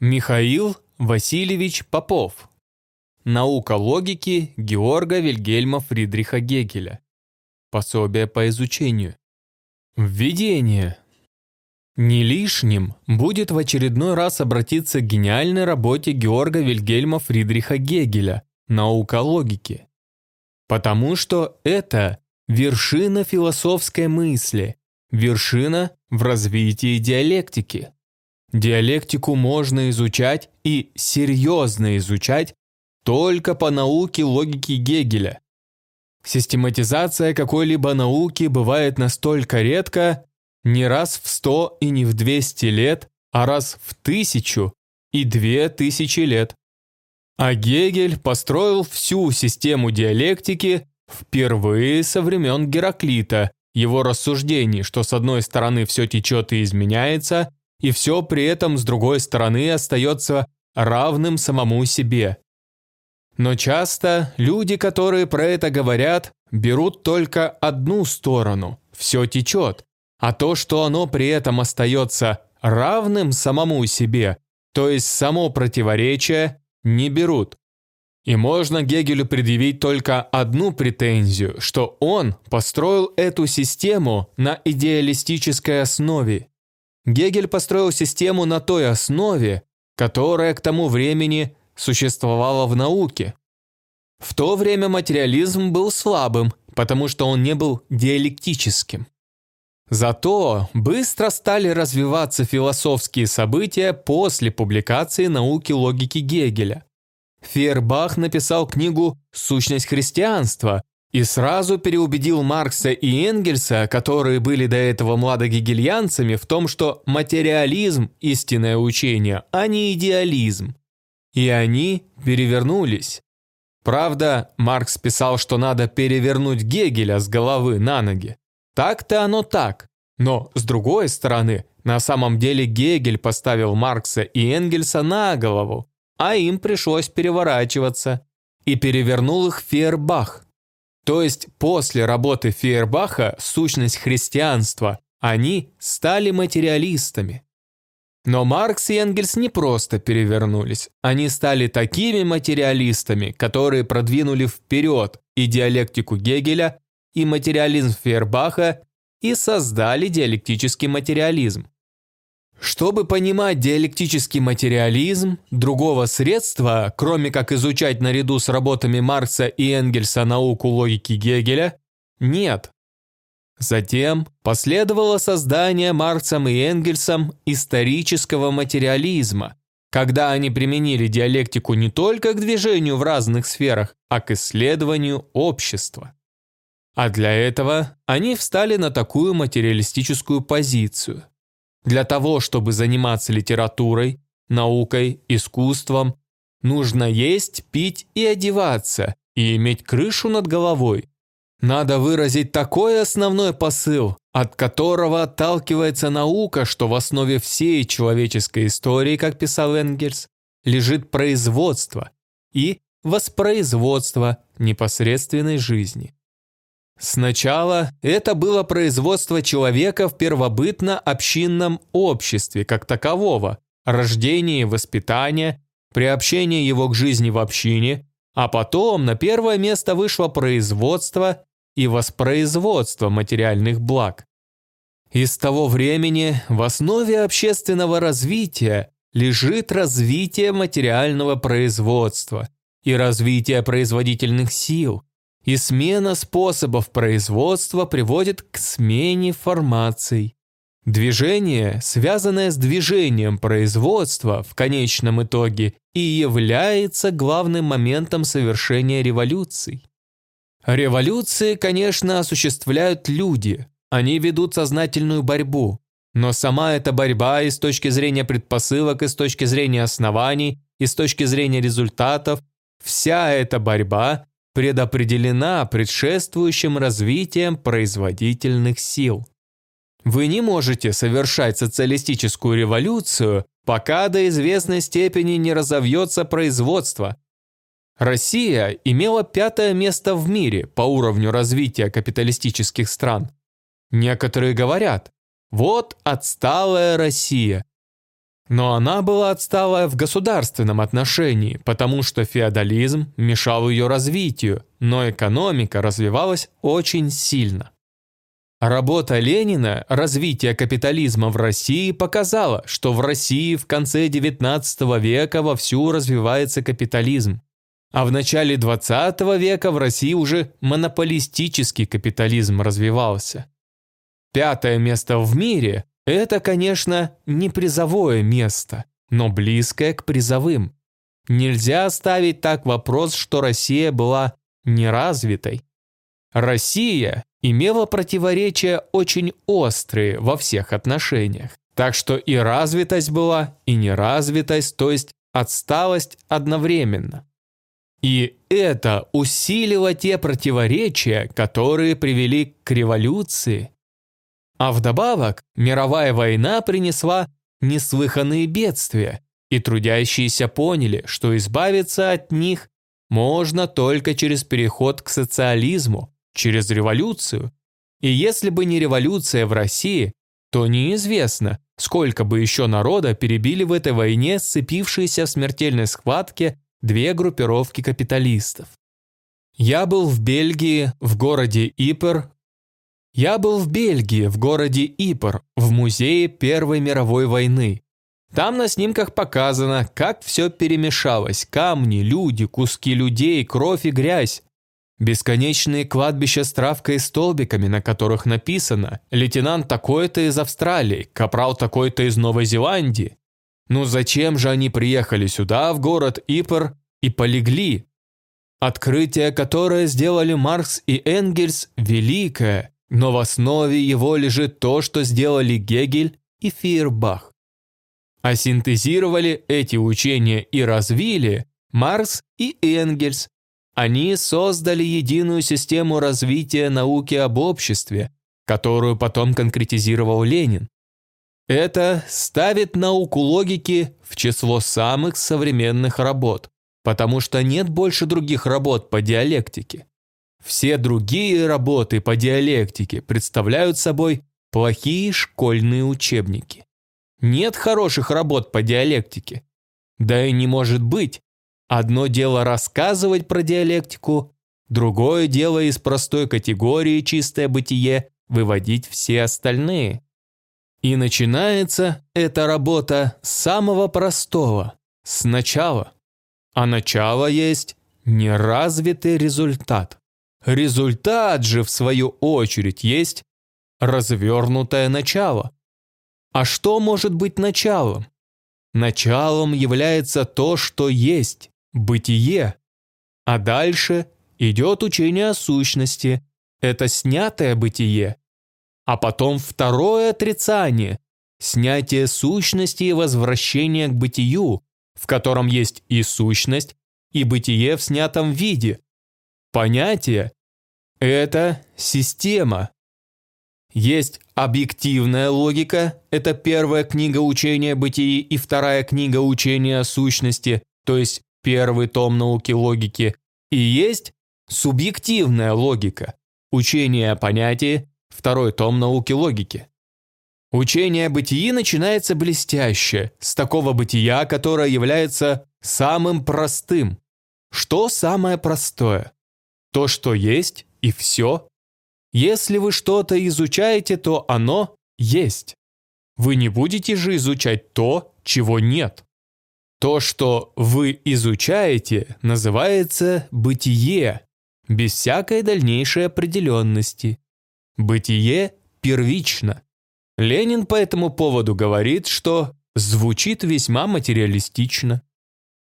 Михаил Васильевич Попов. Наука логики Георга Вильгельма Фридриха Гегеля. Пособие по изучению. Введение. Не лишним будет в очередной раз обратиться к гениальной работе Георга Вильгельма Фридриха Гегеля «Наука логики». Потому что это вершина философской мысли, вершина в развитии диалектики. Диалектику можно изучать и серьезно изучать только по науке логики Гегеля. Систематизация какой-либо науки бывает настолько редко, не раз в сто и не в двести лет, а раз в тысячу и две тысячи лет. А Гегель построил всю систему диалектики впервые со времен Гераклита, его рассуждений, что с одной стороны все течет и изменяется, и все при этом с другой стороны остается равным самому себе. Но часто люди, которые про это говорят, берут только одну сторону, все течет, а то, что оно при этом остается равным самому себе, то есть само противоречие, не берут. И можно Гегелю предъявить только одну претензию, что он построил эту систему на идеалистической основе. Гегель построил систему на той основе, которая к тому времени существовала в науке. В то время материализм был слабым, потому что он не был диалектическим. Зато быстро стали развиваться философские события после публикации науки логики Гегеля. Фейербах написал книгу «Сущность христианства», и сразу переубедил Маркса и Энгельса, которые были до этого младогегельянцами, в том, что материализм – истинное учение, а не идеализм. И они перевернулись. Правда, Маркс писал, что надо перевернуть Гегеля с головы на ноги. Так-то оно так. Но, с другой стороны, на самом деле Гегель поставил Маркса и Энгельса на голову, а им пришлось переворачиваться. И перевернул их Фейербах. То есть после работы Фейербаха «Сущность христианства» они стали материалистами. Но Маркс и Энгельс не просто перевернулись, они стали такими материалистами, которые продвинули вперед и диалектику Гегеля, и материализм Фейербаха, и создали диалектический материализм. Чтобы понимать диалектический материализм, другого средства, кроме как изучать наряду с работами Маркса и Энгельса науку логики Гегеля, нет. Затем последовало создание Марксом и Энгельсом исторического материализма, когда они применили диалектику не только к движению в разных сферах, а к исследованию общества. А для этого они встали на такую материалистическую позицию – для того, чтобы заниматься литературой, наукой, искусством, нужно есть, пить и одеваться, и иметь крышу над головой. Надо выразить такой основной посыл, от которого отталкивается наука, что в основе всей человеческой истории, как писал Энгельс, лежит производство и воспроизводство непосредственной жизни. Сначала это было производство человека в первобытно-общинном обществе как такового, рождение и воспитание, приобщение его к жизни в общине, а потом на первое место вышло производство и воспроизводство материальных благ. И с того времени в основе общественного развития лежит развитие материального производства и развитие производительных сил – и смена способов производства приводит к смене формаций. Движение, связанное с движением производства в конечном итоге и является главным моментом совершения революций. Революции, конечно, осуществляют люди, они ведут сознательную борьбу, но сама эта борьба и с точки зрения предпосылок, и с точки зрения оснований, и с точки зрения результатов, вся эта борьба предопределена предшествующим развитием производительных сил. Вы не можете совершать социалистическую революцию, пока до известной степени не разовьется производство. Россия имела пятое место в мире по уровню развития капиталистических стран. Некоторые говорят, вот отсталая Россия. Но она была отсталая в государственном отношении, потому что феодализм мешал ее развитию, но экономика развивалась очень сильно. Работа Ленина «Развитие капитализма в России» показала, что в России в конце XIX века вовсю развивается капитализм. А в начале XX века в России уже монополистический капитализм развивался. Пятое место в мире – это, конечно, не призовое место, но близкое к призовым. Нельзя ставить так вопрос, что Россия была неразвитой. Россия имела противоречия очень острые во всех отношениях. Так что и развитость была, и неразвитость, то есть отсталость одновременно. И это усилило те противоречия, которые привели к революции. А вдобавок мировая война принесла неслыханные бедствия, и трудящиеся поняли, что избавиться от них можно только через переход к социализму, через революцию. И если бы не революция в России, то неизвестно, сколько бы еще народа перебили в этой войне сцепившиеся в смертельной схватке две группировки капиталистов. Я был в Бельгии, в городе Ипер. Я был в Бельгии, в городе Ипер, в музее Первой мировой войны. Там на снимках показано, как все перемешалось. Камни, люди, куски людей, кровь и грязь. Бесконечные кладбища с травкой и столбиками, на которых написано «Лейтенант такой-то из Австралии, капрал такой-то из Новой Зеландии». Ну зачем же они приехали сюда, в город Ипр, и полегли? Открытие, которое сделали Маркс и Энгельс, великое, но в основе его лежит то, что сделали Гегель и Фейербах. А синтезировали эти учения и развили Маркс и Энгельс. Они создали единую систему развития науки об обществе, которую потом конкретизировал Ленин. Это ставит науку логики в число самых современных работ, потому что нет больше других работ по диалектике. Все другие работы по диалектике представляют собой плохие школьные учебники. Нет хороших работ по диалектике. Да и не может быть. Одно дело рассказывать про диалектику, другое дело из простой категории чистое бытие выводить все остальные. И начинается эта работа с самого простого, с начала. А начало есть неразвитый результат. Результат же, в свою очередь, есть развернутое начало. А что может быть началом? Началом является то, что есть, бытие. А дальше идет учение о сущности, это снятое бытие, а потом второе отрицание – снятие сущности и возвращение к бытию, в котором есть и сущность, и бытие в снятом виде. Понятие – это система. Есть объективная логика, это первая книга учения бытии и вторая книга учения сущности, то есть первый том науки логики, и есть субъективная логика, учение о понятии, Второй том науки логики. Учение бытии начинается блестяще, с такого бытия, которое является самым простым. Что самое простое? То, что есть, и все. Если вы что-то изучаете, то оно есть. Вы не будете же изучать то, чего нет. То, что вы изучаете, называется бытие, без всякой дальнейшей определенности. Бытие первично. Ленин по этому поводу говорит, что звучит весьма материалистично.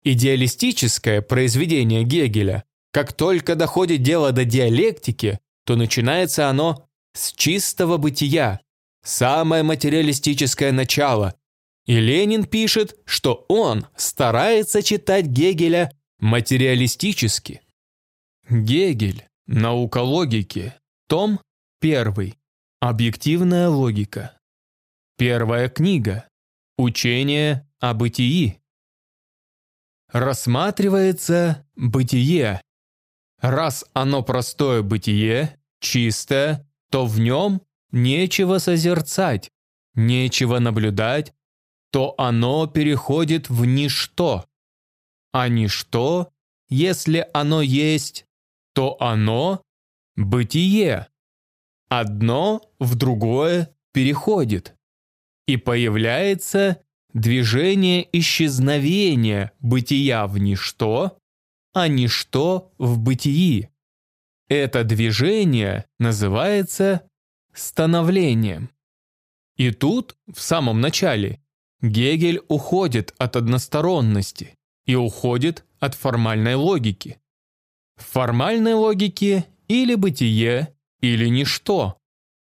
Идеалистическое произведение Гегеля, как только доходит дело до диалектики, то начинается оно с чистого бытия, самое материалистическое начало. И Ленин пишет, что он старается читать Гегеля материалистически. Гегель. Наука логики. Том Первый. Объективная логика. Первая книга. Учение о бытии. Рассматривается бытие. Раз оно простое бытие, чистое, то в нем нечего созерцать, нечего наблюдать, то оно переходит в ничто. А ничто, если оно есть, то оно – бытие. Одно в другое переходит. И появляется движение исчезновения бытия в ничто, а ничто в бытии. Это движение называется становлением. И тут, в самом начале, Гегель уходит от односторонности и уходит от формальной логики. В формальной логике или бытие, или ничто.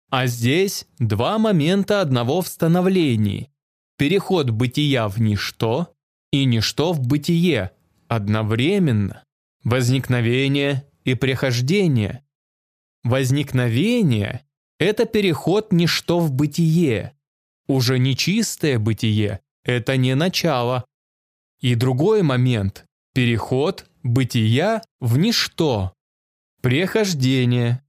А здесь два момента одного в становлении. Переход бытия в ничто и ничто в бытие одновременно. Возникновение и прихождение. Возникновение – это переход ничто в бытие. Уже нечистое бытие – это не начало. И другой момент – переход бытия в ничто. Прехождение.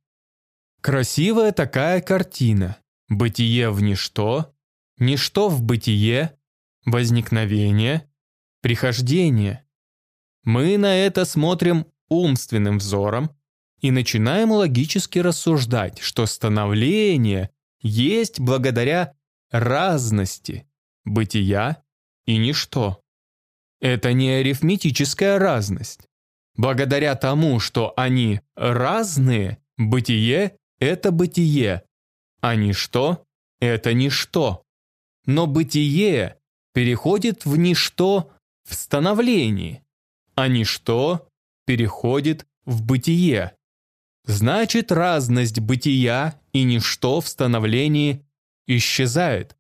Красивая такая картина. Бытие в ничто, ничто в бытие, возникновение, прихождение. Мы на это смотрим умственным взором и начинаем логически рассуждать, что становление есть благодаря разности бытия и ничто. Это не арифметическая разность. Благодаря тому, что они разные, бытие – это бытие, а ничто – это ничто. Но бытие переходит в ничто в становлении, а ничто переходит в бытие. Значит, разность бытия и ничто в становлении исчезает.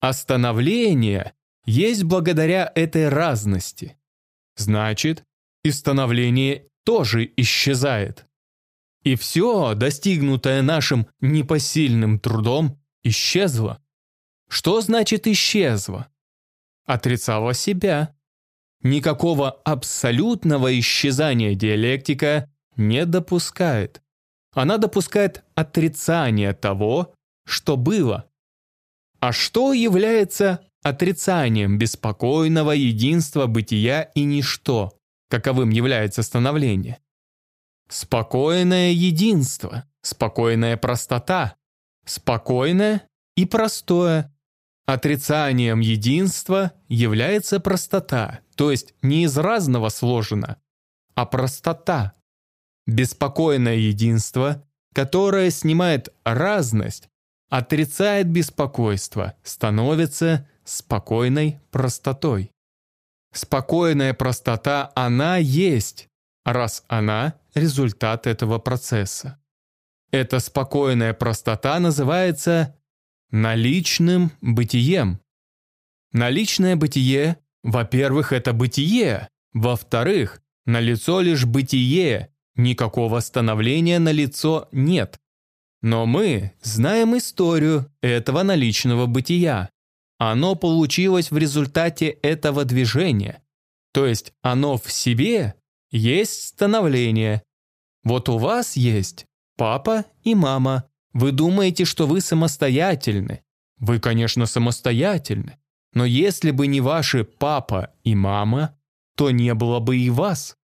А становление есть благодаря этой разности. Значит, и становление тоже исчезает. И все, достигнутое нашим непосильным трудом, исчезло. Что значит исчезло? Отрицало себя. Никакого абсолютного исчезания диалектика не допускает. Она допускает отрицание того, что было. А что является отрицанием беспокойного единства бытия и ничто, каковым является становление? Спокойное единство, спокойная простота, спокойное и простое. Отрицанием единства является простота, то есть не из разного сложено, а простота. Беспокойное единство, которое снимает разность, отрицает беспокойство, становится спокойной простотой. Спокойная простота, она есть, раз она – результат этого процесса. Эта спокойная простота называется наличным бытием. Наличное бытие, во-первых, это бытие, во-вторых, налицо лишь бытие, никакого становления на лицо нет. Но мы знаем историю этого наличного бытия. Оно получилось в результате этого движения. То есть оно в себе есть становление. Вот у вас есть папа и мама. Вы думаете, что вы самостоятельны. Вы, конечно, самостоятельны. Но если бы не ваши папа и мама, то не было бы и вас.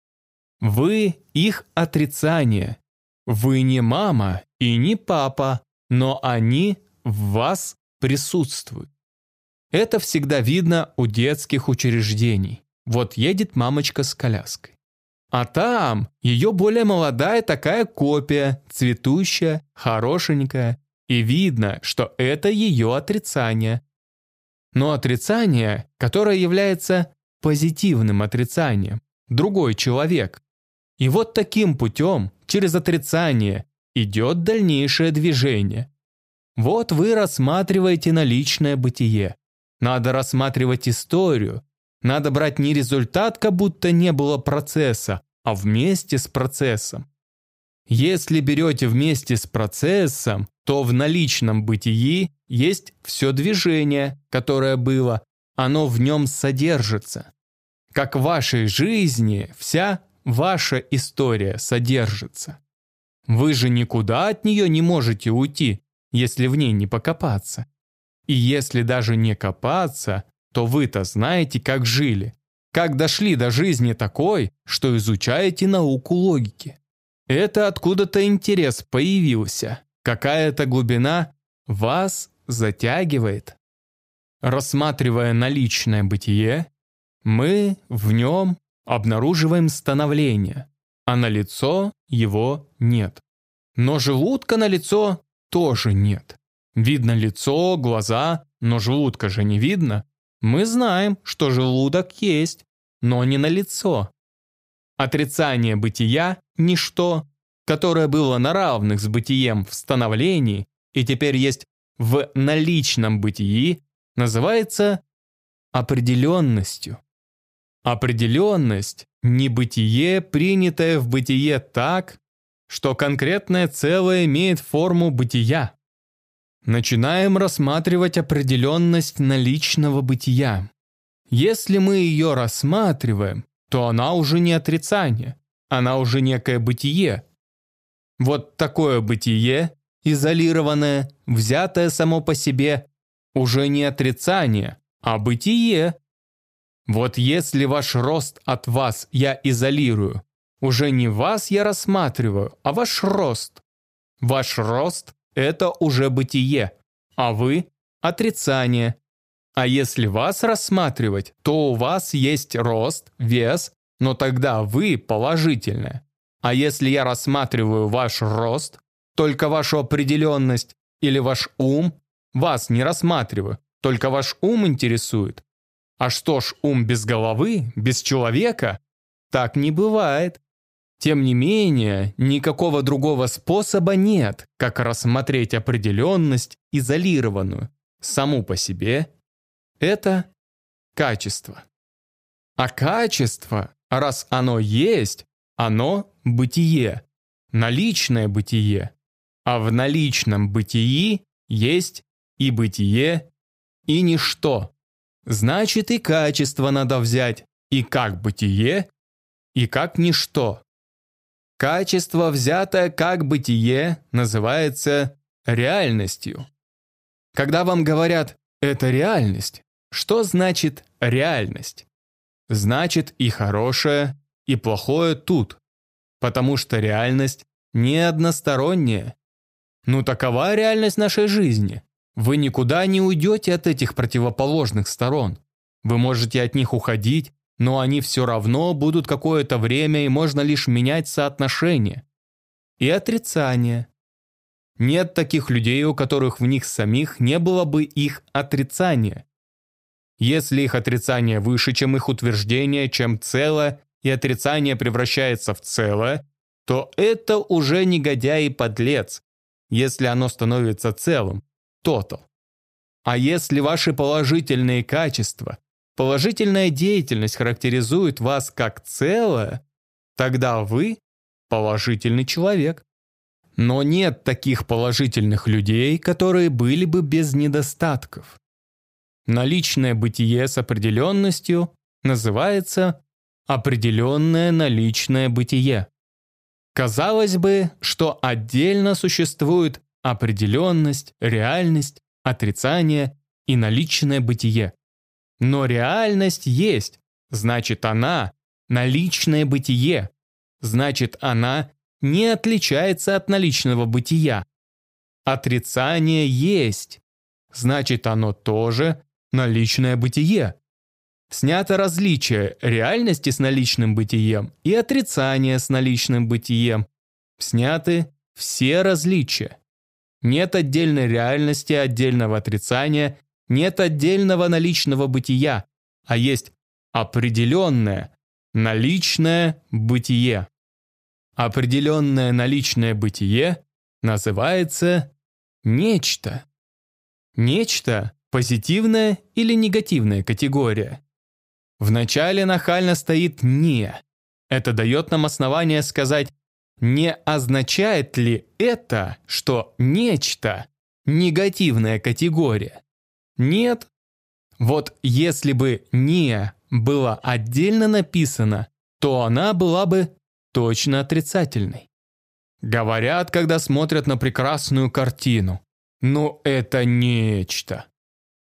Вы их отрицание. Вы не мама и не папа, но они в вас присутствуют. Это всегда видно у детских учреждений. Вот едет мамочка с коляской. А там ее более молодая такая копия, цветущая, хорошенькая, и видно, что это ее отрицание. Но отрицание, которое является позитивным отрицанием, другой человек, и вот таким путем, через отрицание, идет дальнейшее движение. Вот вы рассматриваете наличное бытие. Надо рассматривать историю. Надо брать не результат, как будто не было процесса, а вместе с процессом. Если берете вместе с процессом, то в наличном бытии есть все движение, которое было, оно в нем содержится. Как в вашей жизни вся ваша история содержится. Вы же никуда от нее не можете уйти, если в ней не покопаться. И если даже не копаться, то вы-то знаете, как жили, как дошли до жизни такой, что изучаете науку логики. Это откуда-то интерес появился, какая-то глубина вас затягивает. Рассматривая наличное бытие, мы в нем обнаруживаем становление, а на лицо его нет. Но желудка на лицо тоже нет. Видно лицо, глаза, но желудка же не видно. Мы знаем, что желудок есть, но не на лицо. Отрицание бытия – ничто, которое было на равных с бытием в становлении и теперь есть в наличном бытии, называется определенностью. Определенность – небытие, принятое в бытие так, что конкретное целое имеет форму бытия. Начинаем рассматривать определенность наличного бытия. Если мы ее рассматриваем, то она уже не отрицание, она уже некое бытие. Вот такое бытие, изолированное, взятое само по себе, уже не отрицание, а бытие. Вот если ваш рост от вас я изолирую, уже не вас я рассматриваю, а ваш рост. Ваш рост – это уже бытие, а вы – отрицание. А если вас рассматривать, то у вас есть рост, вес, но тогда вы положительное. А если я рассматриваю ваш рост, только вашу определенность или ваш ум, вас не рассматриваю, только ваш ум интересует. А что ж, ум без головы, без человека? Так не бывает. Тем не менее, никакого другого способа нет, как рассмотреть определенность изолированную, саму по себе. Это качество. А качество, раз оно есть, оно бытие, наличное бытие. А в наличном бытии есть и бытие, и ничто. Значит, и качество надо взять и как бытие, и как ничто. Качество, взятое как бытие, называется реальностью. Когда вам говорят «это реальность», что значит реальность? Значит и хорошее, и плохое тут, потому что реальность не односторонняя. Ну такова реальность нашей жизни. Вы никуда не уйдете от этих противоположных сторон. Вы можете от них уходить, но они все равно будут какое-то время, и можно лишь менять соотношение. И отрицание. Нет таких людей, у которых в них самих не было бы их отрицания. Если их отрицание выше, чем их утверждение, чем целое, и отрицание превращается в целое, то это уже негодяй и подлец, если оно становится целым, тотал. А если ваши положительные качества положительная деятельность характеризует вас как целое, тогда вы положительный человек. Но нет таких положительных людей, которые были бы без недостатков. Наличное бытие с определенностью называется определенное наличное бытие. Казалось бы, что отдельно существует определенность, реальность, отрицание и наличное бытие. Но реальность есть, значит она – наличное бытие, значит она не отличается от наличного бытия. Отрицание есть, значит оно тоже наличное бытие. Снято различие реальности с наличным бытием и отрицание с наличным бытием. Сняты все различия. Нет отдельной реальности, отдельного отрицания нет отдельного наличного бытия, а есть определенное наличное бытие. Определенное наличное бытие называется нечто. Нечто – позитивная или негативная категория. В начале нахально стоит «не». Это дает нам основание сказать, не означает ли это, что нечто – негативная категория? Нет. Вот если бы «не» было отдельно написано, то она была бы точно отрицательной. Говорят, когда смотрят на прекрасную картину. Но это нечто.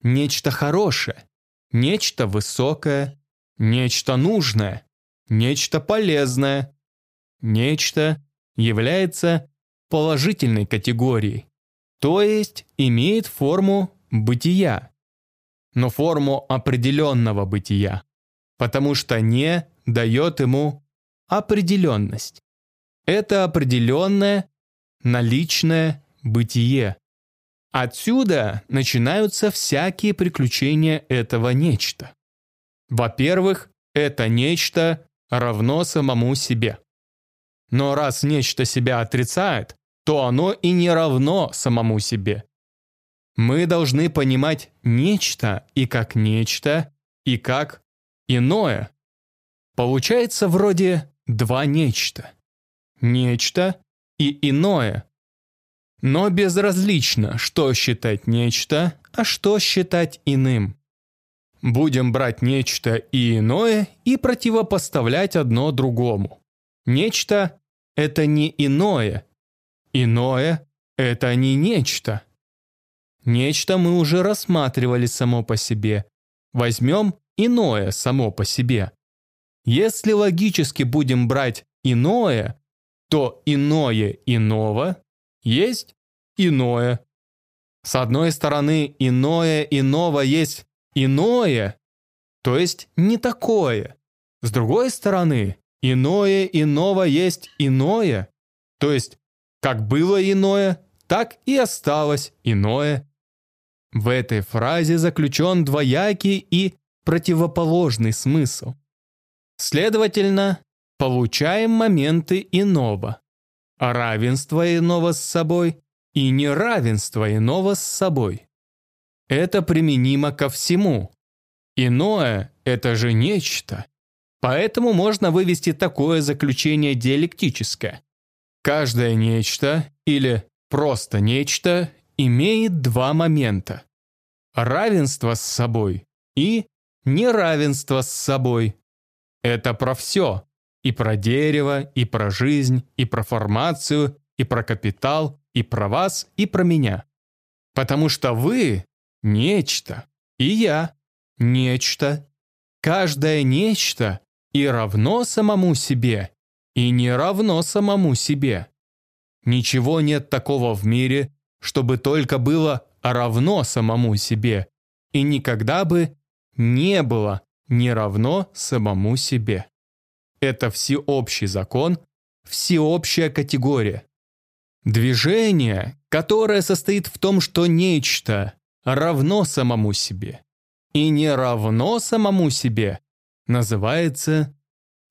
Нечто хорошее. нечто высокое, нечто нужное, нечто полезное, нечто является положительной категорией, то есть имеет форму бытия, но форму определенного бытия, потому что «не» дает ему определенность. Это определенное, наличное бытие. Отсюда начинаются всякие приключения этого нечто. Во-первых, это нечто равно самому себе. Но раз нечто себя отрицает, то оно и не равно самому себе. Мы должны понимать нечто и как нечто, и как иное. Получается вроде два нечто. Нечто и иное. Но безразлично, что считать нечто, а что считать иным. Будем брать нечто и иное и противопоставлять одно другому. Нечто – это не иное. Иное – это не нечто. Нечто мы уже рассматривали само по себе. Возьмем иное само по себе. Если логически будем брать иное, то иное иного есть иное. С одной стороны, иное иного есть иное, то есть не такое. С другой стороны, иное иного есть иное, то есть как было иное, так и осталось иное. В этой фразе заключен двоякий и противоположный смысл. Следовательно, получаем моменты иного, равенство иного с собой и неравенство иного с собой. Это применимо ко всему. Иное – это же нечто. Поэтому можно вывести такое заключение диалектическое. Каждое нечто или просто нечто имеет два момента. Равенство с собой и неравенство с собой. Это про все. И про дерево, и про жизнь, и про формацию, и про капитал, и про вас, и про меня. Потому что вы – нечто, и я – нечто. Каждое нечто и равно самому себе, и не равно самому себе. Ничего нет такого в мире, чтобы только было равно самому себе, и никогда бы не было не равно самому себе. Это всеобщий закон, всеобщая категория. Движение, которое состоит в том, что нечто равно самому себе и не равно самому себе, называется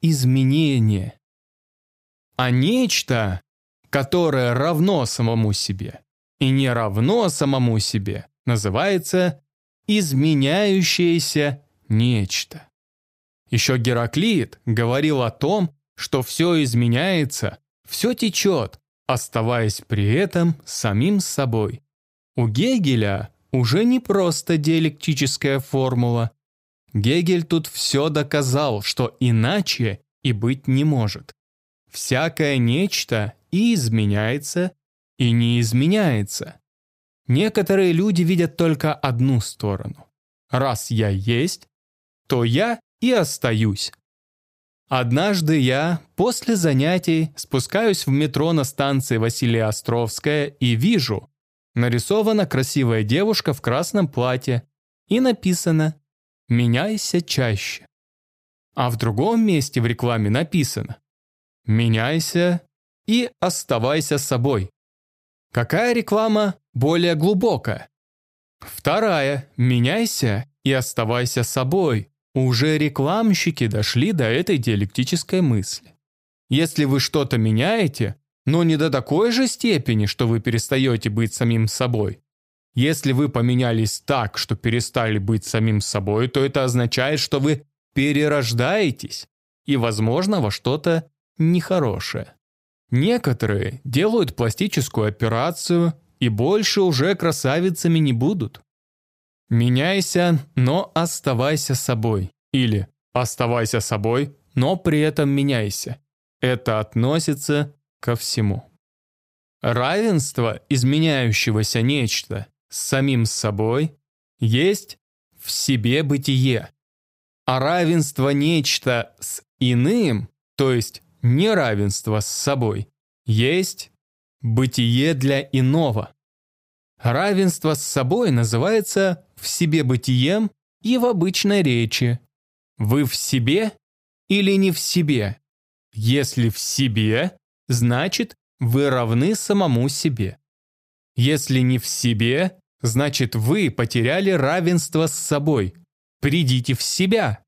изменение. А нечто, которое равно самому себе и не равно самому себе, называется изменяющееся нечто. Еще Гераклит говорил о том, что все изменяется, все течет, оставаясь при этом самим собой. У Гегеля уже не просто диалектическая формула. Гегель тут все доказал, что иначе и быть не может. Всякое нечто и изменяется, и не изменяется. Некоторые люди видят только одну сторону. Раз я есть, то я и остаюсь. Однажды я после занятий спускаюсь в метро на станции Василия Островская и вижу, нарисована красивая девушка в красном платье и написано «Меняйся чаще». А в другом месте в рекламе написано «Меняйся и оставайся собой». Какая реклама более глубокая? Вторая «Меняйся и оставайся собой». Уже рекламщики дошли до этой диалектической мысли. Если вы что-то меняете, но не до такой же степени, что вы перестаете быть самим собой. Если вы поменялись так, что перестали быть самим собой, то это означает, что вы перерождаетесь и, возможно, во что-то нехорошее. Некоторые делают пластическую операцию и больше уже красавицами не будут. Меняйся, но оставайся собой. Или оставайся собой, но при этом меняйся. Это относится ко всему. Равенство изменяющегося нечто с самим собой есть в себе бытие. А равенство нечто с иным, то есть неравенство с собой, есть бытие для иного. Равенство с собой называется в себе бытием и в обычной речи. Вы в себе или не в себе? Если в себе, значит, вы равны самому себе. Если не в себе, значит, вы потеряли равенство с собой. Придите в себя.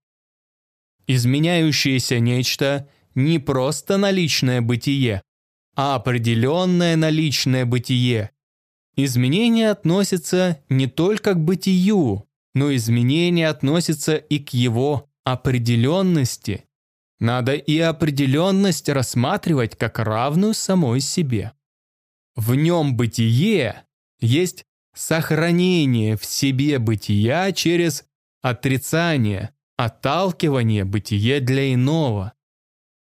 Изменяющееся нечто не просто наличное бытие, а определенное наличное бытие. Изменение относится не только к бытию, но изменение относится и к его определенности. Надо и определенность рассматривать как равную самой себе. В нем бытие есть сохранение в себе бытия через отрицание, отталкивание бытие для иного.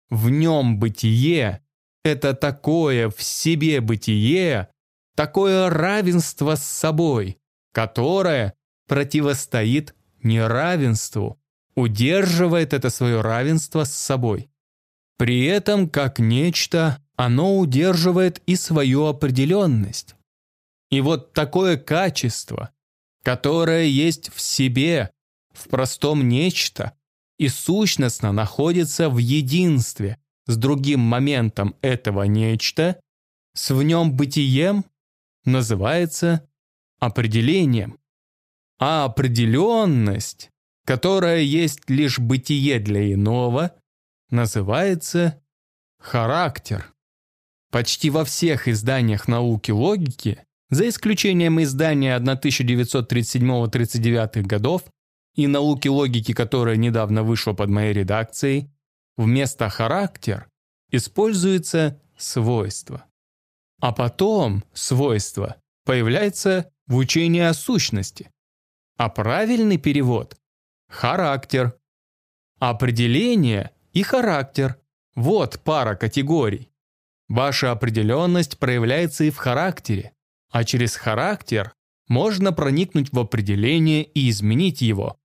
В нем бытие – это такое в себе бытие, такое равенство с собой, которое противостоит неравенству, удерживает это свое равенство с собой. При этом, как нечто, оно удерживает и свою определенность. И вот такое качество, которое есть в себе, в простом нечто, и сущностно находится в единстве с другим моментом этого нечто, с в нем бытием, называется определением. А определенность которая есть лишь бытие для иного, называется характер. Почти во всех изданиях науки логики, за исключением издания 1937-39 годов и науки логики, которая недавно вышла под моей редакцией, вместо характер используется свойство. А потом свойство появляется в учении о сущности. А правильный перевод Характер. Определение и характер. Вот пара категорий. Ваша определенность проявляется и в характере, а через характер можно проникнуть в определение и изменить его.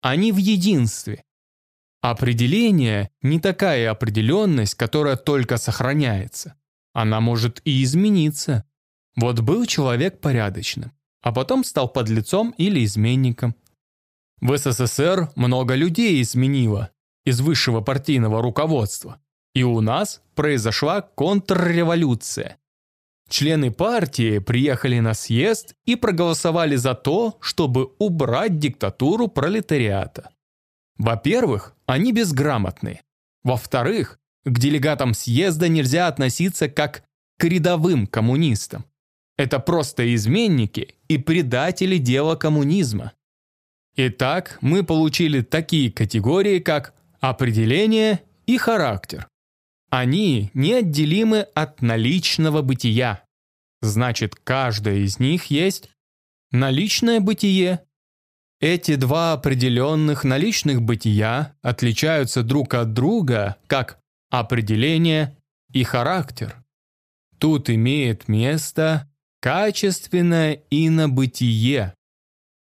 Они в единстве. Определение – не такая определенность, которая только сохраняется. Она может и измениться. Вот был человек порядочным, а потом стал подлецом или изменником. В СССР много людей изменило из высшего партийного руководства. И у нас произошла контрреволюция. Члены партии приехали на съезд и проголосовали за то, чтобы убрать диктатуру пролетариата. Во-первых, они безграмотны. Во-вторых, к делегатам съезда нельзя относиться как к рядовым коммунистам. Это просто изменники и предатели дела коммунизма. Итак, мы получили такие категории, как определение и характер. Они неотделимы от наличного бытия. Значит, каждая из них есть наличное бытие. Эти два определенных наличных бытия отличаются друг от друга как определение и характер. Тут имеет место качественное инобытие,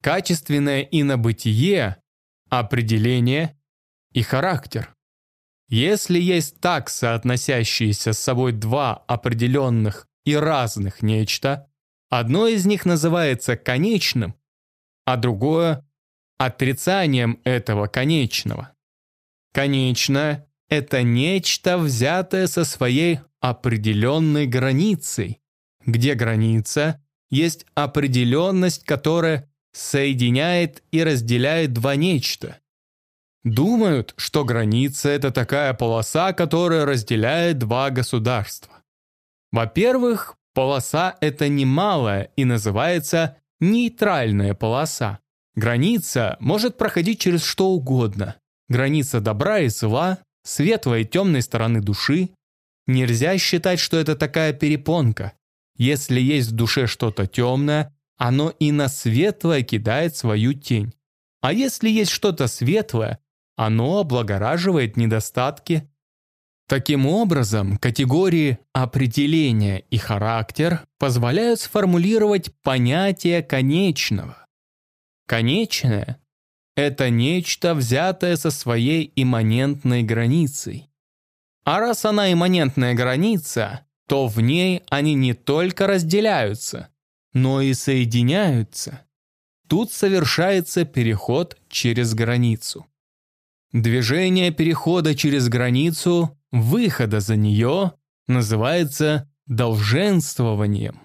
качественное инобытие, определение и характер. Если есть так соотносящиеся с собой два определенных и разных нечто, одно из них называется конечным, а другое – отрицанием этого конечного. Конечное – это нечто, взятое со своей определенной границей, где граница есть определенность, которая соединяет и разделяет два нечто. Думают, что граница – это такая полоса, которая разделяет два государства. Во-первых, полоса – это немалая и называется нейтральная полоса. Граница может проходить через что угодно. Граница добра и зла, светлой и темной стороны души. Нельзя считать, что это такая перепонка. Если есть в душе что-то темное, оно и на светлое кидает свою тень. А если есть что-то светлое, оно облагораживает недостатки. Таким образом, категории определения и характер позволяют сформулировать понятие конечного. Конечное это нечто, взятое со своей имманентной границей. А раз она имманентная граница, то в ней они не только разделяются, но и соединяются. Тут совершается переход через границу. Движение перехода через границу, выхода за нее, называется долженствованием.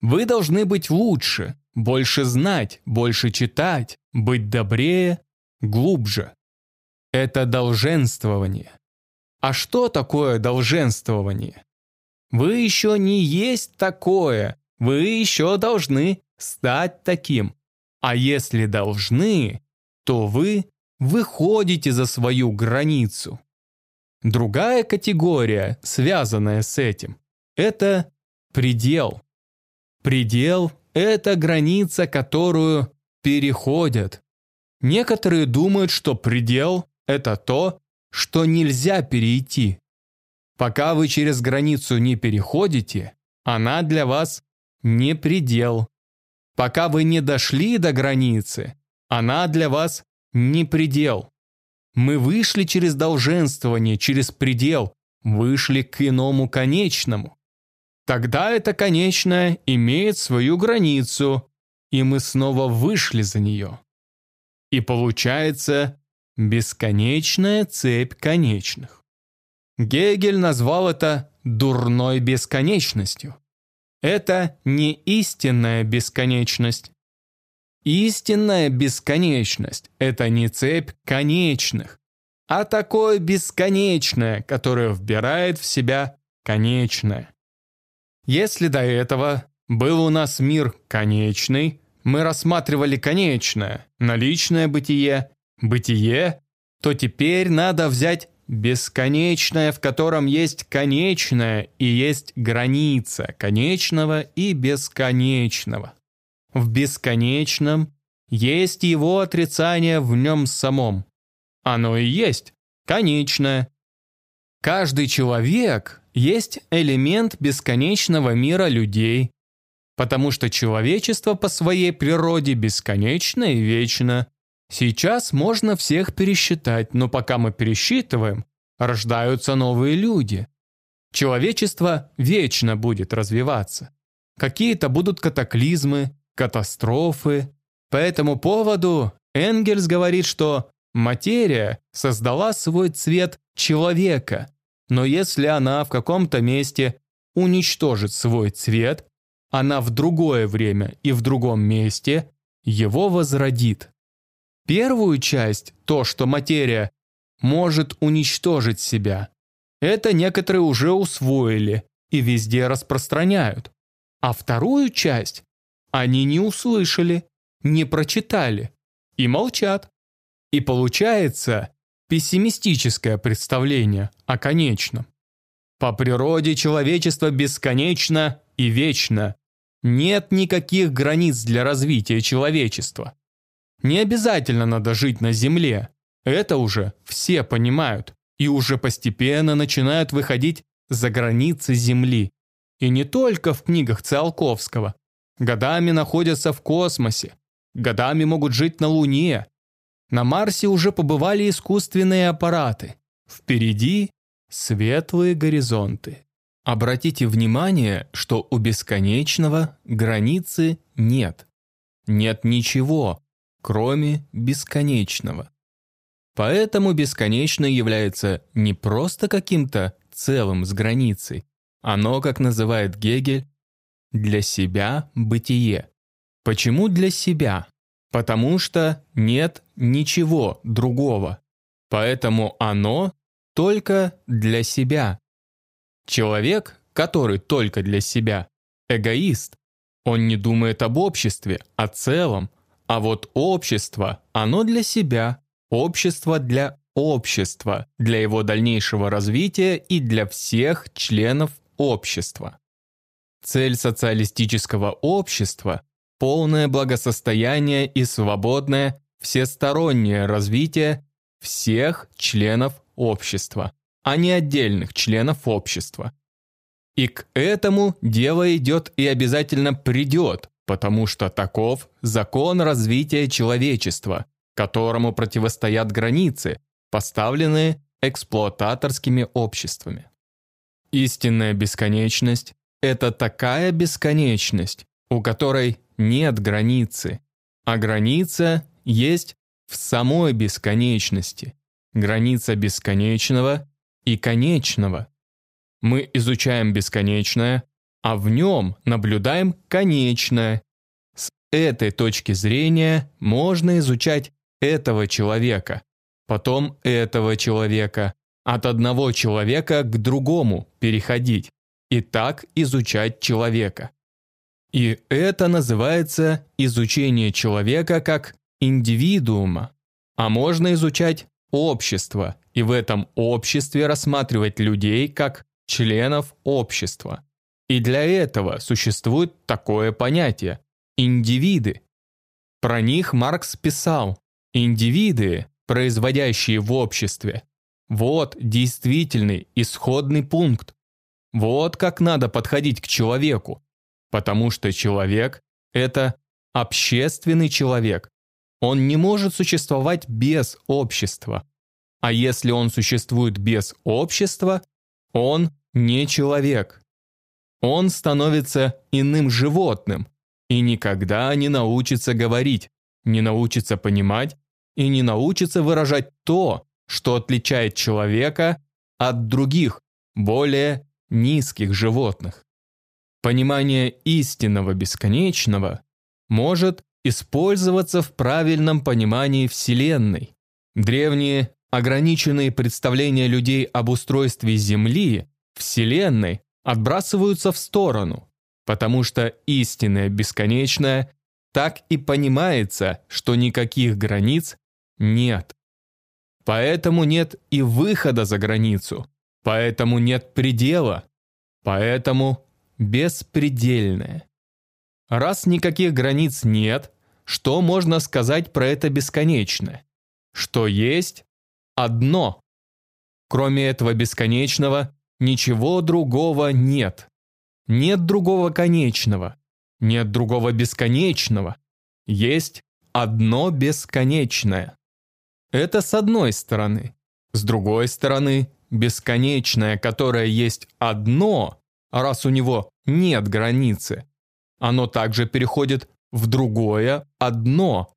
Вы должны быть лучше, больше знать, больше читать, быть добрее, глубже. Это долженствование. А что такое долженствование? Вы еще не есть такое, вы еще должны стать таким. А если должны, то вы выходите за свою границу. Другая категория, связанная с этим, это предел. Предел – это граница, которую переходят. Некоторые думают, что предел – это то, что нельзя перейти. Пока вы через границу не переходите, она для вас не предел. Пока вы не дошли до границы, она для вас не предел. Мы вышли через долженствование, через предел, вышли к иному конечному. Тогда это конечное имеет свою границу, и мы снова вышли за нее. И получается бесконечная цепь конечных. Гегель назвал это дурной бесконечностью. Это не истинная бесконечность. Истинная бесконечность – это не цепь конечных, а такое бесконечное, которое вбирает в себя конечное. Если до этого был у нас мир конечный, мы рассматривали конечное, наличное бытие, бытие, то теперь надо взять бесконечное, в котором есть конечное и есть граница конечного и бесконечного. В бесконечном есть его отрицание в нем самом. Оно и есть конечное. Каждый человек есть элемент бесконечного мира людей, потому что человечество по своей природе бесконечно и вечно. Сейчас можно всех пересчитать, но пока мы пересчитываем, рождаются новые люди. Человечество вечно будет развиваться. Какие-то будут катаклизмы, катастрофы. По этому поводу Энгельс говорит, что материя создала свой цвет человека, но если она в каком-то месте уничтожит свой цвет, она в другое время и в другом месте его возродит. Первую часть, то, что материя может уничтожить себя, это некоторые уже усвоили и везде распространяют. А вторую часть они не услышали, не прочитали и молчат. И получается пессимистическое представление о конечном. По природе человечество бесконечно и вечно. Нет никаких границ для развития человечества. Не обязательно надо жить на Земле. Это уже все понимают и уже постепенно начинают выходить за границы Земли. И не только в книгах Циолковского. Годами находятся в космосе. Годами могут жить на Луне. На Марсе уже побывали искусственные аппараты. Впереди светлые горизонты. Обратите внимание, что у бесконечного границы нет. Нет ничего, кроме бесконечного. Поэтому бесконечное является не просто каким-то целым с границей, оно, как называет Гегель, для себя бытие. Почему для себя? Потому что нет ничего другого. Поэтому оно только для себя. Человек, который только для себя, эгоист. Он не думает об обществе, о целом, а вот общество, оно для себя, общество для общества, для его дальнейшего развития и для всех членов общества. Цель социалистического общества – полное благосостояние и свободное всестороннее развитие всех членов общества, а не отдельных членов общества. И к этому дело идет и обязательно придет, потому что таков закон развития человечества. которому противостоят границы, поставленные эксплуататорскими обществами. Истинная бесконечность – это такая бесконечность, у которой нет границы, а граница есть в самой бесконечности, граница бесконечного и конечного. Мы изучаем бесконечное, а в нем наблюдаем конечное. С этой точки зрения можно изучать этого человека, потом этого человека, от одного человека к другому переходить и так изучать человека. И это называется изучение человека как индивидуума. А можно изучать общество и в этом обществе рассматривать людей как членов общества. И для этого существует такое понятие – индивиды. Про них Маркс писал «индивиды, производящие в обществе, вот действительный исходный пункт. Вот как надо подходить к человеку. Потому что человек – это общественный человек. Он не может существовать без общества. А если он существует без общества, он не человек. Он становится иным животным и никогда не научится говорить, не научится понимать и не научится выражать то, что отличает человека от других, более низких животных. Понимание истинного бесконечного может использоваться в правильном понимании Вселенной. Древние ограниченные представления людей об устройстве Земли, Вселенной, отбрасываются в сторону, потому что истинное бесконечное так и понимается, что никаких границ нет. Поэтому нет и выхода за границу. Поэтому нет предела. Поэтому беспредельное. Раз никаких границ нет, что можно сказать про это бесконечное? Что есть одно. Кроме этого бесконечного, ничего другого нет. Нет другого конечного. Нет другого бесконечного. Есть одно бесконечное. Это с одной стороны. С другой стороны, бесконечное, которое есть одно, раз у него нет границы, оно также переходит в другое одно,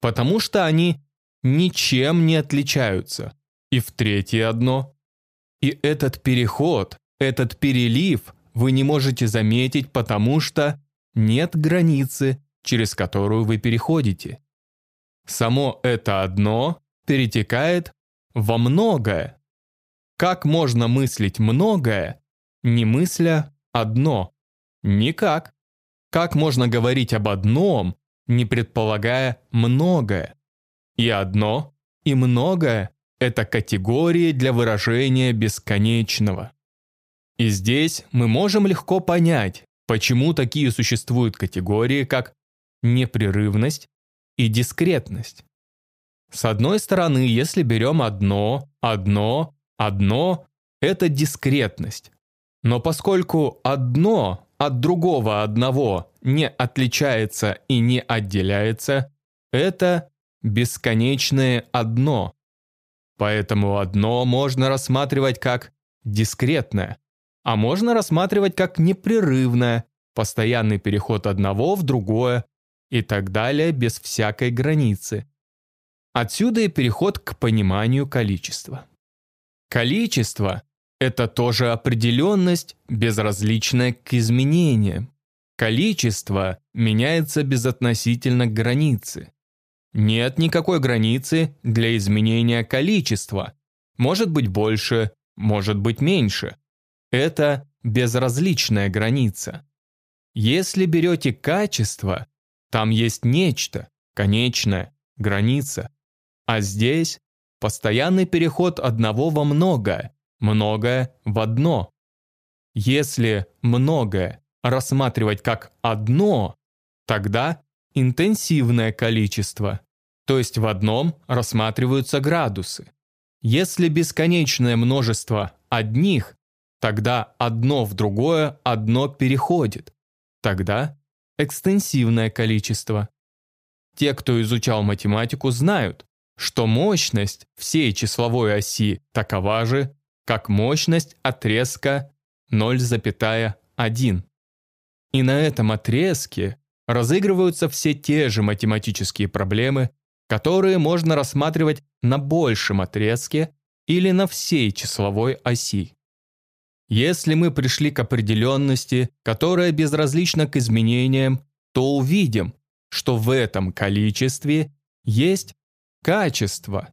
потому что они ничем не отличаются, и в третье одно. И этот переход, этот перелив вы не можете заметить, потому что нет границы, через которую вы переходите. Само это одно перетекает во многое. Как можно мыслить многое, не мысля одно? Никак. Как можно говорить об одном, не предполагая многое? И одно, и многое – это категории для выражения бесконечного. И здесь мы можем легко понять, почему такие существуют категории, как непрерывность и дискретность. С одной стороны, если берем одно, одно, одно, это дискретность. Но поскольку одно от другого одного не отличается и не отделяется, это бесконечное одно. Поэтому одно можно рассматривать как дискретное, а можно рассматривать как непрерывное, постоянный переход одного в другое и так далее без всякой границы. Отсюда и переход к пониманию количества. Количество – это тоже определенность, безразличная к изменениям. Количество меняется безотносительно к границе. Нет никакой границы для изменения количества. Может быть больше, может быть меньше. Это безразличная граница. Если берете качество, там есть нечто, конечное, граница. А здесь постоянный переход одного во многое, многое в одно. Если многое рассматривать как одно, тогда интенсивное количество, то есть в одном рассматриваются градусы. Если бесконечное множество одних, тогда одно в другое одно переходит, тогда экстенсивное количество. Те, кто изучал математику, знают, что мощность всей числовой оси такова же, как мощность отрезка 0,1. И на этом отрезке разыгрываются все те же математические проблемы, которые можно рассматривать на большем отрезке или на всей числовой оси. Если мы пришли к определенности, которая безразлична к изменениям, то увидим, что в этом количестве есть качество.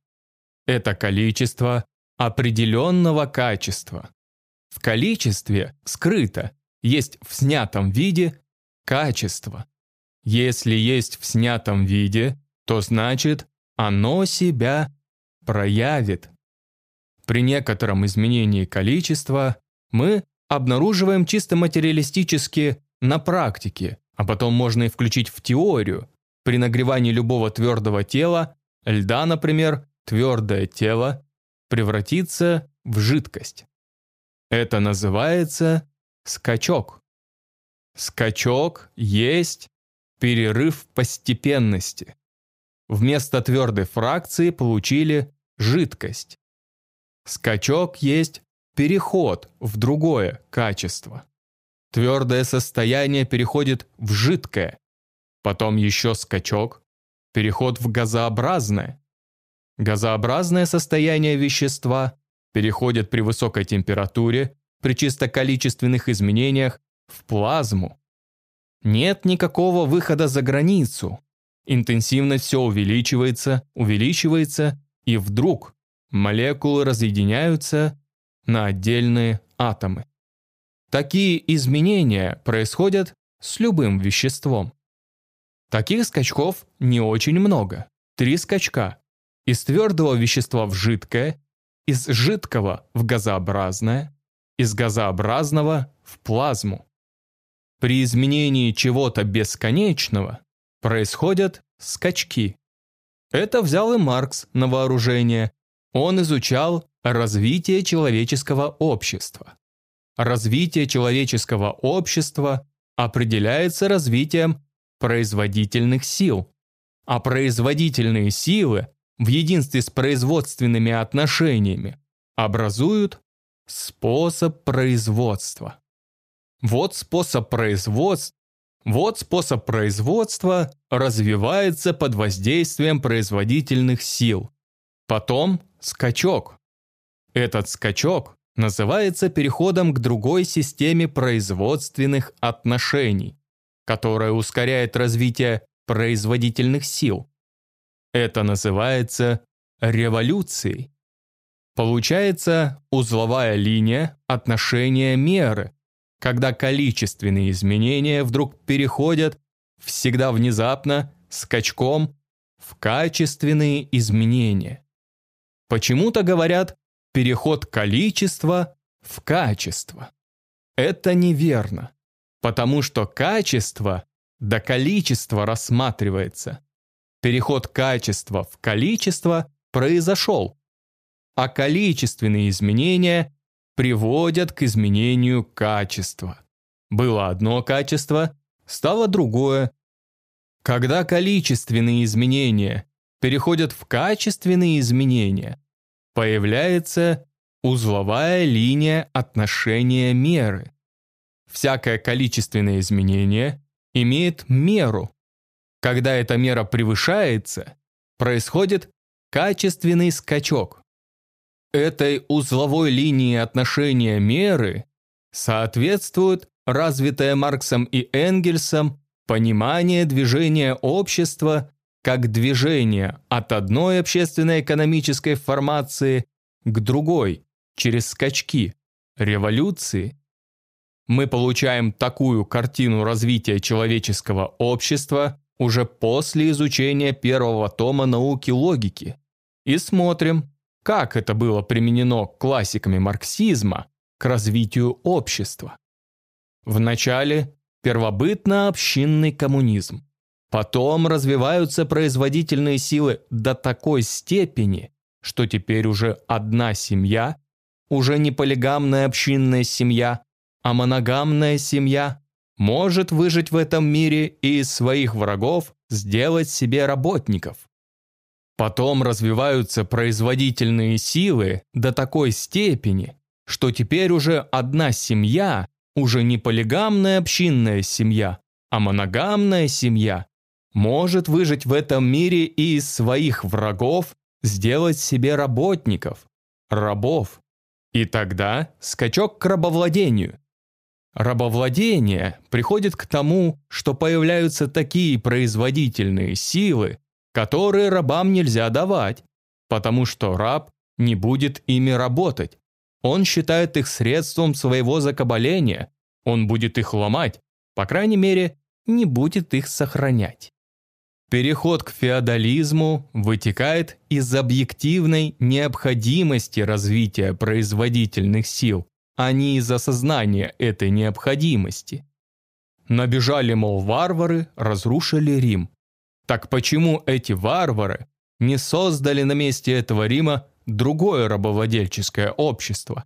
Это количество определенного качества. В количестве скрыто, есть в снятом виде качество. Если есть в снятом виде, то значит оно себя проявит. При некотором изменении количества мы обнаруживаем чисто материалистически на практике, а потом можно и включить в теорию. При нагревании любого твердого тела, льда, например, твердое тело превратится в жидкость. Это называется скачок. Скачок есть перерыв постепенности. Вместо твердой фракции получили жидкость. Скачок есть переход в другое качество. Твердое состояние переходит в жидкое, потом еще скачок, переход в газообразное. Газообразное состояние вещества переходит при высокой температуре, при чисто количественных изменениях, в плазму. Нет никакого выхода за границу. Интенсивность все увеличивается, увеличивается, и вдруг молекулы разъединяются на отдельные атомы. Такие изменения происходят с любым веществом. Таких скачков не очень много. Три скачка. Из твердого вещества в жидкое, из жидкого в газообразное, из газообразного в плазму. При изменении чего-то бесконечного происходят скачки. Это взял и Маркс на вооружение. Он изучал развитие человеческого общества. Развитие человеческого общества определяется развитием производительных сил. А производительные силы в единстве с производственными отношениями образуют способ производства. Вот способ производства, вот способ производства развивается под воздействием производительных сил. Потом скачок. Этот скачок называется переходом к другой системе производственных отношений, которая ускоряет развитие производительных сил. Это называется революцией. Получается узловая линия отношения меры, когда количественные изменения вдруг переходят всегда внезапно, скачком, в качественные изменения. Почему-то говорят переход количества в качество. Это неверно, потому что качество до количества рассматривается. Переход качества в количество произошел, а количественные изменения приводят к изменению качества. Было одно качество, стало другое. Когда количественные изменения переходят в качественные изменения, появляется узловая линия отношения меры. Всякое количественное изменение имеет меру. Когда эта мера превышается, происходит качественный скачок. Этой узловой линии отношения меры соответствует развитое Марксом и Энгельсом понимание движения общества как движение от одной общественно-экономической формации к другой через скачки, революции, мы получаем такую картину развития человеческого общества уже после изучения первого тома науки логики и смотрим, как это было применено классиками марксизма к развитию общества. Вначале первобытно-общинный коммунизм. Потом развиваются производительные силы до такой степени, что теперь уже одна семья, уже не полигамная общинная семья, а моногамная семья, может выжить в этом мире и из своих врагов сделать себе работников. Потом развиваются производительные силы до такой степени, что теперь уже одна семья, уже не полигамная общинная семья, а моногамная семья, может выжить в этом мире и из своих врагов сделать себе работников, рабов. И тогда скачок к рабовладению. Рабовладение приходит к тому, что появляются такие производительные силы, которые рабам нельзя давать, потому что раб не будет ими работать. Он считает их средством своего закабаления, он будет их ломать, по крайней мере, не будет их сохранять. Переход к феодализму вытекает из объективной необходимости развития производительных сил, а не из осознания этой необходимости. Набежали, мол, варвары, разрушили Рим. Так почему эти варвары не создали на месте этого Рима другое рабовладельческое общество?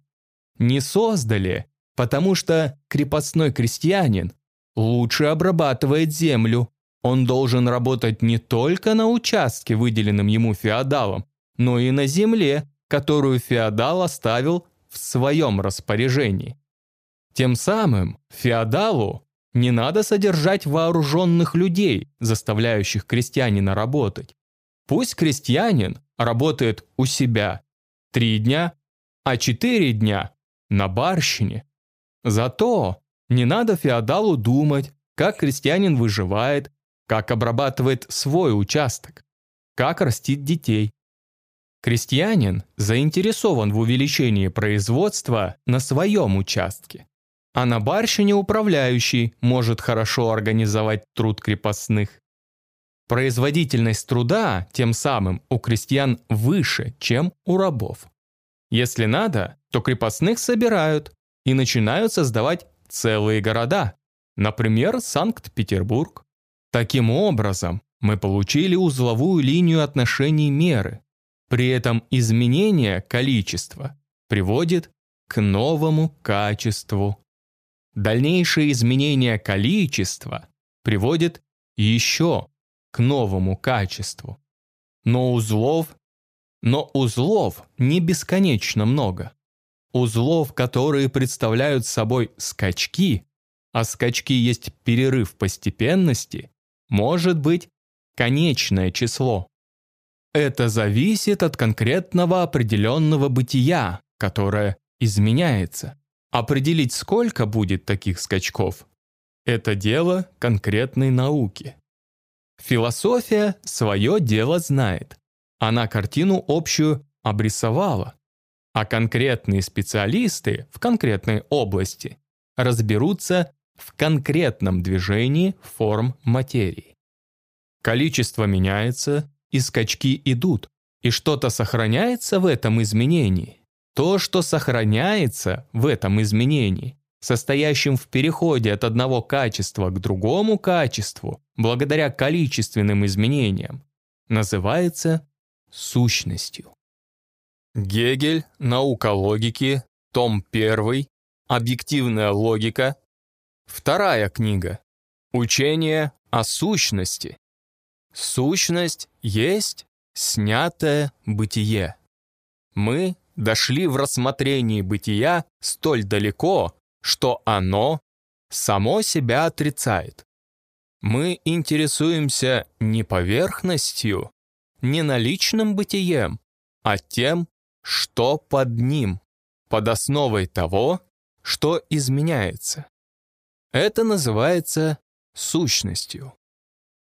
Не создали, потому что крепостной крестьянин лучше обрабатывает землю, он должен работать не только на участке, выделенном ему феодалом, но и на земле, которую феодал оставил в своем распоряжении. Тем самым феодалу не надо содержать вооруженных людей, заставляющих крестьянина работать. Пусть крестьянин работает у себя три дня, а четыре дня на барщине. Зато не надо феодалу думать, как крестьянин выживает, как обрабатывает свой участок, как растит детей. Крестьянин заинтересован в увеличении производства на своем участке, а на барщине управляющий может хорошо организовать труд крепостных. Производительность труда тем самым у крестьян выше, чем у рабов. Если надо, то крепостных собирают и начинают создавать целые города, например, Санкт-Петербург. Таким образом, мы получили узловую линию отношений меры. При этом изменение количества приводит к новому качеству. Дальнейшее изменение количества приводит еще к новому качеству. Но узлов, но узлов не бесконечно много. Узлов, которые представляют собой скачки, а скачки есть перерыв постепенности, может быть конечное число. Это зависит от конкретного определенного бытия, которое изменяется. Определить, сколько будет таких скачков – это дело конкретной науки. Философия свое дело знает. Она картину общую обрисовала, а конкретные специалисты в конкретной области разберутся в конкретном движении форм материи. Количество меняется, и скачки идут, и что-то сохраняется в этом изменении. То, что сохраняется в этом изменении, состоящем в переходе от одного качества к другому качеству, благодаря количественным изменениям, называется сущностью. Гегель, наука логики, том 1, объективная логика, Вторая книга. Учение о сущности. Сущность есть снятое бытие. Мы дошли в рассмотрении бытия столь далеко, что оно само себя отрицает. Мы интересуемся не поверхностью, не наличным бытием, а тем, что под ним, под основой того, что изменяется. Это называется сущностью.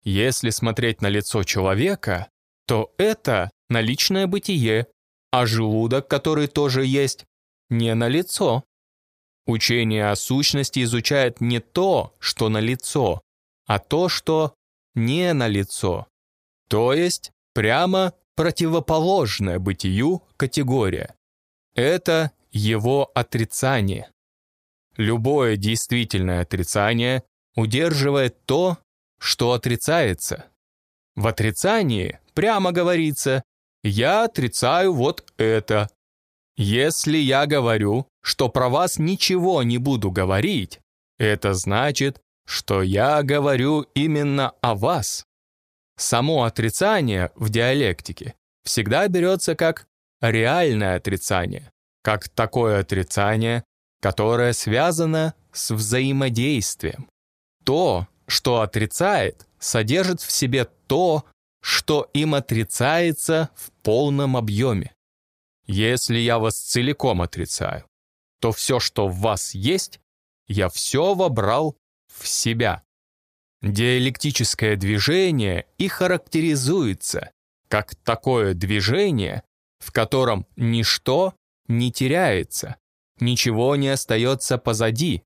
Если смотреть на лицо человека, то это наличное бытие, а желудок, который тоже есть, не на лицо. Учение о сущности изучает не то, что на лицо, а то, что не на лицо. То есть прямо противоположная бытию категория. Это его отрицание. Любое действительное отрицание удерживает то, что отрицается. В отрицании прямо говорится «я отрицаю вот это». Если я говорю, что про вас ничего не буду говорить, это значит, что я говорю именно о вас. Само отрицание в диалектике всегда берется как реальное отрицание, как такое отрицание, которое связано с взаимодействием. То, что отрицает, содержит в себе то, что им отрицается в полном объеме. Если я вас целиком отрицаю, то все, что в вас есть, я все вобрал в себя. Диалектическое движение и характеризуется как такое движение, в котором ничто не теряется, ничего не остается позади,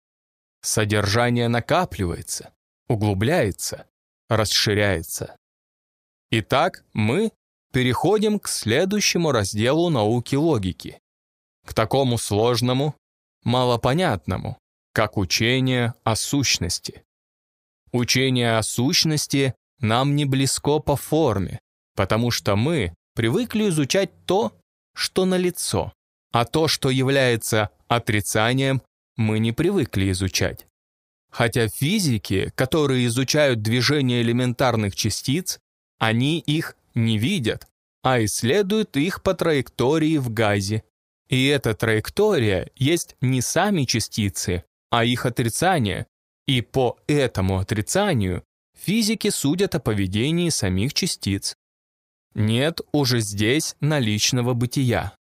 содержание накапливается, углубляется, расширяется. Итак, мы переходим к следующему разделу науки логики, к такому сложному, малопонятному, как учение о сущности. Учение о сущности нам не близко по форме, потому что мы привыкли изучать то, что налицо, а то, что является отрицанием, мы не привыкли изучать. Хотя физики, которые изучают движение элементарных частиц, они их не видят, а исследуют их по траектории в газе. И эта траектория есть не сами частицы, а их отрицание. И по этому отрицанию физики судят о поведении самих частиц. Нет уже здесь наличного бытия.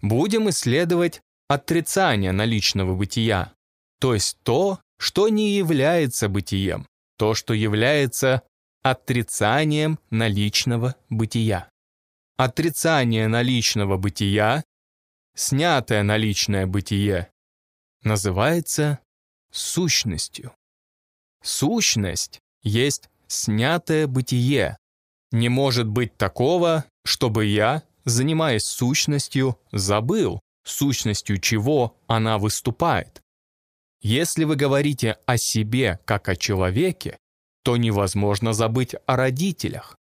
Будем исследовать отрицание наличного бытия, то есть то, что не является бытием, то, что является отрицанием наличного бытия. Отрицание наличного бытия, снятое наличное бытие, называется сущностью. Сущность есть снятое бытие. Не может быть такого, чтобы я, занимаясь сущностью, забыл, сущностью чего она выступает. Если вы говорите о себе как о человеке, то невозможно забыть о родителях.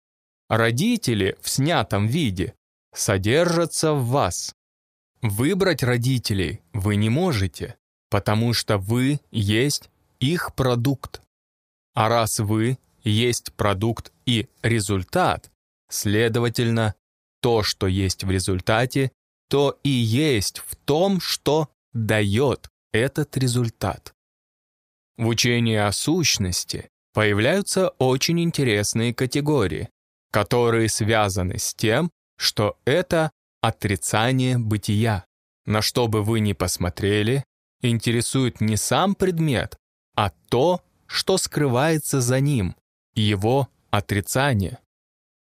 Родители в снятом виде содержатся в вас. Выбрать родителей вы не можете, потому что вы есть их продукт. А раз вы есть продукт и результат, следовательно, то, что есть в результате, то и есть в том, что дает этот результат. В учении о сущности появляются очень интересные категории, которые связаны с тем, что это отрицание бытия. На что бы вы ни посмотрели, интересует не сам предмет, а то, что скрывается за ним, его отрицание.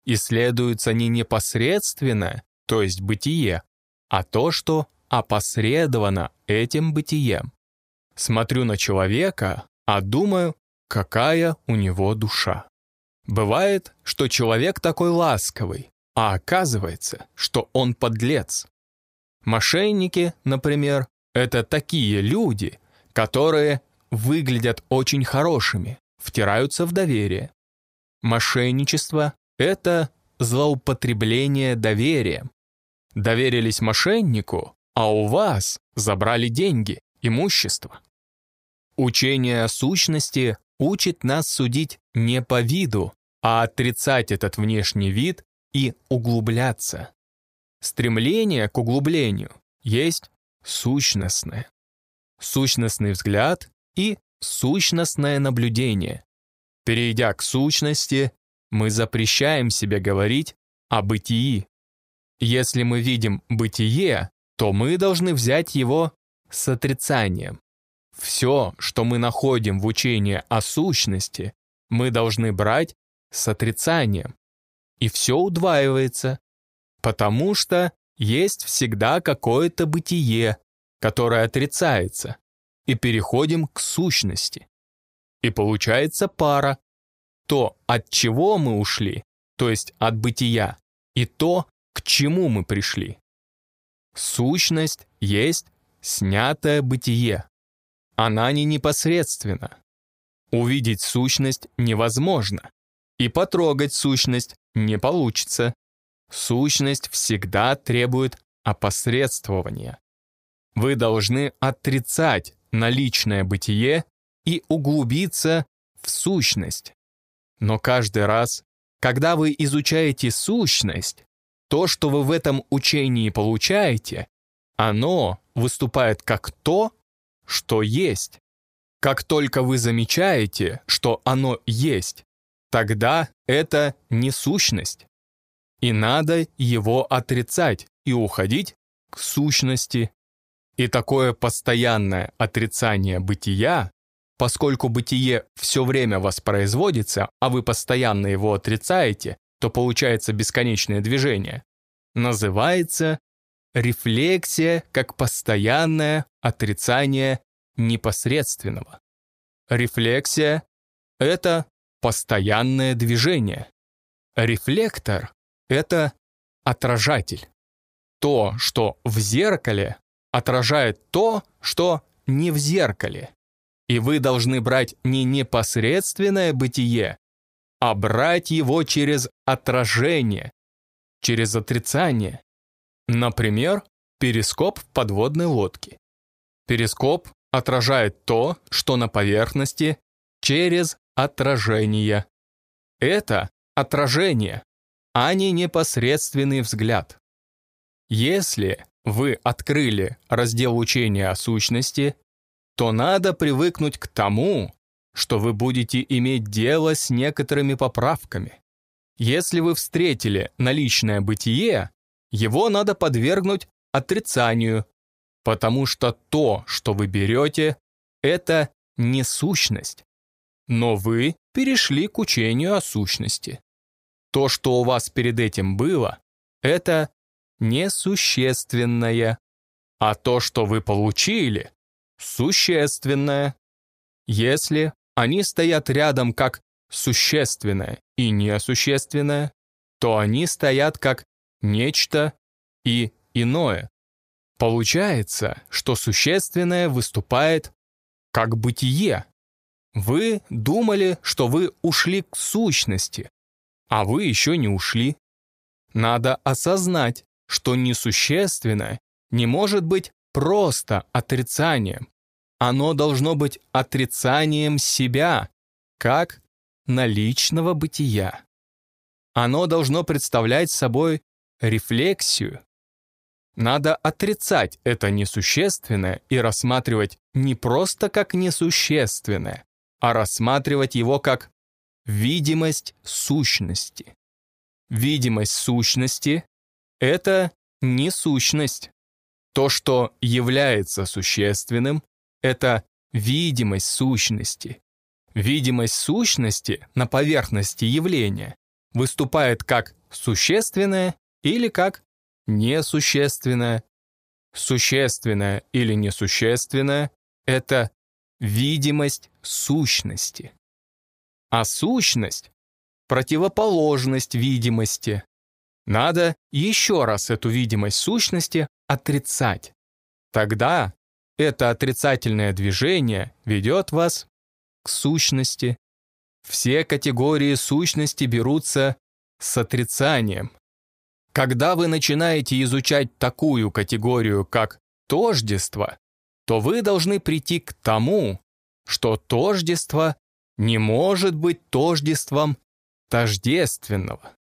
Исследуется не непосредственно, то есть бытие, а то, что опосредовано этим бытием. Смотрю на человека, а думаю, какая у него душа. Бывает, что человек такой ласковый, а оказывается, что он подлец. Мошенники, например, это такие люди, которые выглядят очень хорошими, втираются в доверие. Мошенничество – это злоупотребление доверием. Доверились мошеннику, а у вас забрали деньги, имущество. Учение о сущности учит нас судить не по виду, а отрицать этот внешний вид и углубляться. Стремление к углублению есть сущностное. Сущностный взгляд и сущностное наблюдение. Перейдя к сущности, мы запрещаем себе говорить о бытии. Если мы видим бытие, то мы должны взять его с отрицанием. Все, что мы находим в учении о сущности, мы должны брать с отрицанием. И все удваивается, потому что есть всегда какое-то бытие, которое отрицается, и переходим к сущности. И получается пара. То, от чего мы ушли, то есть от бытия, и то, к чему мы пришли. Сущность есть снятое бытие. Она не непосредственна. Увидеть сущность невозможно, и потрогать сущность не получится. Сущность всегда требует опосредствования. Вы должны отрицать наличное бытие и углубиться в сущность. Но каждый раз, когда вы изучаете сущность, то, что вы в этом учении получаете, оно выступает как то, что есть. Как только вы замечаете, что оно есть, тогда это не сущность. И надо его отрицать и уходить к сущности. И такое постоянное отрицание бытия, поскольку бытие все время воспроизводится, а вы постоянно его отрицаете, то получается бесконечное движение, называется рефлексия как постоянное отрицание непосредственного. Рефлексия – это постоянное движение. Рефлектор – это отражатель. То, что в зеркале, отражает то, что не в зеркале. И вы должны брать не непосредственное бытие, а брать его через отражение, через отрицание. Например, перископ в подводной лодке. Перископ отражает то, что на поверхности, через отражение. Это отражение, а не непосредственный взгляд. Если вы открыли раздел учения о сущности, то надо привыкнуть к тому, что вы будете иметь дело с некоторыми поправками. Если вы встретили наличное бытие, его надо подвергнуть отрицанию, потому что то, что вы берете, это не сущность. Но вы перешли к учению о сущности. То, что у вас перед этим было, это несущественное, а то, что вы получили, существенное. Если они стоят рядом как существенное и несущественное, то они стоят как нечто и иное. Получается, что существенное выступает как бытие. Вы думали, что вы ушли к сущности, а вы еще не ушли. Надо осознать, что несущественное не может быть просто отрицанием. Оно должно быть отрицанием себя, как наличного бытия. Оно должно представлять собой рефлексию. Надо отрицать это несущественное и рассматривать не просто как несущественное, а рассматривать его как видимость сущности. Видимость сущности — это не сущность. То, что является существенным, это видимость сущности. Видимость сущности на поверхности явления выступает как существенное или как несущественное. Существенное или несущественное — это видимость сущности. А сущность — противоположность видимости. Надо еще раз эту видимость сущности отрицать. Тогда это отрицательное движение ведет вас к сущности. Все категории сущности берутся с отрицанием. Когда вы начинаете изучать такую категорию, как тождество, то вы должны прийти к тому, что тождество не может быть тождеством тождественного.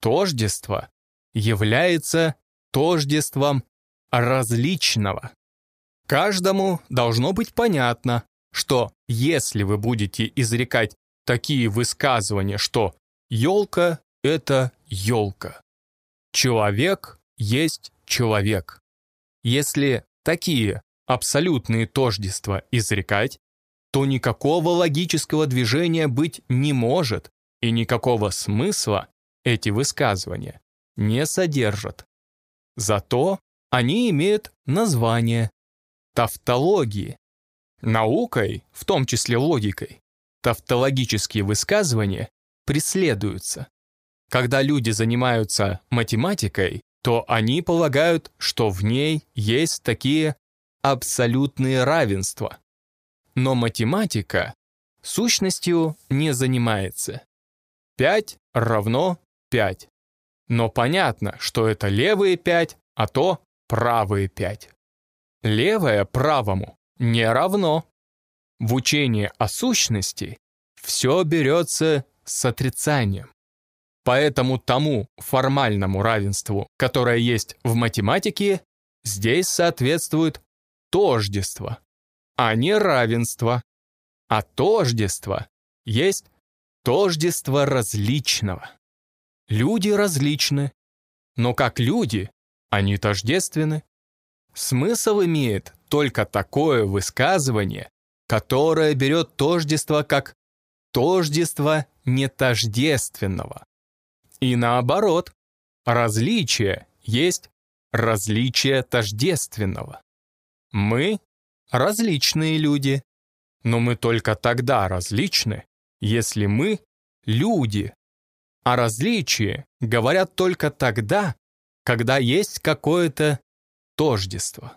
Тождество является тождеством различного. Каждому должно быть понятно, что если вы будете изрекать такие высказывания, что «елка — это елка», «человек есть человек», если такие абсолютные тождества изрекать, то никакого логического движения быть не может, и никакого смысла эти высказывания не содержат. Зато они имеют название – тавтологии. Наукой, в том числе логикой, тавтологические высказывания преследуются. Когда люди занимаются математикой, то они полагают, что в ней есть такие абсолютные равенства. Но математика сущностью не занимается. 5 равно 5. Но понятно, что это левые 5, а то правые 5. Левое правому не равно. В учении о сущности все берется с отрицанием. Поэтому тому формальному равенству, которое есть в математике, здесь соответствует тождество, а не равенство. А тождество есть тождество различного. Люди различны, но как люди они тождественны. Смысл имеет только такое высказывание, которое берет тождество как тождество нетождественного. И наоборот, различие есть различие тождественного. Мы – различные люди, но мы только тогда различны, если мы – люди. А различие говорят только тогда, когда есть какое-то тождество.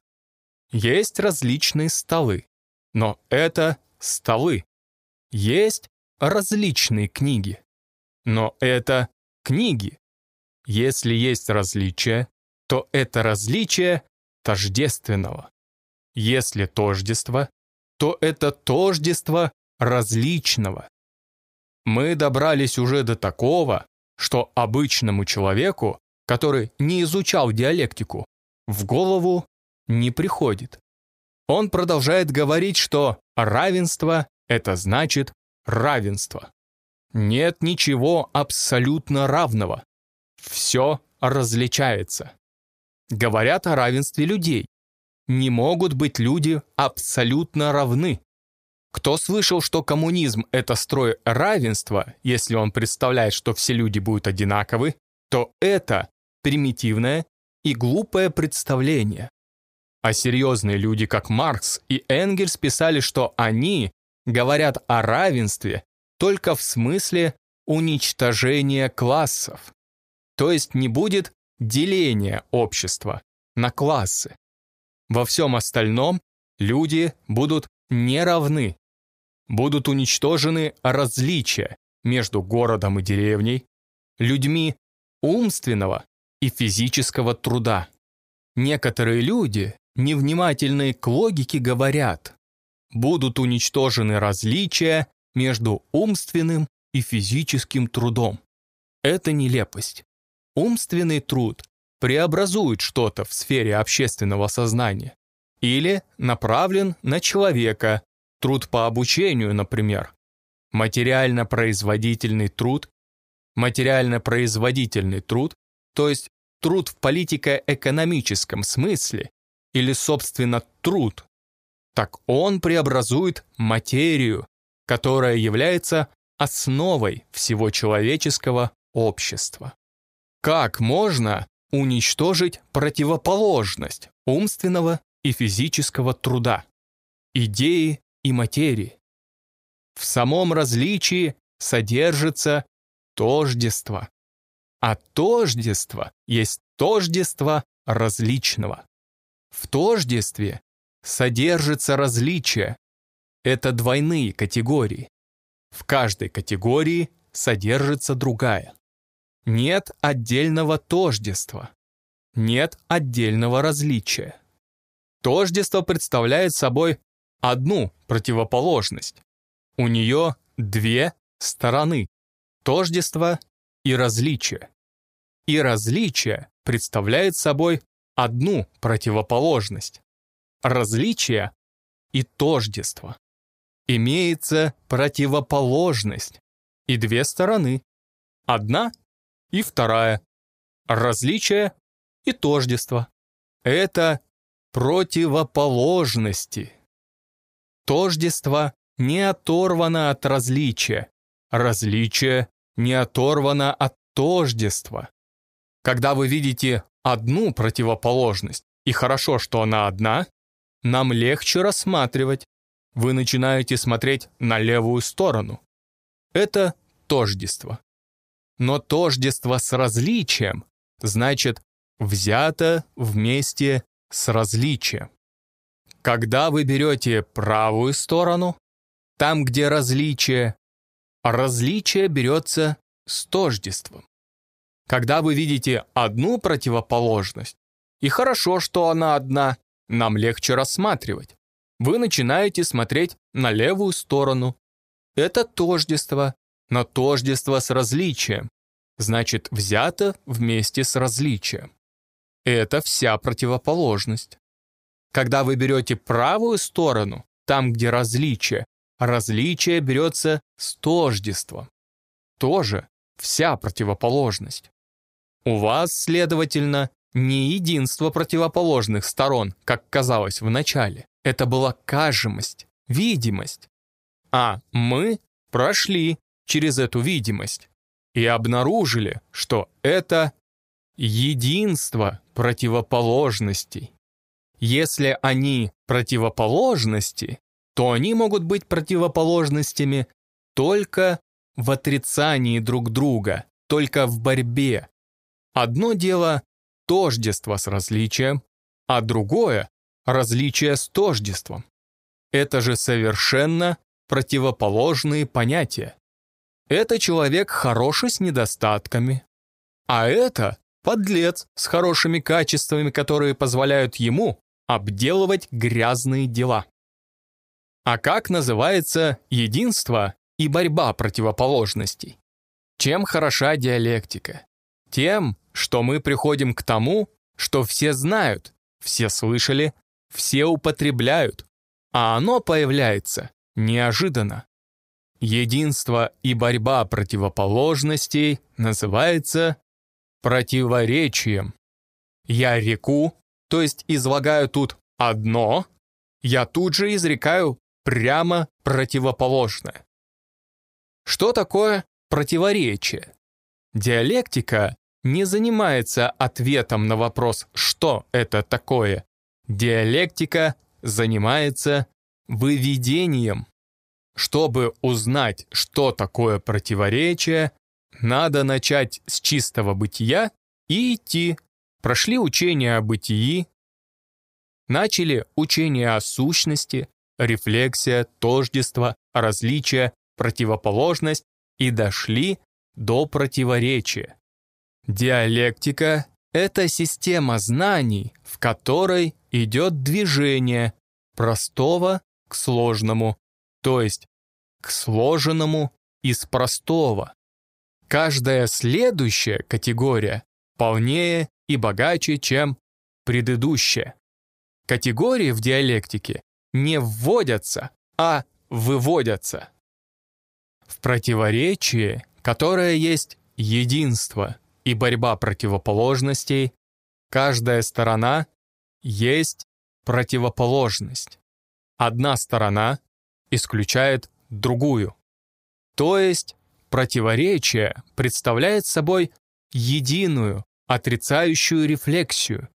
Есть различные столы, но это столы. Есть различные книги, но это книги. Если есть различие, то это различие тождественного. Если тождество, то это тождество различного. Мы добрались уже до такого, что обычному человеку который не изучал диалектику, в голову не приходит. Он продолжает говорить, что равенство – это значит равенство. Нет ничего абсолютно равного. Все различается. Говорят о равенстве людей. Не могут быть люди абсолютно равны. Кто слышал, что коммунизм – это строй равенства, если он представляет, что все люди будут одинаковы, то это примитивное и глупое представление. А серьезные люди, как Маркс и Энгельс, писали, что они говорят о равенстве только в смысле уничтожения классов. То есть не будет деления общества на классы. Во всем остальном люди будут неравны. Будут уничтожены различия между городом и деревней, людьми умственного и физического труда. Некоторые люди, невнимательные к логике, говорят, будут уничтожены различия между умственным и физическим трудом. Это нелепость. Умственный труд преобразует что-то в сфере общественного сознания или направлен на человека, труд по обучению, например. Материально-производительный труд Материально-производительный труд то есть труд в политико-экономическом смысле, или, собственно, труд, так он преобразует материю, которая является основой всего человеческого общества. Как можно уничтожить противоположность умственного и физического труда, идеи и материи? В самом различии содержится тождество. А тождество есть тождество различного. В тождестве содержится различие. Это двойные категории. В каждой категории содержится другая. Нет отдельного тождества. Нет отдельного различия. Тождество представляет собой одну противоположность. У нее две стороны. Тождество и различие. И различие представляет собой одну противоположность. Различие и тождество. Имеется противоположность и две стороны. Одна и вторая. Различие и тождество. Это противоположности. Тождество не оторвано от различия. Различие не оторвана от тождества. Когда вы видите одну противоположность, и хорошо, что она одна, нам легче рассматривать. Вы начинаете смотреть на левую сторону. Это тождество. Но тождество с различием значит взято вместе с различием. Когда вы берете правую сторону, там, где различие, различие берется с тождеством. Когда вы видите одну противоположность, и хорошо, что она одна, нам легче рассматривать. Вы начинаете смотреть на левую сторону. это тождество, но тождество с различием, значит взято вместе с различием. Это вся противоположность. Когда вы берете правую сторону, там, где различие, различие берется с тождеством. Тоже вся противоположность. У вас, следовательно, не единство противоположных сторон, как казалось в начале. Это была кажемость, видимость. А мы прошли через эту видимость и обнаружили, что это единство противоположностей. Если они противоположности, то они могут быть противоположностями только в отрицании друг друга, только в борьбе. Одно дело – тождество с различием, а другое – различие с тождеством. Это же совершенно противоположные понятия. Это человек хороший с недостатками, а это подлец с хорошими качествами, которые позволяют ему обделывать грязные дела. А как называется единство и борьба противоположностей? Чем хороша диалектика? Тем, что мы приходим к тому, что все знают, все слышали, все употребляют, а оно появляется неожиданно. Единство и борьба противоположностей называется противоречием. Я реку, то есть излагаю тут одно, я тут же изрекаю прямо противоположное. Что такое противоречие? Диалектика не занимается ответом на вопрос «что это такое?». Диалектика занимается выведением. Чтобы узнать, что такое противоречие, надо начать с чистого бытия и идти. Прошли учение о бытии, начали учение о сущности, рефлексия, тождество, различие, противоположность и дошли до противоречия. Диалектика — это система знаний, в которой идет движение простого к сложному, то есть к сложенному из простого. Каждая следующая категория полнее и богаче, чем предыдущая. Категории в диалектике не вводятся, а выводятся. В противоречии, которое есть единство и борьба противоположностей, каждая сторона есть противоположность. Одна сторона исключает другую. То есть противоречие представляет собой единую, отрицающую рефлексию,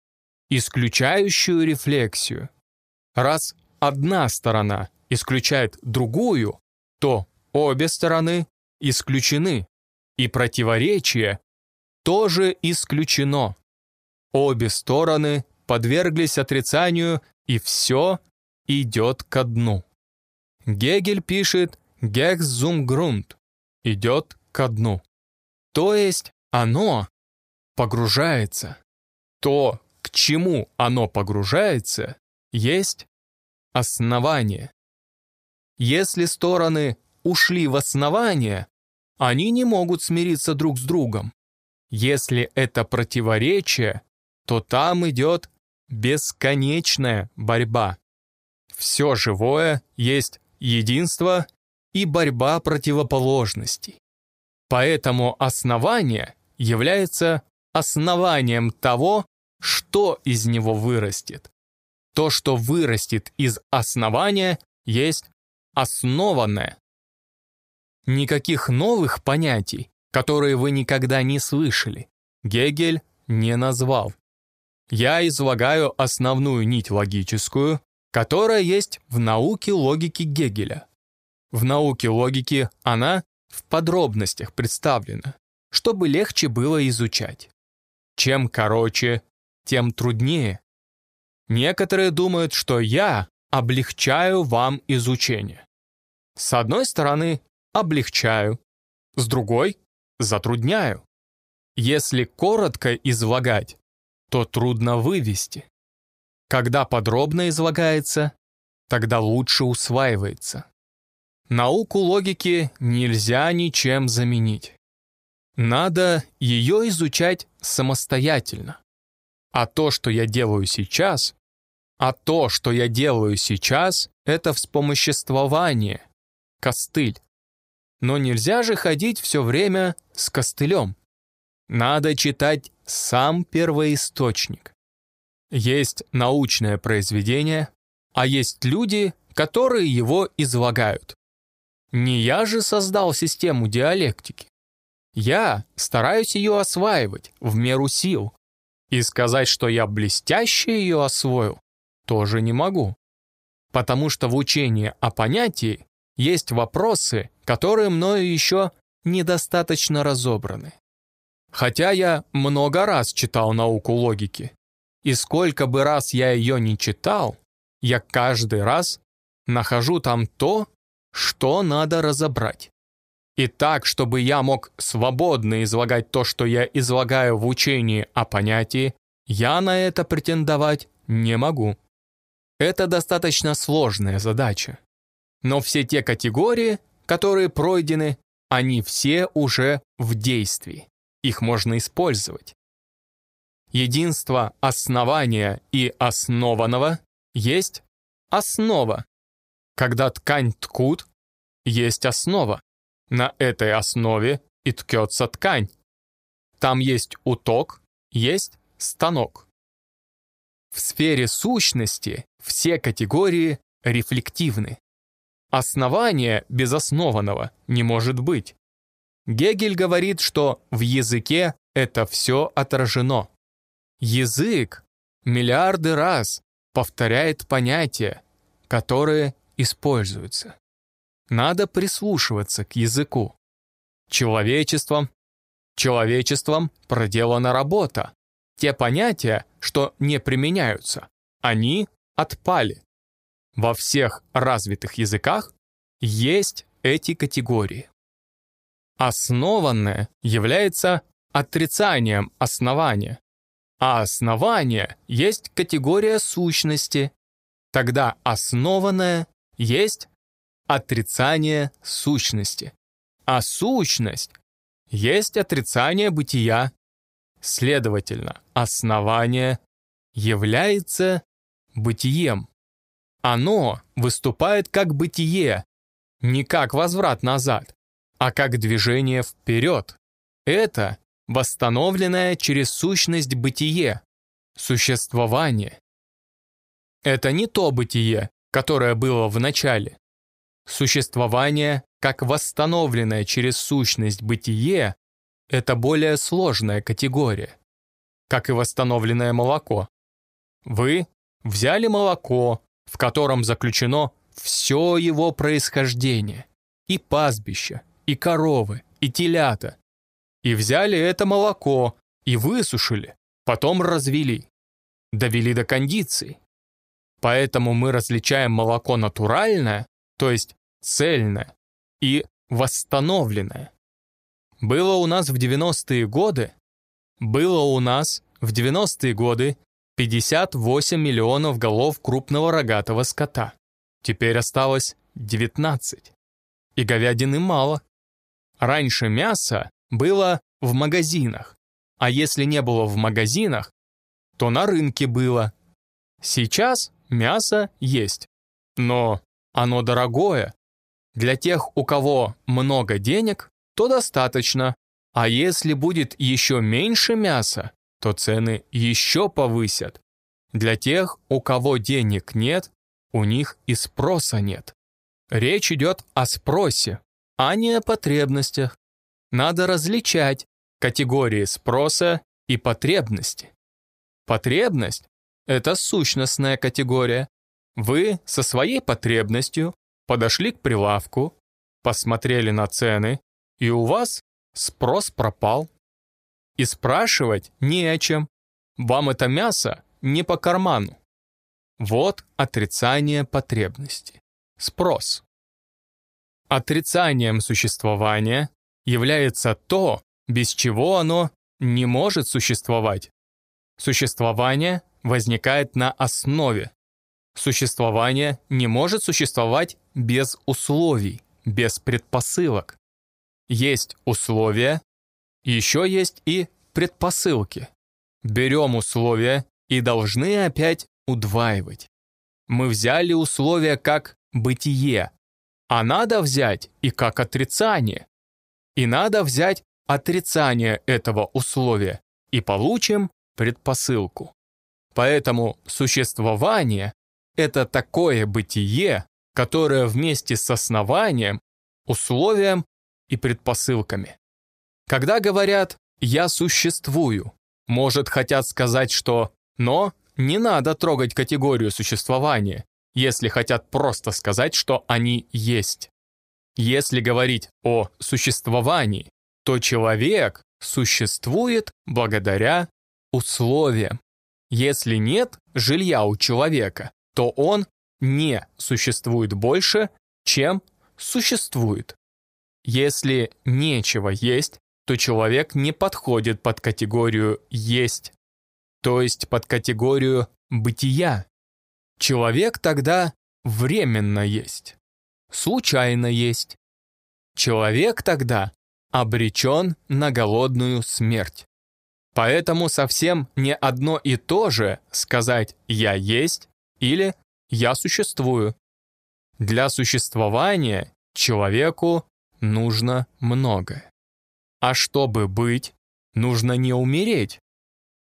исключающую рефлексию. Раз одна сторона исключает другую, то обе стороны исключены, и противоречие тоже исключено. Обе стороны подверглись отрицанию, и все идет ко дну. Гегель пишет «Гекс зум грунт» — идет ко дну. То есть оно погружается. То, к чему оно погружается, есть основание. Если стороны ушли в основание, они не могут смириться друг с другом. Если это противоречие, то там идет бесконечная борьба. Все живое есть единство и борьба противоположностей. Поэтому основание является основанием того, что из него вырастет. То, что вырастет из основания, есть основанное. Никаких новых понятий, которые вы никогда не слышали, Гегель не назвал. Я излагаю основную нить логическую, которая есть в науке логики Гегеля. В науке логики она в подробностях представлена, чтобы легче было изучать. Чем короче, тем труднее. Некоторые думают, что я облегчаю вам изучение. С одной стороны, облегчаю, с другой – затрудняю. Если коротко излагать, то трудно вывести. Когда подробно излагается, тогда лучше усваивается. Науку логики нельзя ничем заменить. Надо ее изучать самостоятельно. А то, что я делаю сейчас, а то, что я делаю сейчас, это вспомоществование, костыль. Но нельзя же ходить все время с костылем. Надо читать сам первоисточник. Есть научное произведение, а есть люди, которые его излагают. Не я же создал систему диалектики. Я стараюсь ее осваивать в меру сил. И сказать, что я блестяще ее освоил, тоже не могу. Потому что в учении о понятии есть вопросы, которые мною еще недостаточно разобраны. Хотя я много раз читал науку логики, и сколько бы раз я ее не читал, я каждый раз нахожу там то, что надо разобрать. И так, чтобы я мог свободно излагать то, что я излагаю в учении о понятии, я на это претендовать не могу. Это достаточно сложная задача. Но все те категории, которые пройдены, они все уже в действии. Их можно использовать. Единство основания и основанного есть основа. Когда ткань ткут, есть основа. На этой основе и ткется ткань. Там есть уток, есть станок. В сфере сущности все категории рефлективны. Основания безоснованного не может быть. Гегель говорит, что в языке это все отражено. Язык миллиарды раз повторяет понятия, которые используются. Надо прислушиваться к языку. Человечеством, человечеством проделана работа. Те понятия, что не применяются, они отпали. Во всех развитых языках есть эти категории. Основанное является отрицанием основания, а основание есть категория сущности. Тогда основанное есть отрицание сущности. А сущность есть отрицание бытия. Следовательно, основание является бытием. Оно выступает как бытие, не как возврат назад, а как движение вперед. Это восстановленное через сущность бытие, существование. Это не то бытие, которое было в начале. Существование, как восстановленное через сущность бытие, это более сложная категория, как и восстановленное молоко. Вы взяли молоко, в котором заключено все его происхождение, и пастбища, и коровы, и телята, и взяли это молоко, и высушили, потом развели, довели до кондиции. Поэтому мы различаем молоко натуральное, то есть цельное, и восстановленное. Было у нас в 90-е годы, было у нас в 90-е годы 58 миллионов голов крупного рогатого скота. Теперь осталось 19. И говядины мало. Раньше мясо было в магазинах, а если не было в магазинах, то на рынке было. Сейчас мясо есть, но оно дорогое. Для тех, у кого много денег, то достаточно, а если будет еще меньше мяса, то цены еще повысят. Для тех, у кого денег нет, у них и спроса нет. Речь идет о спросе, а не о потребностях. Надо различать категории спроса и потребности. Потребность – это сущностная категория. Вы со своей потребностью подошли к прилавку, посмотрели на цены, и у вас спрос пропал. И спрашивать не о чем. Вам это мясо не по карману. Вот отрицание потребности. Спрос. Отрицанием существования является то, без чего оно не может существовать. Существование возникает на основе. Существование не может существовать без условий, без предпосылок. Есть условия, еще есть и предпосылки. Берем условия и должны опять удваивать. Мы взяли условия как бытие, а надо взять и как отрицание. И надо взять отрицание этого условия, и получим предпосылку. Поэтому существование – это такое бытие, которое вместе с основанием, условием и предпосылками. Когда говорят «я существую», может хотят сказать, что «но» не надо трогать категорию существования, если хотят просто сказать, что они есть. Если говорить о существовании, то человек существует благодаря условиям. Если нет жилья у человека, то он не существует больше, чем существует. Если нечего есть, то человек не подходит под категорию «есть», то есть под категорию «бытия». Человек тогда временно есть, случайно есть. Человек тогда обречен на голодную смерть. Поэтому совсем не одно и то же сказать «я есть» или «я существую». Для существования человеку нужно многое. А чтобы быть, нужно не умереть.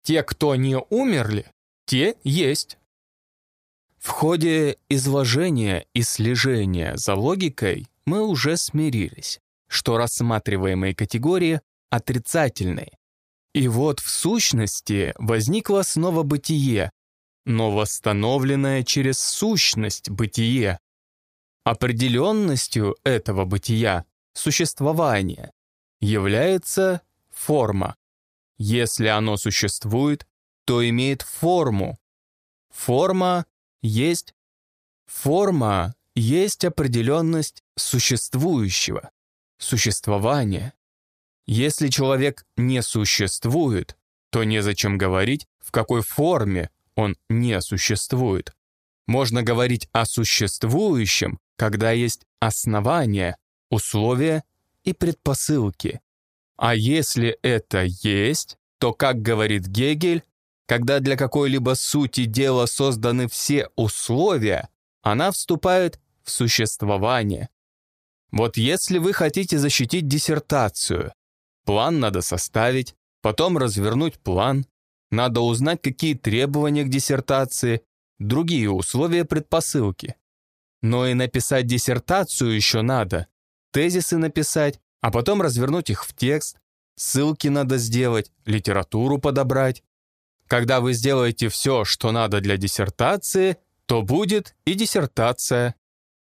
Те, кто не умерли, те есть. В ходе изложения и слежения за логикой мы уже смирились, что рассматриваемые категории отрицательные. И вот в сущности возникло снова бытие, но восстановленное через сущность бытие. Определенностью этого бытия, существования, является форма. Если оно существует, то имеет форму. Форма есть форма есть определенность существующего, существования. Если человек не существует, то незачем говорить, в какой форме он не существует. Можно говорить о существующем, когда есть основания, условия и предпосылки. А если это есть, то, как говорит Гегель, когда для какой-либо сути дела созданы все условия, она вступает в существование. Вот если вы хотите защитить диссертацию, план надо составить, потом развернуть план, надо узнать, какие требования к диссертации, другие условия предпосылки. Но и написать диссертацию еще надо, тезисы написать, а потом развернуть их в текст, ссылки надо сделать, литературу подобрать. Когда вы сделаете все, что надо для диссертации, то будет и диссертация.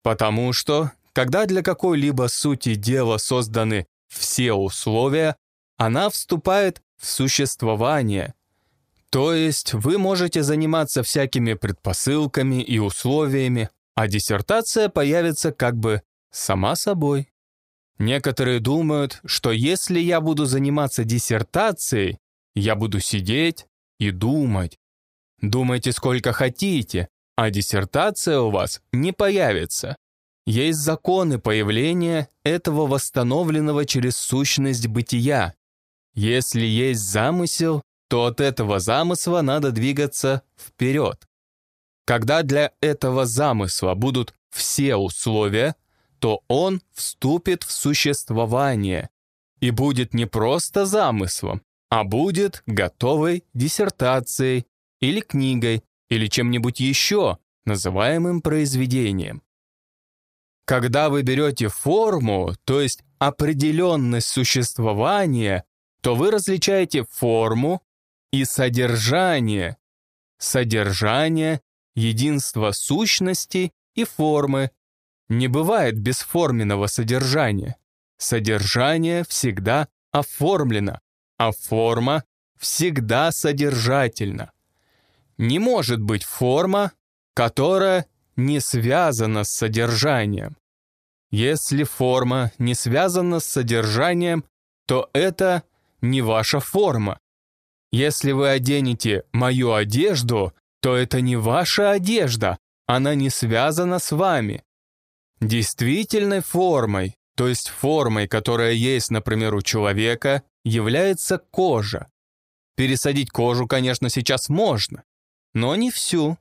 Потому что, когда для какой-либо сути дела созданы все условия, она вступает в существование. То есть вы можете заниматься всякими предпосылками и условиями, а диссертация появится как бы сама собой. Некоторые думают, что если я буду заниматься диссертацией, я буду сидеть и думать. Думайте сколько хотите, а диссертация у вас не появится. Есть законы появления этого восстановленного через сущность бытия. Если есть замысел, то от этого замысла надо двигаться вперед. Когда для этого замысла будут все условия, то он вступит в существование и будет не просто замыслом, а будет готовой диссертацией или книгой или чем-нибудь еще, называемым произведением. Когда вы берете форму, то есть определенность существования, то вы различаете форму и содержание. Содержание, единство сущности и формы. Не бывает бесформенного содержания. Содержание всегда оформлено, а форма всегда содержательна. Не может быть форма, которая не связана с содержанием. Если форма не связана с содержанием, то это не ваша форма. Если вы оденете мою одежду, то это не ваша одежда, она не связана с вами. Действительной формой, то есть формой, которая есть, например, у человека, является кожа. Пересадить кожу, конечно, сейчас можно, но не всю.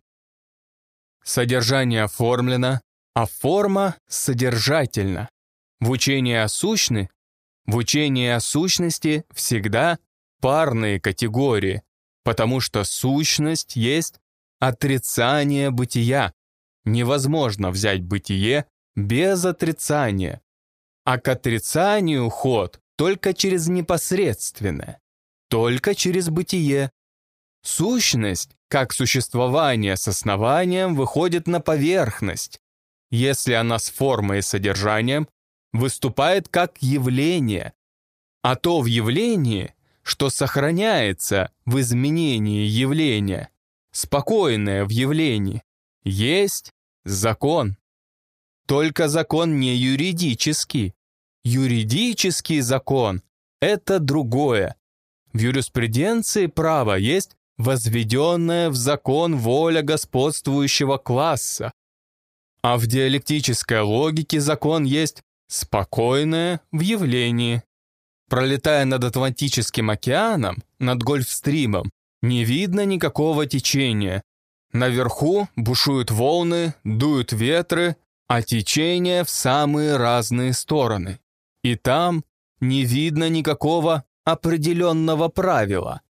Содержание оформлено, а форма содержательна. В учении о сущны, в учении о сущности всегда парные категории, потому что сущность есть отрицание бытия. Невозможно взять бытие без отрицания. А к отрицанию ход только через непосредственное, только через бытие. Сущность, как существование с основанием, выходит на поверхность, если она с формой и содержанием выступает как явление, а то в явлении, что сохраняется в изменении явления, спокойное в явлении, есть закон. Только закон не юридический. Юридический закон – это другое. В юриспруденции права есть возведенная в закон воля господствующего класса. А в диалектической логике закон есть спокойное в явлении. Пролетая над Атлантическим океаном, над Гольфстримом, не видно никакого течения. Наверху бушуют волны, дуют ветры, а течение в самые разные стороны. И там не видно никакого определенного правила.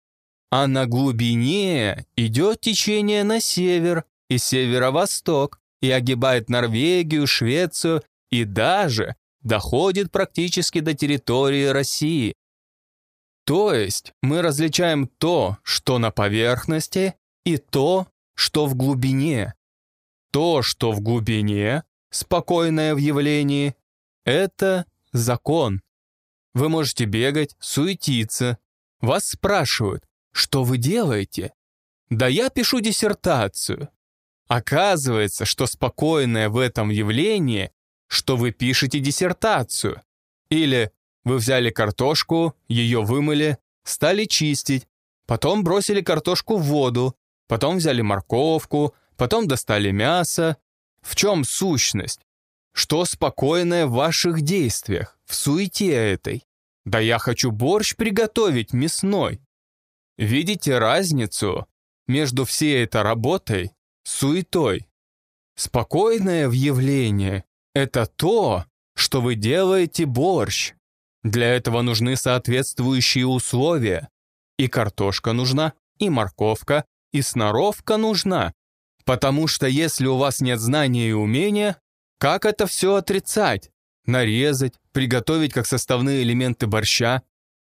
А на глубине идет течение на север и северо-восток и огибает Норвегию, Швецию и даже доходит практически до территории России. То есть мы различаем то, что на поверхности, и то, что в глубине. То, что в глубине, спокойное в явлении, это закон. Вы можете бегать, суетиться. Вас спрашивают, что вы делаете? Да я пишу диссертацию. Оказывается, что спокойное в этом явлении, что вы пишете диссертацию. Или вы взяли картошку, ее вымыли, стали чистить, потом бросили картошку в воду, потом взяли морковку, потом достали мясо. В чем сущность? Что спокойное в ваших действиях, в суете этой? Да я хочу борщ приготовить мясной. Видите разницу между всей этой работой, суетой? Спокойное в явлении – это то, что вы делаете борщ. Для этого нужны соответствующие условия. И картошка нужна, и морковка, и сноровка нужна. Потому что если у вас нет знания и умения, как это все отрицать? Нарезать, приготовить как составные элементы борща.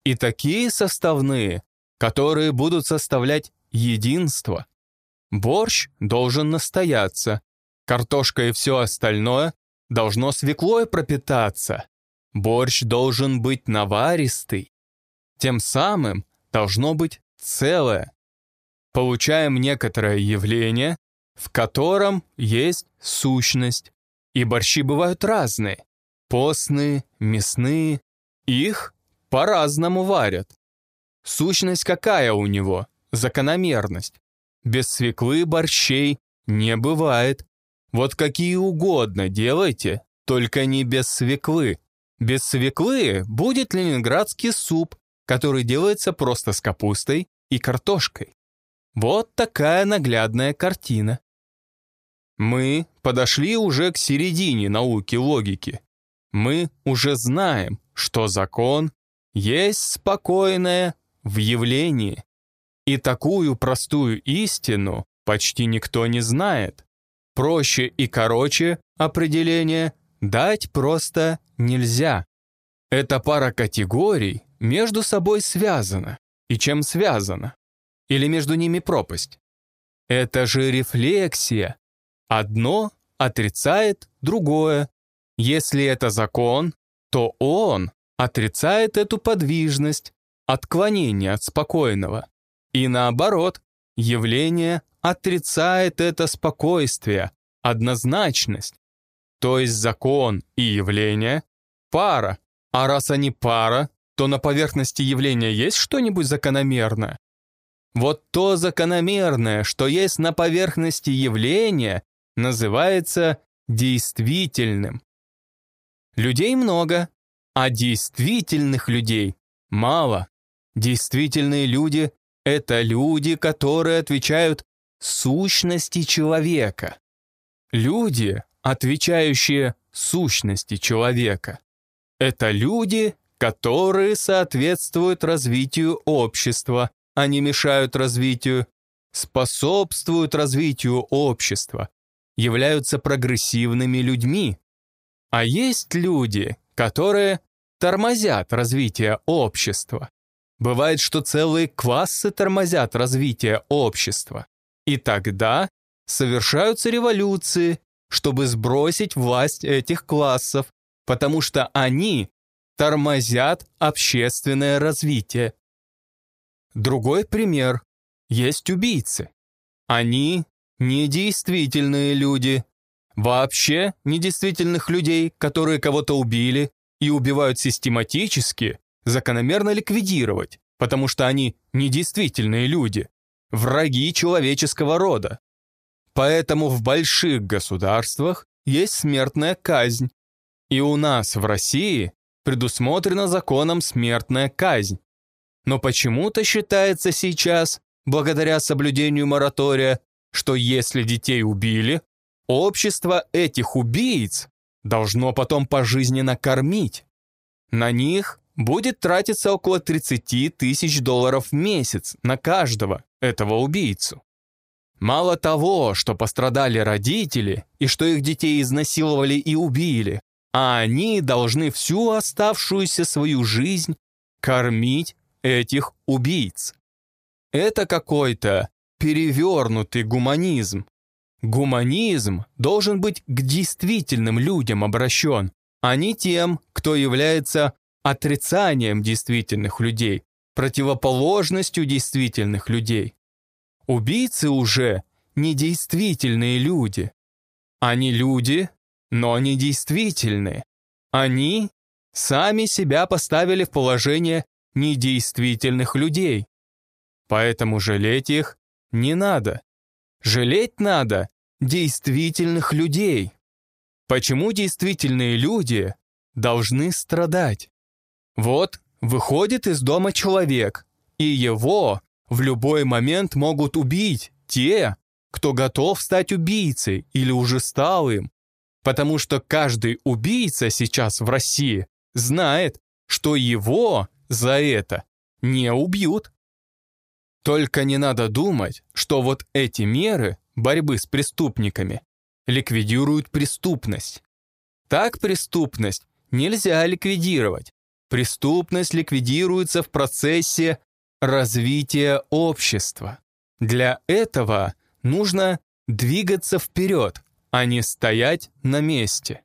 И такие составные, которые будут составлять единство. Борщ должен настояться. Картошка и все остальное должно свеклой пропитаться. Борщ должен быть наваристый. Тем самым должно быть целое. Получаем некоторое явление, в котором есть сущность. И борщи бывают разные. Постные, мясные. Их по-разному варят. Сущность какая у него? Закономерность. Без свеклы борщей не бывает. Вот какие угодно делайте, только не без свеклы. Без свеклы будет ленинградский суп, который делается просто с капустой и картошкой. Вот такая наглядная картина. Мы подошли уже к середине науки логики. Мы уже знаем, что закон есть спокойное в явлении. И такую простую истину почти никто не знает. Проще и короче определение дать просто нельзя. Эта пара категорий между собой связана. И чем связана? Или между ними пропасть? Это же рефлексия. Одно отрицает другое. Если это закон, то он отрицает эту подвижность, отклонение от спокойного. И наоборот, явление отрицает это спокойствие, однозначность. То есть закон и явление – пара. А раз они пара, то на поверхности явления есть что-нибудь закономерное? Вот то закономерное, что есть на поверхности явления, называется действительным. Людей много, а действительных людей мало. Действительные люди — это люди, которые отвечают сущности человека. Люди, отвечающие сущности человека. Это люди, которые соответствуют развитию общества, не мешают развитию, способствуют развитию общества, являются прогрессивными людьми. А есть люди, которые тормозят развитие общества. Бывает, что целые классы тормозят развитие общества. И тогда совершаются революции, чтобы сбросить власть этих классов, потому что они тормозят общественное развитие. Другой пример. Есть убийцы. Они недействительные люди. Вообще недействительных людей, которые кого-то убили и убивают систематически, закономерно ликвидировать, потому что они недействительные люди, враги человеческого рода. Поэтому в больших государствах есть смертная казнь. И у нас в России предусмотрена законом смертная казнь. Но почему-то считается сейчас, благодаря соблюдению моратория, что если детей убили, общество этих убийц должно потом пожизненно кормить. На них будет тратиться около 30 тысяч долларов в месяц на каждого этого убийцу. Мало того, что пострадали родители и что их детей изнасиловали и убили, а они должны всю оставшуюся свою жизнь кормить этих убийц. Это какой-то перевернутый гуманизм. Гуманизм должен быть к действительным людям обращен, а не тем, кто является отрицанием действительных людей, противоположностью действительных людей. Убийцы уже недействительные люди. Они люди, но не действительные. Они сами себя поставили в положение недействительных людей. Поэтому жалеть их не надо. Жалеть надо действительных людей. Почему действительные люди должны страдать? Вот выходит из дома человек, и его в любой момент могут убить те, кто готов стать убийцей или уже стал им. Потому что каждый убийца сейчас в России знает, что его за это не убьют. Только не надо думать, что вот эти меры борьбы с преступниками ликвидируют преступность. Так преступность нельзя ликвидировать. Преступность ликвидируется в процессе развития общества. Для этого нужно двигаться вперед, а не стоять на месте.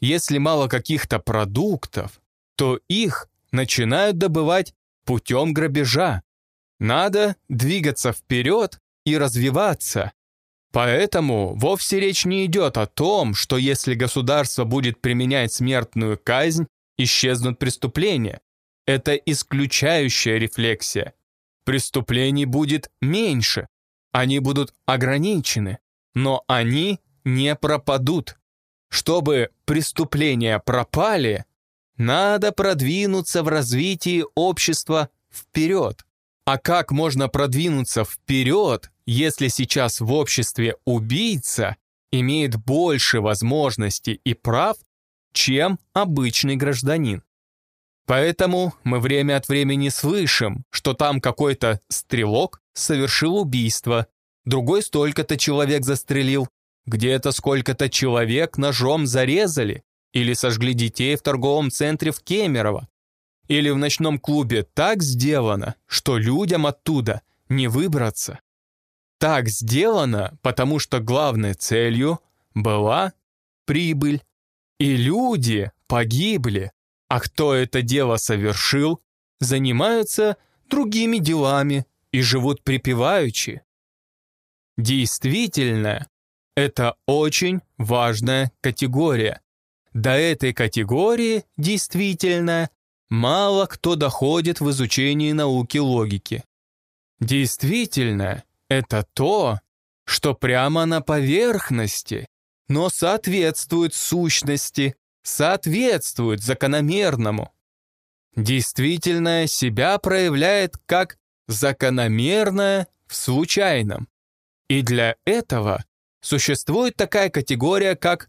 Если мало каких-то продуктов, то их начинают добывать путем грабежа. Надо двигаться вперед и развиваться. Поэтому вовсе речь не идет о том, что если государство будет применять смертную казнь, исчезнут преступления. Это исключающая рефлексия. Преступлений будет меньше, они будут ограничены, но они не пропадут. Чтобы преступления пропали, надо продвинуться в развитии общества вперед. А как можно продвинуться вперед, если сейчас в обществе убийца имеет больше возможностей и прав, чем обычный гражданин? Поэтому мы время от времени слышим, что там какой-то стрелок совершил убийство, другой столько-то человек застрелил, где-то сколько-то человек ножом зарезали или сожгли детей в торговом центре в Кемерово, или в ночном клубе так сделано, что людям оттуда не выбраться. Так сделано, потому что главной целью была прибыль. И люди погибли, а кто это дело совершил, занимаются другими делами и живут припеваючи. Действительно, это очень важная категория. До этой категории, действительно, мало кто доходит в изучении науки логики. Действительно, это то, что прямо на поверхности, но соответствует сущности, соответствует закономерному. Действительное себя проявляет как закономерное в случайном. И для этого существует такая категория, как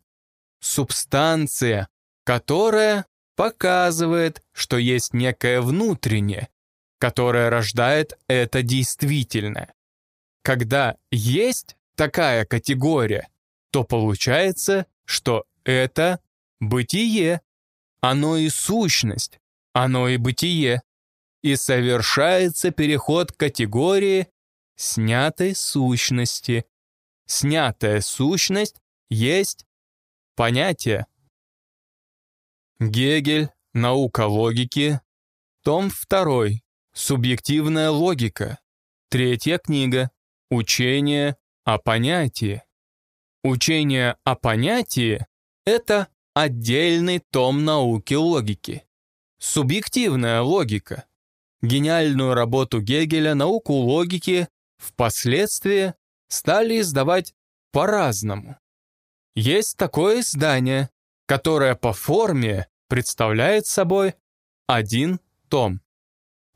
субстанция, которая показывает, что есть некое внутреннее, которое рождает это действительное. Когда есть такая категория, то получается, что это бытие, оно и сущность, оно и бытие, и совершается переход категории снятой сущности. Снятая сущность есть понятие. Гегель, наука логики, том 2, субъективная логика, третья книга, учение о понятии. Учение о понятии – это отдельный том науки логики. Субъективная логика. Гениальную работу Гегеля «Науку логики» впоследствии стали издавать по-разному. Есть такое издание, которое по форме представляет собой один том.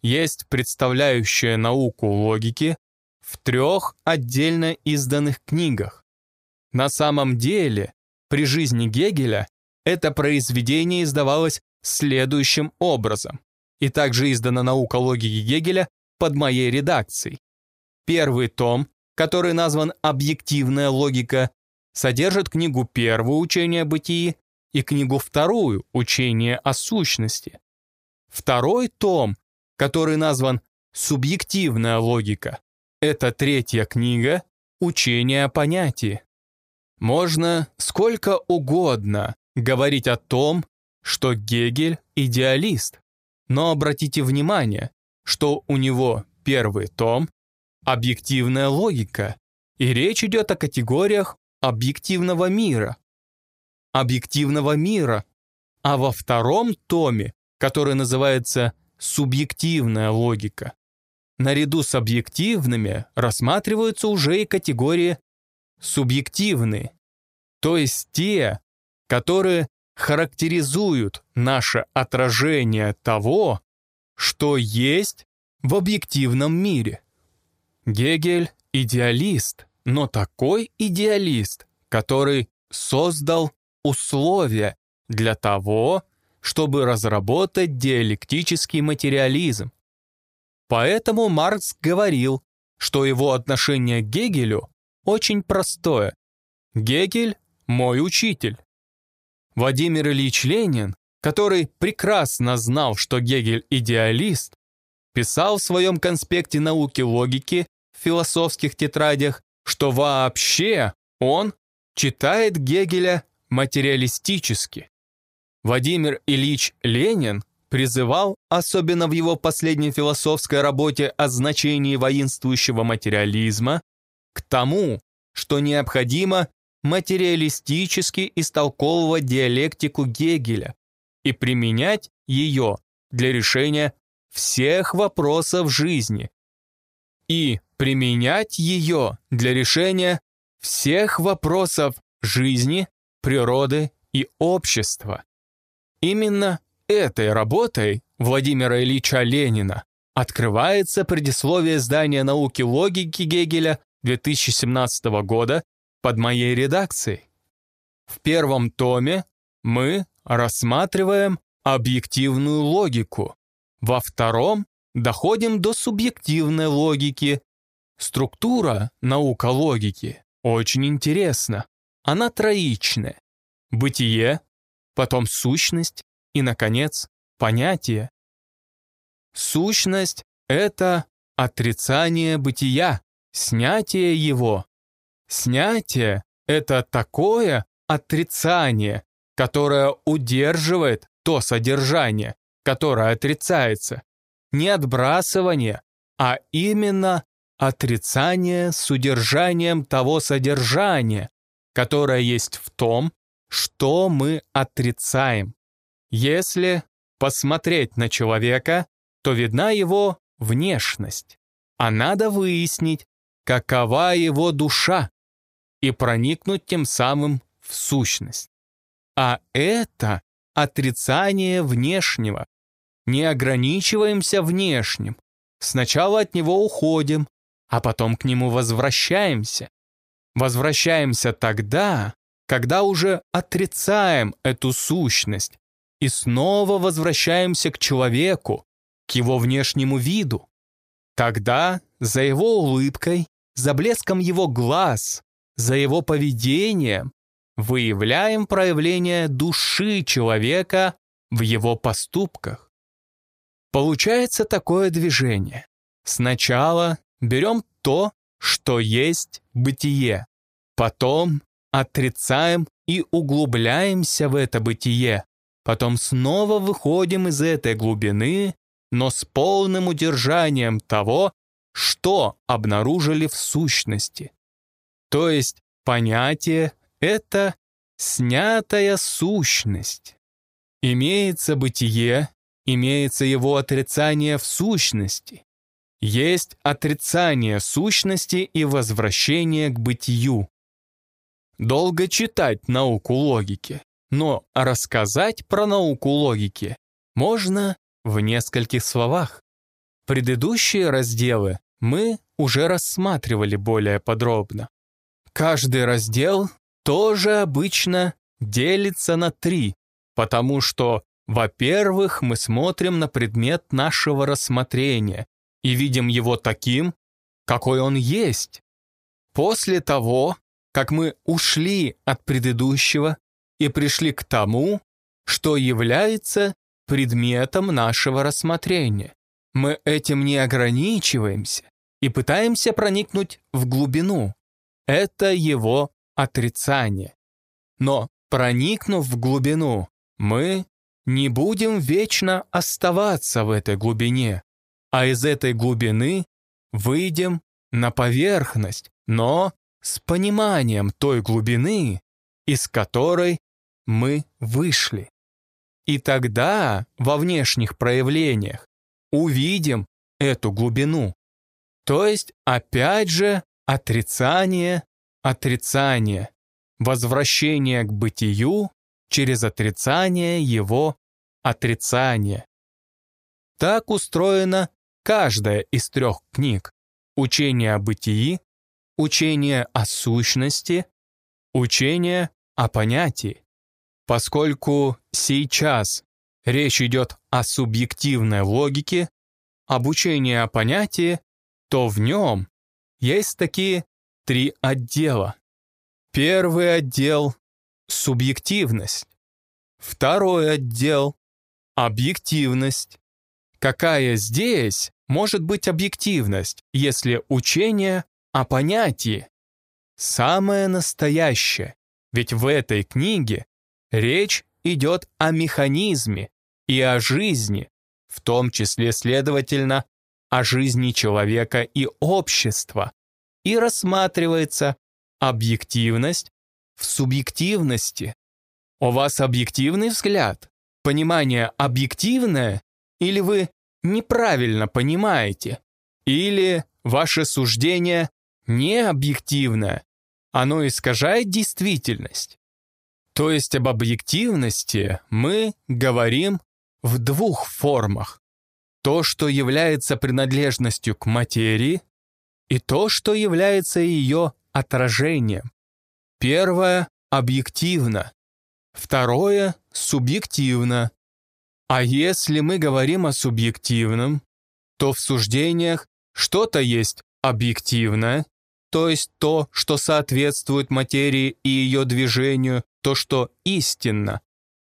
Есть представляющая науку логики в трех отдельно изданных книгах. На самом деле, при жизни Гегеля это произведение издавалось следующим образом, и также издана наука логики Гегеля под моей редакцией. Первый том, который назван «Объективная логика», содержит книгу первую «Учение о бытии» и книгу вторую «Учение о сущности». Второй том, который назван «Субъективная логика», это третья книга «Учение о понятии». Можно сколько угодно говорить о том, что Гегель – идеалист, но обратите внимание, что у него первый том – объективная логика, и речь идет о категориях объективного мира. Объективного мира. А во втором томе, который называется «субъективная логика», наряду с объективными рассматриваются уже и категории субъективные, то есть те, которые характеризуют наше отражение того, что есть в объективном мире. Гегель – идеалист, но такой идеалист, который создал условия для того, чтобы разработать диалектический материализм. Поэтому Маркс говорил, что его отношение к Гегелю очень простое. Гегель – мой учитель. Владимир Ильич Ленин, который прекрасно знал, что Гегель – идеалист, писал в своем конспекте науки логики в философских тетрадях, что вообще он читает Гегеля материалистически. Владимир Ильич Ленин призывал, особенно в его последней философской работе о значении воинствующего материализма, к тому, что необходимо материалистически истолковывать диалектику Гегеля и применять ее для решения всех вопросов жизни и применять ее для решения всех вопросов жизни, природы и общества. Именно этой работой Владимира Ильича Ленина открывается предисловие здания науки логики Гегеля 2017 года под моей редакцией. В первом томе мы рассматриваем объективную логику, во втором доходим до субъективной логики. Структура наука логики очень интересна. Она троичная. Бытие, потом сущность и, наконец, понятие. Сущность — это отрицание бытия, снятие его. Снятие — это такое отрицание, которое удерживает то содержание, которое отрицается. Не отбрасывание, а именно отрицание с удержанием того содержания, которое есть в том, что мы отрицаем. Если посмотреть на человека, то видна его внешность, а надо выяснить, какова его душа, и проникнуть тем самым в сущность. А это отрицание внешнего. Не ограничиваемся внешним. Сначала от него уходим, а потом к нему возвращаемся. Возвращаемся тогда, когда уже отрицаем эту сущность, и снова возвращаемся к человеку, к его внешнему виду. Тогда за его улыбкой, за блеском его глаз, за его поведением выявляем проявление души человека в его поступках. Получается такое движение. Сначала берем то, что есть бытие, потом отрицаем и углубляемся в это бытие, потом снова выходим из этой глубины, но с полным удержанием того, что обнаружили в сущности. То есть понятие — это снятая сущность. Имеется бытие, имеется его отрицание в сущности. Есть отрицание сущности и возвращение к бытию. Долго читать науку логики, но рассказать про науку логики можно в нескольких словах. Предыдущие разделы мы уже рассматривали более подробно. Каждый раздел тоже обычно делится на три, потому что, во-первых, мы смотрим на предмет нашего рассмотрения и видим его таким, какой он есть. После того, как мы ушли от предыдущего и пришли к тому, что является предметом нашего рассмотрения. Мы этим не ограничиваемся и пытаемся проникнуть в глубину. Это его отрицание. Но проникнув в глубину, мы не будем вечно оставаться в этой глубине, а из этой глубины выйдем на поверхность, но с пониманием той глубины, из которой мы вышли. И тогда во внешних проявлениях увидим эту глубину. То есть опять же отрицание, отрицание, возвращение к бытию через отрицание его отрицания. Так устроена каждая из трех книг. Учение о бытии, учение о сущности, учение о понятии. Поскольку сейчас речь идет о субъективной логике, обучение о понятии, то в нем есть такие три отдела. Первый отдел — субъективность. Второй отдел — объективность. Какая здесь может быть объективность, если учение о понятии. Самое настоящее, ведь в этой книге речь идет о механизме и о жизни, в том числе, следовательно, о жизни человека и общества, и рассматривается объективность в субъективности. У вас объективный взгляд, понимание объективное, или вы неправильно понимаете, или ваше суждение не объективно, оно искажает действительность. То есть об объективности мы говорим в двух формах. То, что является принадлежностью к материи, и то, что является ее отражением. Первое – объективно, второе – субъективно. А если мы говорим о субъективном, то в суждениях что-то есть объективное, то есть то, что соответствует материи и ее движению, то, что истинно,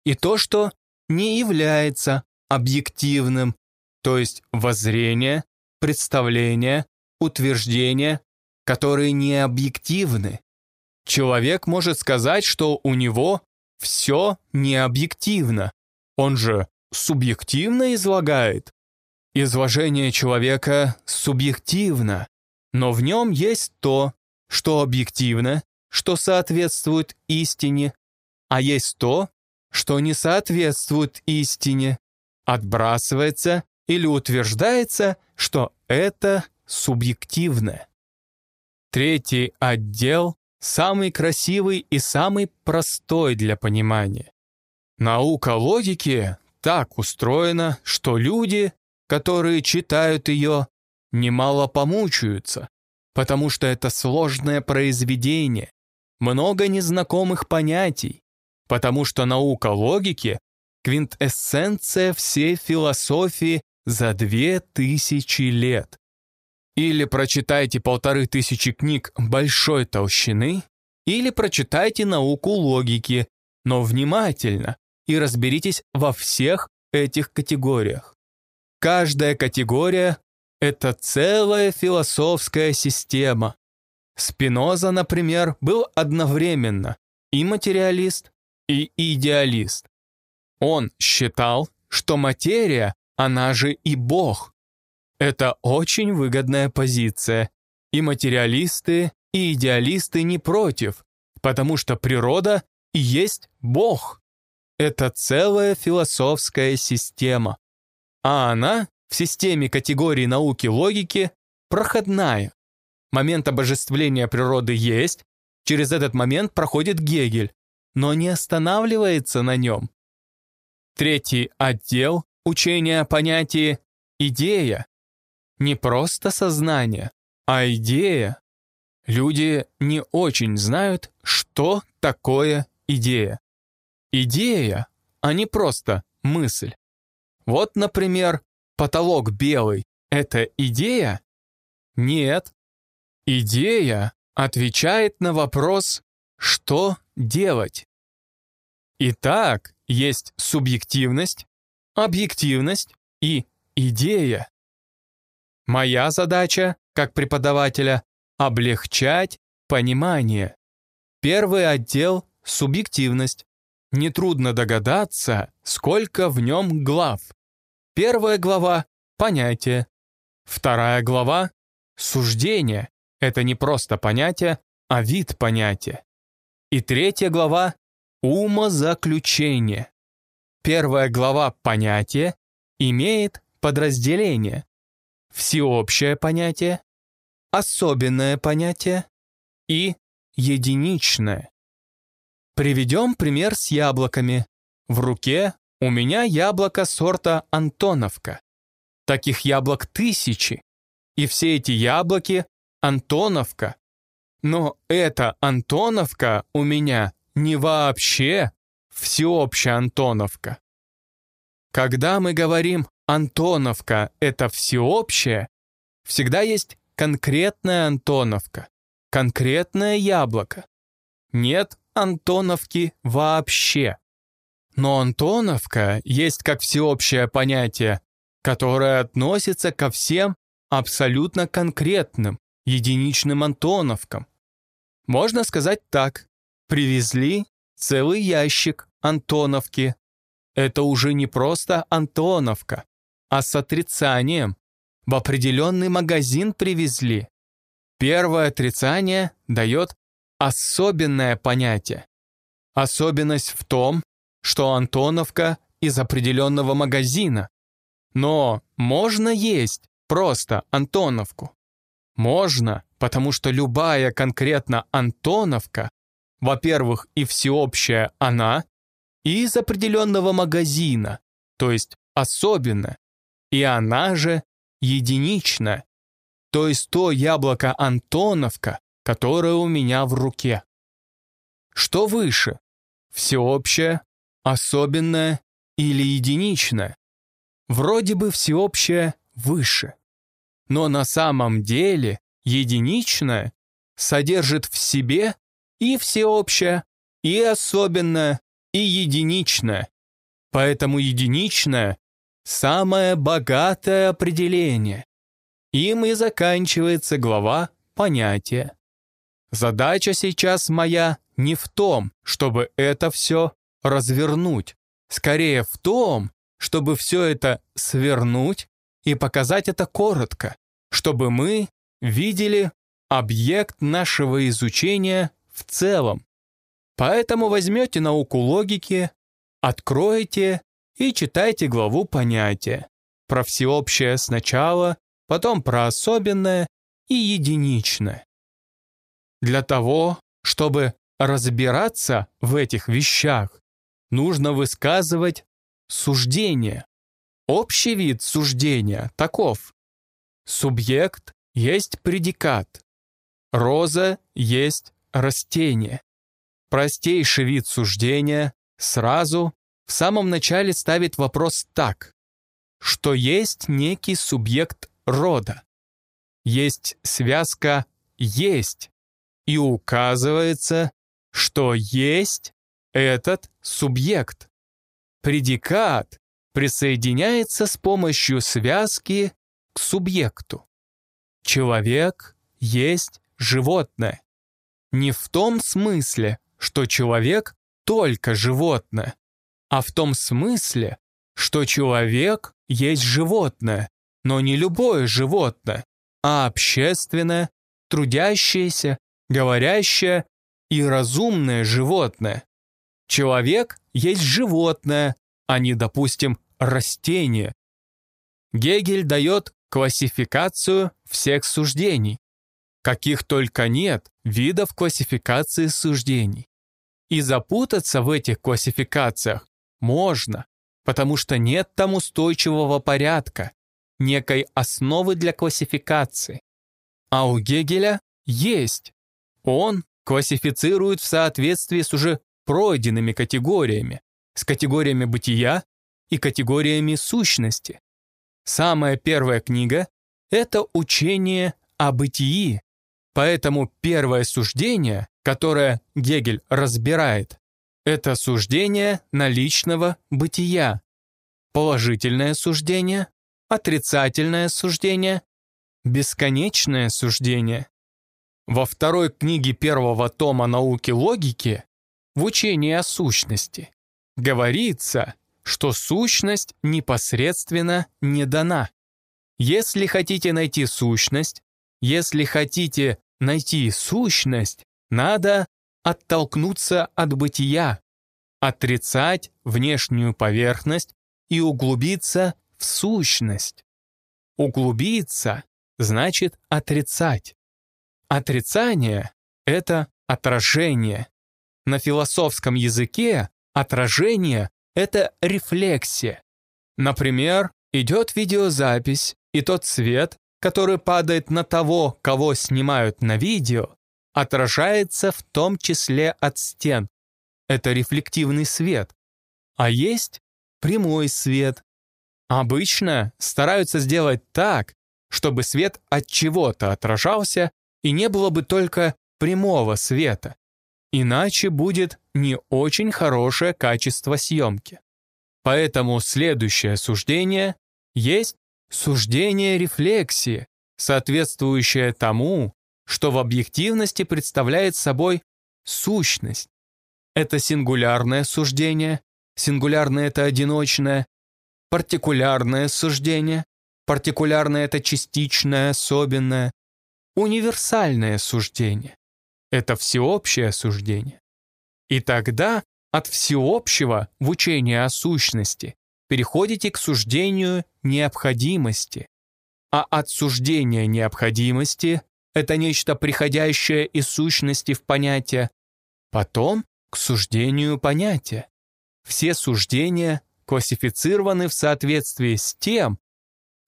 и то, что не является объективным, то есть воззрение, представление, утверждения, которые не объективны. Человек может сказать, что у него все не объективно. Он же субъективно излагает. Изложение человека субъективно, но в нем есть то, что объективно, что соответствует истине, а есть то, что не соответствует истине, отбрасывается или утверждается, что это субъективно. Третий отдел самый красивый и самый простой для понимания. Наука логики так устроена, что люди, которые читают ее, немало помучаются, потому что это сложное произведение, много незнакомых понятий, потому что наука логики – квинтэссенция всей философии за две тысячи лет. Или прочитайте полторы тысячи книг большой толщины, или прочитайте науку логики, но внимательно, и разберитесь во всех этих категориях. Каждая категория – это целая философская система. Спиноза, например, был одновременно и материалист, и идеалист. Он считал, что материя, она же и Бог. Это очень выгодная позиция, и материалисты, и идеалисты не против, потому что природа и есть Бог. Это целая философская система. А она в системе категорий науки логики проходная. Момент обожествления природы есть, через этот момент проходит Гегель, но не останавливается на нем. Третий отдел учения о понятии «идея». Не просто сознание, а идея. Люди не очень знают, что такое идея. Идея, а не просто мысль. Вот, например, потолок белый – это идея? Нет. Идея отвечает на вопрос «что делать?». Итак, есть субъективность, объективность и идея. Моя задача, как преподавателя, облегчать понимание. Первый отдел – субъективность нетрудно догадаться, сколько в нем глав. Первая глава – понятие. Вторая глава – суждение. Это не просто понятие, а вид понятия. И третья глава – умозаключение. Первая глава понятия имеет подразделение. Всеобщее понятие, особенное понятие и единичное. Приведем пример с яблоками. В руке у меня яблоко сорта Антоновка. Таких яблок тысячи. И все эти яблоки Антоновка. Но эта Антоновка у меня не вообще всеобщая Антоновка. Когда мы говорим «Антоновка – это всеобщее», всегда есть конкретная Антоновка, конкретное яблоко. Нет Антоновки вообще. Но Антоновка есть как всеобщее понятие, которое относится ко всем абсолютно конкретным, единичным Антоновкам. Можно сказать так. Привезли целый ящик Антоновки. Это уже не просто Антоновка, а с отрицанием. В определенный магазин привезли. Первое отрицание дает особенное понятие. Особенность в том, что Антоновка из определенного магазина. Но можно есть просто Антоновку? Можно, потому что любая конкретно Антоновка, во-первых, и всеобщая она, и из определенного магазина, то есть особенно, и она же единична, то есть то яблоко Антоновка, которое у меня в руке. Что выше? Всеобщее, особенное или единичное? Вроде бы всеобщее выше. Но на самом деле единичное содержит в себе и всеобщее, и особенное, и единичное. Поэтому единичное – самое богатое определение. Им и заканчивается глава понятия. Задача сейчас моя не в том, чтобы это все развернуть. Скорее в том, чтобы все это свернуть и показать это коротко, чтобы мы видели объект нашего изучения в целом. Поэтому возьмете науку логики, откроете и читайте главу понятия. Про всеобщее сначала, потом про особенное и единичное. Для того, чтобы разбираться в этих вещах, нужно высказывать суждение. Общий вид суждения таков. Субъект есть предикат. Роза есть растение. Простейший вид суждения сразу в самом начале ставит вопрос так, что есть некий субъект рода. Есть связка «есть», и указывается, что есть этот субъект. Предикат присоединяется с помощью связки к субъекту. Человек есть животное. Не в том смысле, что человек только животное, а в том смысле, что человек есть животное, но не любое животное, а общественное, трудящееся, говорящее и разумное животное. Человек есть животное, а не, допустим, растение. Гегель дает классификацию всех суждений. Каких только нет видов классификации суждений. И запутаться в этих классификациях можно, потому что нет там устойчивого порядка, некой основы для классификации. А у Гегеля есть. Он классифицирует в соответствии с уже пройденными категориями, с категориями бытия и категориями сущности. Самая первая книга — это учение о бытии, поэтому первое суждение, которое Гегель разбирает, это суждение наличного бытия, положительное суждение, отрицательное суждение, бесконечное суждение. Во второй книге первого тома науки логики в учении о сущности говорится, что сущность непосредственно не дана. Если хотите найти сущность, если хотите найти сущность, надо оттолкнуться от бытия, отрицать внешнюю поверхность и углубиться в сущность. Углубиться значит отрицать. Отрицание — это отражение. На философском языке отражение — это рефлексия. Например, идет видеозапись, и тот свет, который падает на того, кого снимают на видео, отражается в том числе от стен. Это рефлективный свет. А есть прямой свет. Обычно стараются сделать так, чтобы свет от чего-то отражался и не было бы только прямого света. Иначе будет не очень хорошее качество съемки. Поэтому следующее суждение есть суждение рефлексии, соответствующее тому, что в объективности представляет собой сущность. Это сингулярное суждение, сингулярное — это одиночное, партикулярное суждение, партикулярное — это частичное, особенное, универсальное суждение. Это всеобщее суждение. И тогда от всеобщего в учении о сущности переходите к суждению необходимости. А от суждения необходимости – это нечто приходящее из сущности в понятие, потом к суждению понятия. Все суждения классифицированы в соответствии с тем,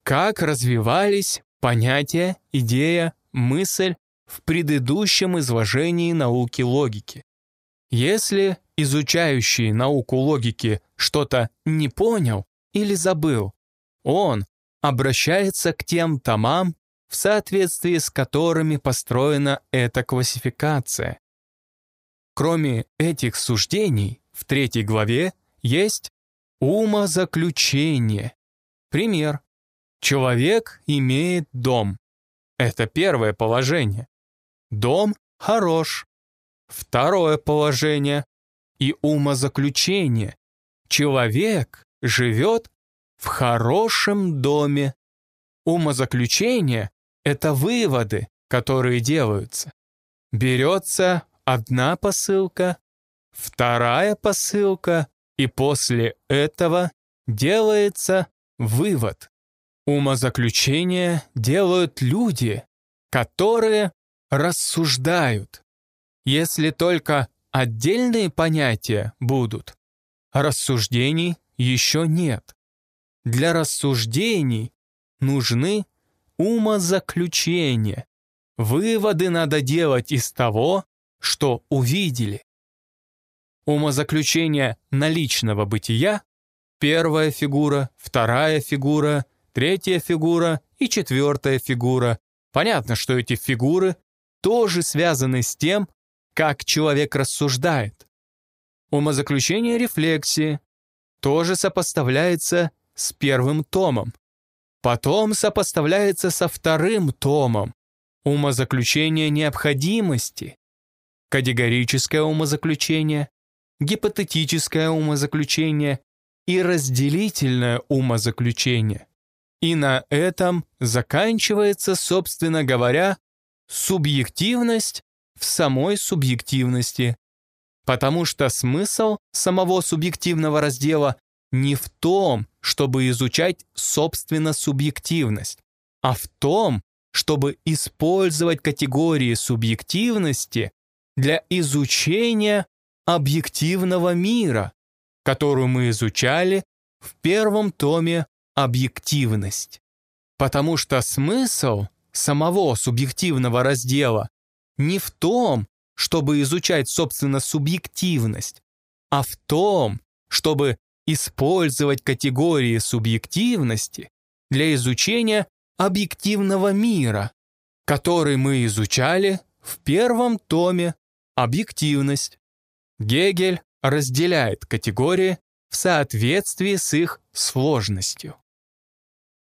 как развивались понятия, идея, мысль в предыдущем изложении науки логики. Если изучающий науку логики что-то не понял или забыл, он обращается к тем томам, в соответствии с которыми построена эта классификация. Кроме этих суждений, в третьей главе есть умозаключение. Пример. Человек имеет дом. Это первое положение. Дом хорош. Второе положение и умозаключение. Человек живет в хорошем доме. Умозаключение — это выводы, которые делаются. Берется одна посылка, вторая посылка, и после этого делается вывод. Умозаключения делают люди, которые рассуждают. Если только отдельные понятия будут, рассуждений еще нет. Для рассуждений нужны умозаключения. Выводы надо делать из того, что увидели. Умозаключение наличного бытия – первая фигура, вторая фигура, третья фигура и четвертая фигура. Понятно, что эти фигуры тоже связаны с тем, как человек рассуждает. Умозаключение рефлексии тоже сопоставляется с первым томом. Потом сопоставляется со вторым томом. Умозаключение необходимости. Категорическое умозаключение, гипотетическое умозаключение и разделительное умозаключение. И на этом заканчивается, собственно говоря, субъективность в самой субъективности. Потому что смысл самого субъективного раздела не в том, чтобы изучать собственно субъективность, а в том, чтобы использовать категории субъективности для изучения объективного мира, которую мы изучали в первом томе «Объективность». Потому что смысл самого субъективного раздела не в том, чтобы изучать, собственно, субъективность, а в том, чтобы использовать категории субъективности для изучения объективного мира, который мы изучали в первом томе «Объективность». Гегель разделяет категории в соответствии с их сложностью.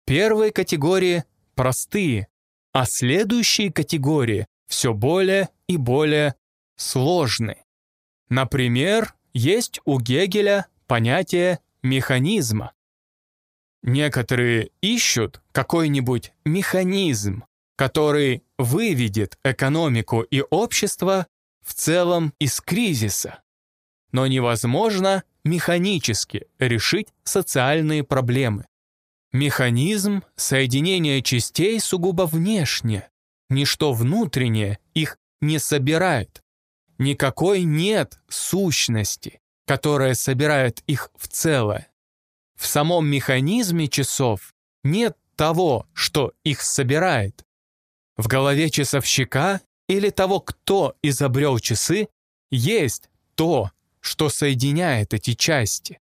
Первые категории простые, а следующие категории все более и более сложны. Например, есть у Гегеля понятие механизма. Некоторые ищут какой-нибудь механизм, который выведет экономику и общество в целом из кризиса. Но невозможно механически решить социальные проблемы. Механизм соединения частей сугубо внешне. Ничто внутреннее их не собирает. Никакой нет сущности, которая собирает их в целое. В самом механизме часов нет того, что их собирает. В голове часовщика или того, кто изобрел часы, есть то, что соединяет эти части.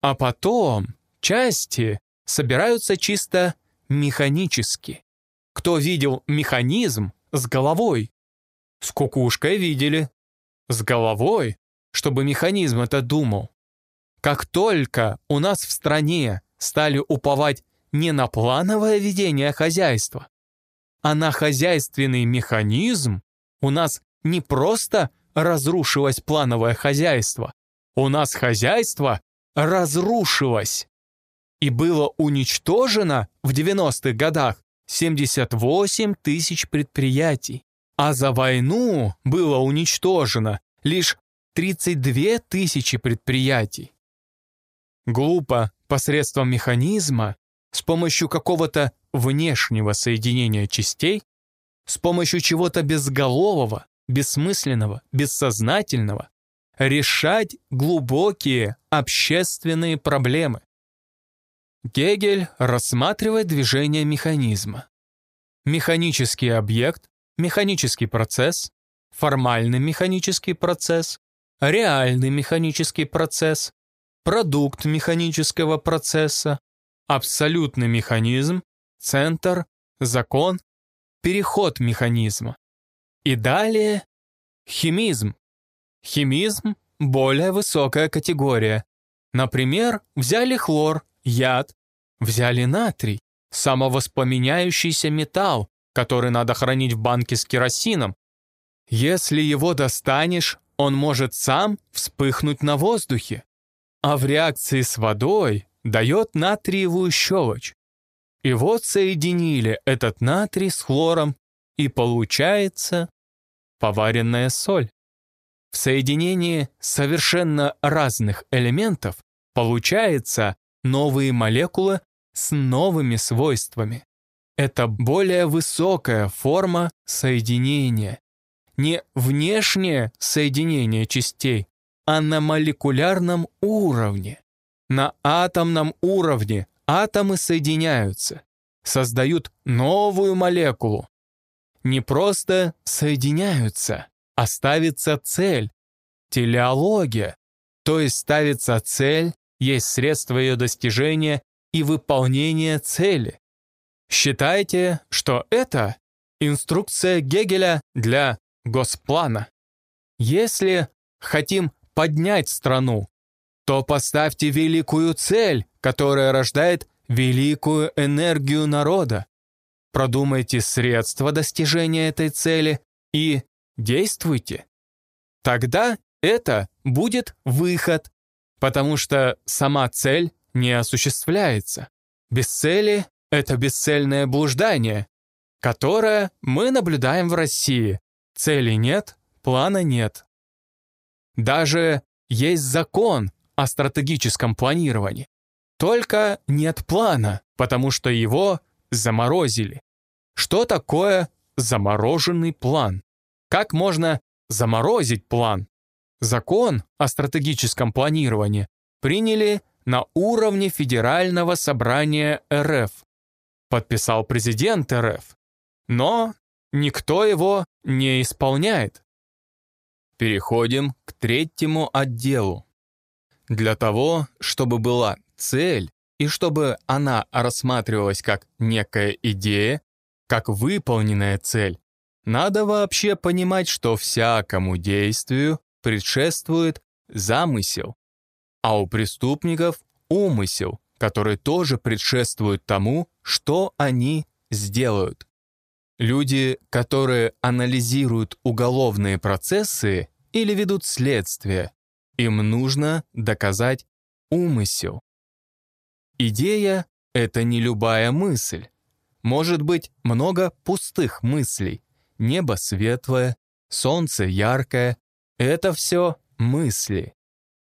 А потом части собираются чисто механически. Кто видел механизм с головой? С кукушкой видели. С головой, чтобы механизм это думал. Как только у нас в стране стали уповать не на плановое ведение хозяйства, а на хозяйственный механизм, у нас не просто разрушилось плановое хозяйство, у нас хозяйство разрушилось. И было уничтожено в 90-х годах 78 тысяч предприятий, а за войну было уничтожено лишь 32 тысячи предприятий. Глупо посредством механизма, с помощью какого-то внешнего соединения частей, с помощью чего-то безголового, бессмысленного, бессознательного, решать глубокие общественные проблемы. Гегель рассматривает движение механизма. Механический объект, механический процесс, формальный механический процесс, реальный механический процесс, продукт механического процесса, абсолютный механизм, центр, закон, переход механизма. И далее химизм. Химизм – более высокая категория. Например, взяли хлор, яд, взяли натрий, самовоспламеняющийся металл, который надо хранить в банке с керосином. Если его достанешь, он может сам вспыхнуть на воздухе а в реакции с водой дает натриевую щелочь. И вот соединили этот натрий с хлором, и получается поваренная соль. В соединении совершенно разных элементов получается новые молекулы с новыми свойствами. Это более высокая форма соединения, не внешнее соединение частей, а на молекулярном уровне. На атомном уровне атомы соединяются, создают новую молекулу. Не просто соединяются, а ставится цель. Телеология, то есть ставится цель, есть средство ее достижения и выполнения цели. Считайте, что это инструкция Гегеля для госплана. Если хотим поднять страну, то поставьте великую цель, которая рождает великую энергию народа. Продумайте средства достижения этой цели и действуйте. Тогда это будет выход, потому что сама цель не осуществляется. Без цели — это бесцельное блуждание, которое мы наблюдаем в России. Цели нет, плана нет. Даже есть закон о стратегическом планировании. Только нет плана, потому что его заморозили. Что такое замороженный план? Как можно заморозить план? Закон о стратегическом планировании приняли на уровне Федерального собрания РФ. Подписал президент РФ. Но никто его не исполняет. Переходим к третьему отделу. Для того, чтобы была цель и чтобы она рассматривалась как некая идея, как выполненная цель, надо вообще понимать, что всякому действию предшествует замысел, а у преступников умысел, который тоже предшествует тому, что они сделают. Люди, которые анализируют уголовные процессы или ведут следствие, им нужно доказать умысел. Идея — это не любая мысль. Может быть много пустых мыслей. Небо светлое, солнце яркое. Это все мысли.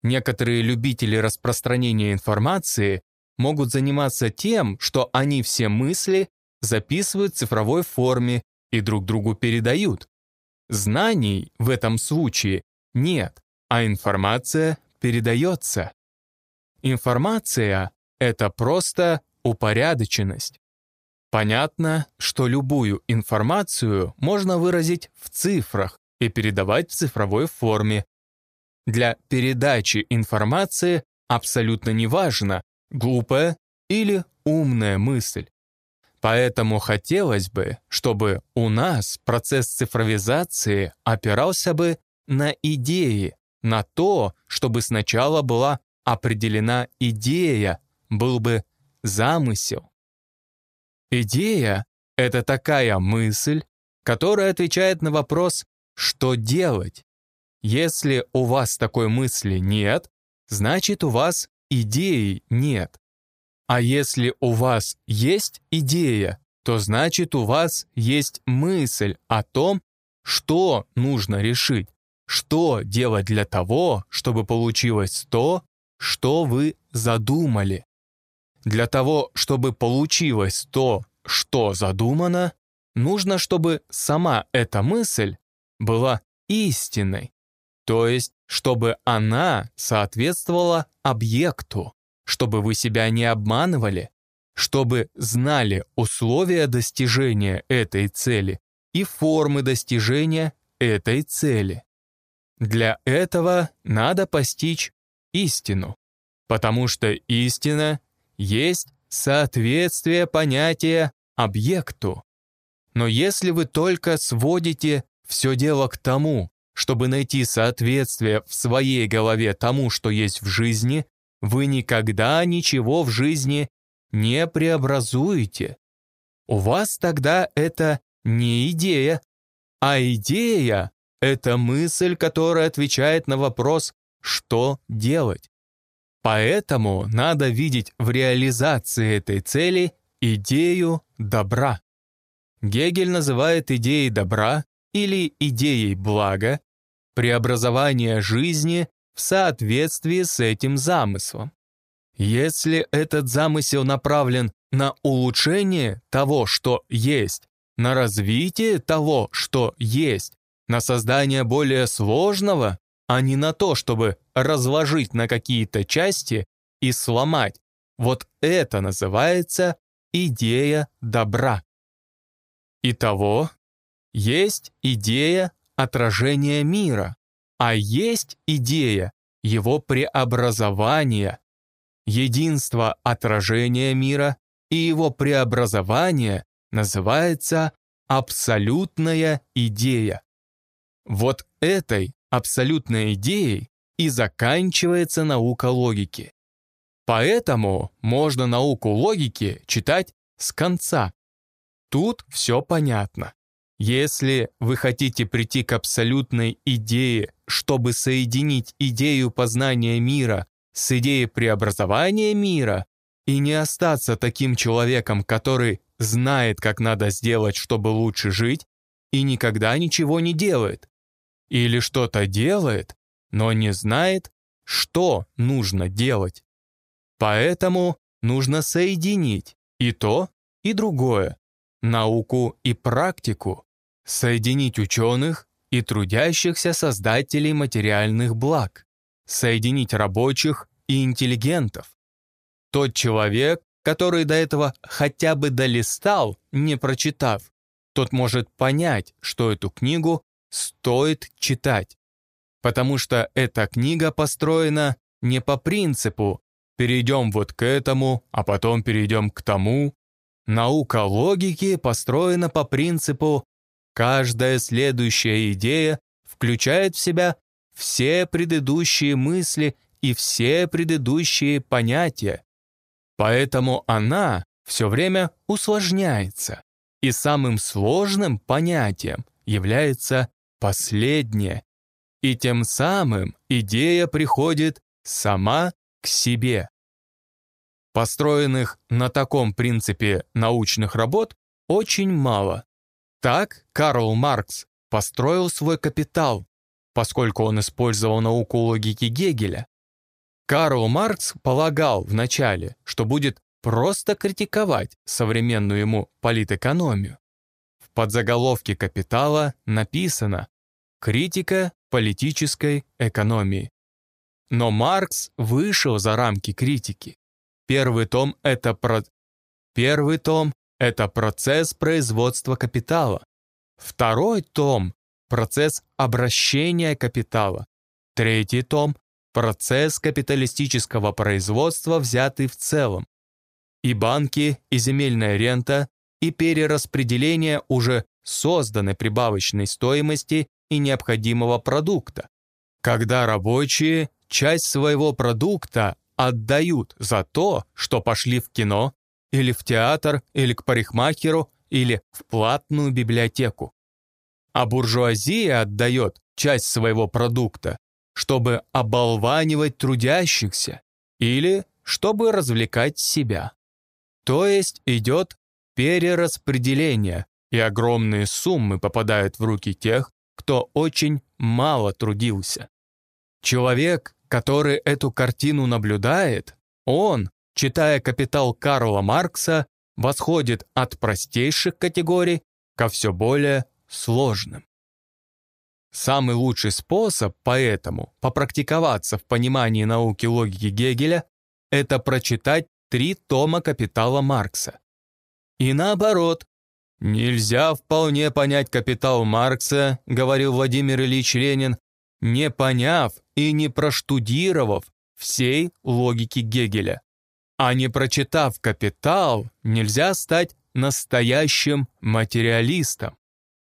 Некоторые любители распространения информации могут заниматься тем, что они все мысли записывают в цифровой форме и друг другу передают. Знаний в этом случае нет, а информация передается. Информация — это просто упорядоченность. Понятно, что любую информацию можно выразить в цифрах и передавать в цифровой форме. Для передачи информации абсолютно неважно, глупая или умная мысль. Поэтому хотелось бы, чтобы у нас процесс цифровизации опирался бы на идеи, на то, чтобы сначала была определена идея, был бы замысел. Идея — это такая мысль, которая отвечает на вопрос «что делать?». Если у вас такой мысли нет, значит у вас идеи нет. А если у вас есть идея, то значит у вас есть мысль о том, что нужно решить, что делать для того, чтобы получилось то, что вы задумали. Для того, чтобы получилось то, что задумано, нужно, чтобы сама эта мысль была истинной, то есть чтобы она соответствовала объекту чтобы вы себя не обманывали, чтобы знали условия достижения этой цели и формы достижения этой цели. Для этого надо постичь истину, потому что истина есть соответствие понятия объекту. Но если вы только сводите все дело к тому, чтобы найти соответствие в своей голове тому, что есть в жизни, вы никогда ничего в жизни не преобразуете. У вас тогда это не идея, а идея — это мысль, которая отвечает на вопрос «что делать?». Поэтому надо видеть в реализации этой цели идею добра. Гегель называет идеей добра или идеей блага преобразование жизни в соответствии с этим замыслом. Если этот замысел направлен на улучшение того, что есть, на развитие того, что есть, на создание более сложного, а не на то, чтобы разложить на какие-то части и сломать. Вот это называется идея добра. Итого, есть идея отражения мира, а есть идея его преобразования. Единство отражения мира и его преобразование называется абсолютная идея. Вот этой абсолютной идеей и заканчивается наука логики. Поэтому можно науку логики читать с конца. Тут все понятно. Если вы хотите прийти к абсолютной идее, чтобы соединить идею познания мира с идеей преобразования мира и не остаться таким человеком, который знает, как надо сделать, чтобы лучше жить, и никогда ничего не делает, или что-то делает, но не знает, что нужно делать. Поэтому нужно соединить и то, и другое, науку и практику, соединить ученых и трудящихся создателей материальных благ, соединить рабочих и интеллигентов. Тот человек, который до этого хотя бы долистал, не прочитав, тот может понять, что эту книгу стоит читать. Потому что эта книга построена не по принципу «перейдем вот к этому, а потом перейдем к тому». Наука логики построена по принципу «каждая следующая идея включает в себя все предыдущие мысли и все предыдущие понятия. Поэтому она все время усложняется. И самым сложным понятием является последнее. И тем самым идея приходит сама к себе. Построенных на таком принципе научных работ очень мало. Так Карл Маркс построил свой капитал, поскольку он использовал науку логики Гегеля. Карл Маркс полагал вначале, что будет просто критиковать современную ему политэкономию. В подзаголовке «Капитала» написано «Критика политической экономии». Но Маркс вышел за рамки критики. Первый том — это, про... Первый том — это процесс производства капитала. Второй том — процесс обращения капитала. Третий том — процесс капиталистического производства, взятый в целом и банки, и земельная рента, и перераспределение уже созданной прибавочной стоимости и необходимого продукта. Когда рабочие часть своего продукта отдают за то, что пошли в кино, или в театр, или к парикмахеру, или в платную библиотеку. А буржуазия отдает часть своего продукта, чтобы оболванивать трудящихся или чтобы развлекать себя. То есть идет перераспределение, и огромные суммы попадают в руки тех, кто очень мало трудился. Человек, который эту картину наблюдает, он, читая «Капитал» Карла Маркса, восходит от простейших категорий ко все более сложным. Самый лучший способ поэтому попрактиковаться в понимании науки логики Гегеля – это прочитать три тома «Капитала» Маркса. И наоборот, нельзя вполне понять «Капитал» Маркса, говорил Владимир Ильич Ленин, не поняв и не проштудировав всей логики Гегеля. А не прочитав «Капитал», нельзя стать настоящим материалистом.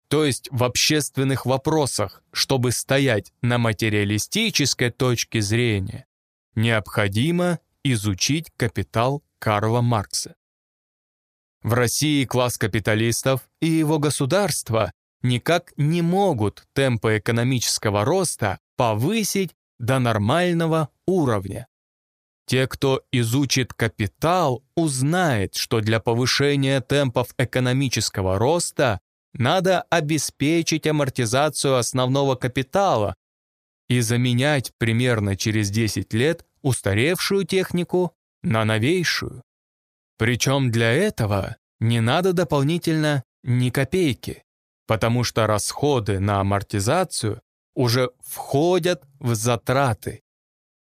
То есть в общественных вопросах, чтобы стоять на материалистической точке зрения, необходимо изучить капитал Карла Маркса. В России класс капиталистов и его государство никак не могут темпы экономического роста повысить до нормального уровня. Те, кто изучит капитал, узнает, что для повышения темпов экономического роста надо обеспечить амортизацию основного капитала и заменять примерно через 10 лет устаревшую технику на новейшую. Причем для этого не надо дополнительно ни копейки, потому что расходы на амортизацию уже входят в затраты.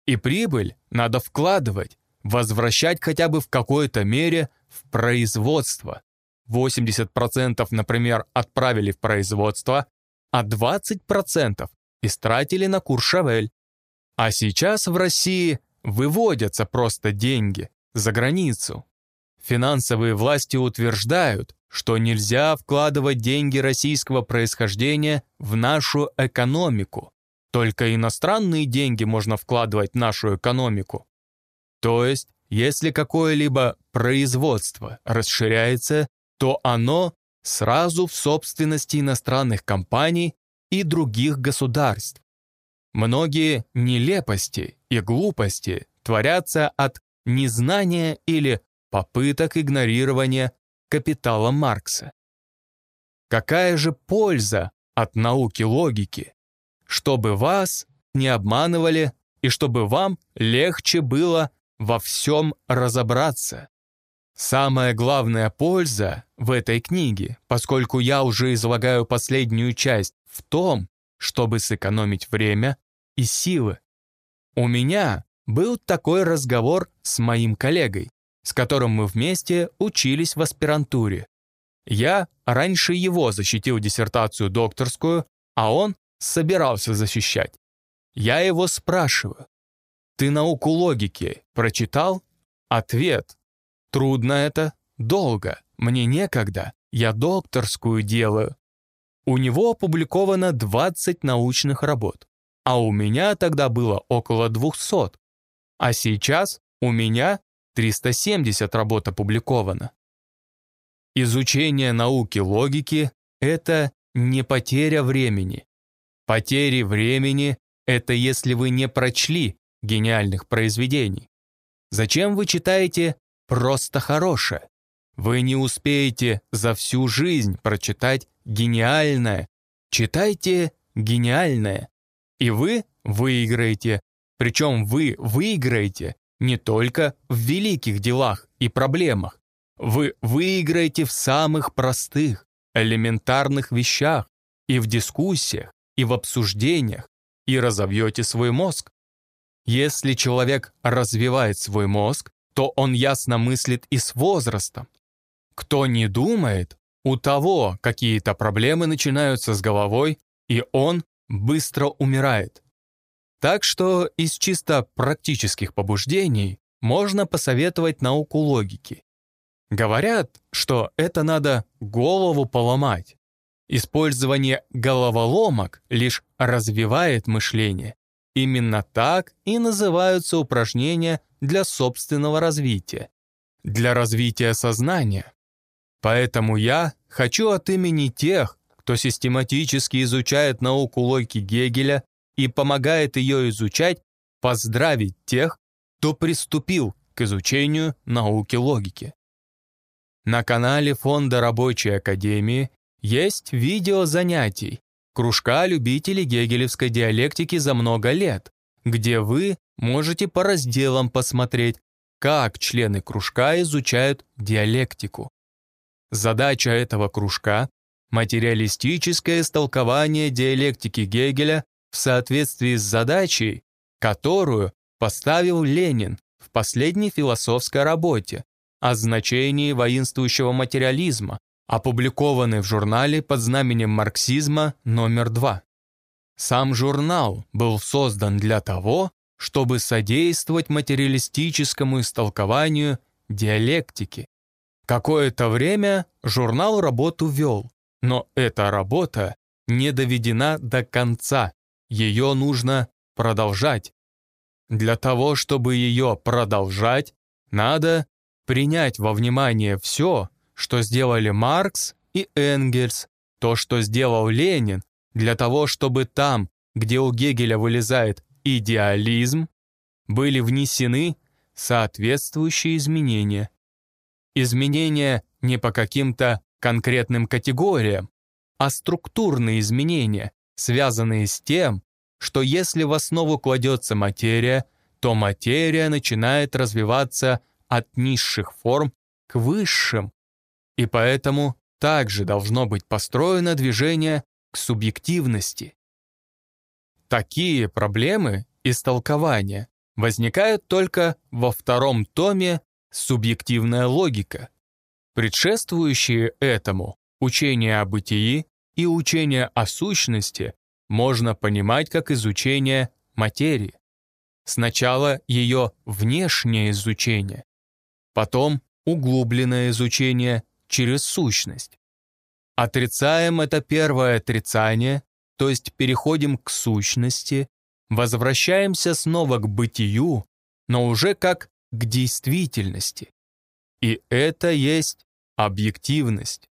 И прибыль надо вкладывать, возвращать хотя бы в какой-то мере в производство. 80% например, отправили в производство, а 20% истратили на Куршавель. А сейчас в России выводятся просто деньги за границу. Финансовые власти утверждают, что нельзя вкладывать деньги российского происхождения в нашу экономику. Только иностранные деньги можно вкладывать в нашу экономику. То есть, если какое-либо производство расширяется, то оно сразу в собственности иностранных компаний и других государств. Многие нелепости и глупости творятся от незнания или попыток игнорирования капитала Маркса. Какая же польза от науки логики? Чтобы вас не обманывали и чтобы вам легче было во всем разобраться. Самая главная польза в этой книге, поскольку я уже излагаю последнюю часть, в том, чтобы сэкономить время и силы. У меня был такой разговор с моим коллегой, с которым мы вместе учились в аспирантуре. Я раньше его защитил диссертацию докторскую, а он собирался защищать. Я его спрашиваю, «Ты науку логики прочитал?» Ответ, Трудно это, долго, мне некогда, я докторскую делаю. У него опубликовано 20 научных работ, а у меня тогда было около 200. А сейчас у меня 370 работ опубликовано. Изучение науки логики – это не потеря времени. Потери времени – это если вы не прочли гениальных произведений. Зачем вы читаете просто хорошее. Вы не успеете за всю жизнь прочитать гениальное. Читайте гениальное, и вы выиграете. Причем вы выиграете не только в великих делах и проблемах. Вы выиграете в самых простых, элементарных вещах, и в дискуссиях, и в обсуждениях, и разовьете свой мозг. Если человек развивает свой мозг, то он ясно мыслит и с возрастом. Кто не думает, у того какие-то проблемы начинаются с головой, и он быстро умирает. Так что из чисто практических побуждений можно посоветовать науку логики. Говорят, что это надо голову поломать. Использование головоломок лишь развивает мышление. Именно так и называются упражнения для собственного развития, для развития сознания. Поэтому я хочу от имени тех, кто систематически изучает науку логики Гегеля и помогает ее изучать, поздравить тех, кто приступил к изучению науки логики. На канале Фонда Рабочей Академии есть видео занятий, кружка любителей гегелевской диалектики за много лет, где вы можете по разделам посмотреть, как члены кружка изучают диалектику. Задача этого кружка – материалистическое истолкование диалектики Гегеля в соответствии с задачей, которую поставил Ленин в последней философской работе о значении воинствующего материализма, опубликованной в журнале под знаменем марксизма номер 2. Сам журнал был создан для того, чтобы содействовать материалистическому истолкованию диалектики. Какое-то время журнал работу вел, но эта работа не доведена до конца, ее нужно продолжать. Для того, чтобы ее продолжать, надо принять во внимание все, что сделали Маркс и Энгельс, то, что сделал Ленин, для того, чтобы там, где у Гегеля вылезает идеализм, были внесены соответствующие изменения. Изменения не по каким-то конкретным категориям, а структурные изменения, связанные с тем, что если в основу кладется материя, то материя начинает развиваться от низших форм к высшим, и поэтому также должно быть построено движение к субъективности. Такие проблемы истолкования возникают только во втором томе «Субъективная логика». Предшествующие этому учение о бытии и учение о сущности можно понимать как изучение материи. Сначала ее внешнее изучение, потом углубленное изучение через сущность. Отрицаем это первое отрицание, то есть переходим к сущности, возвращаемся снова к бытию, но уже как к действительности. И это есть объективность.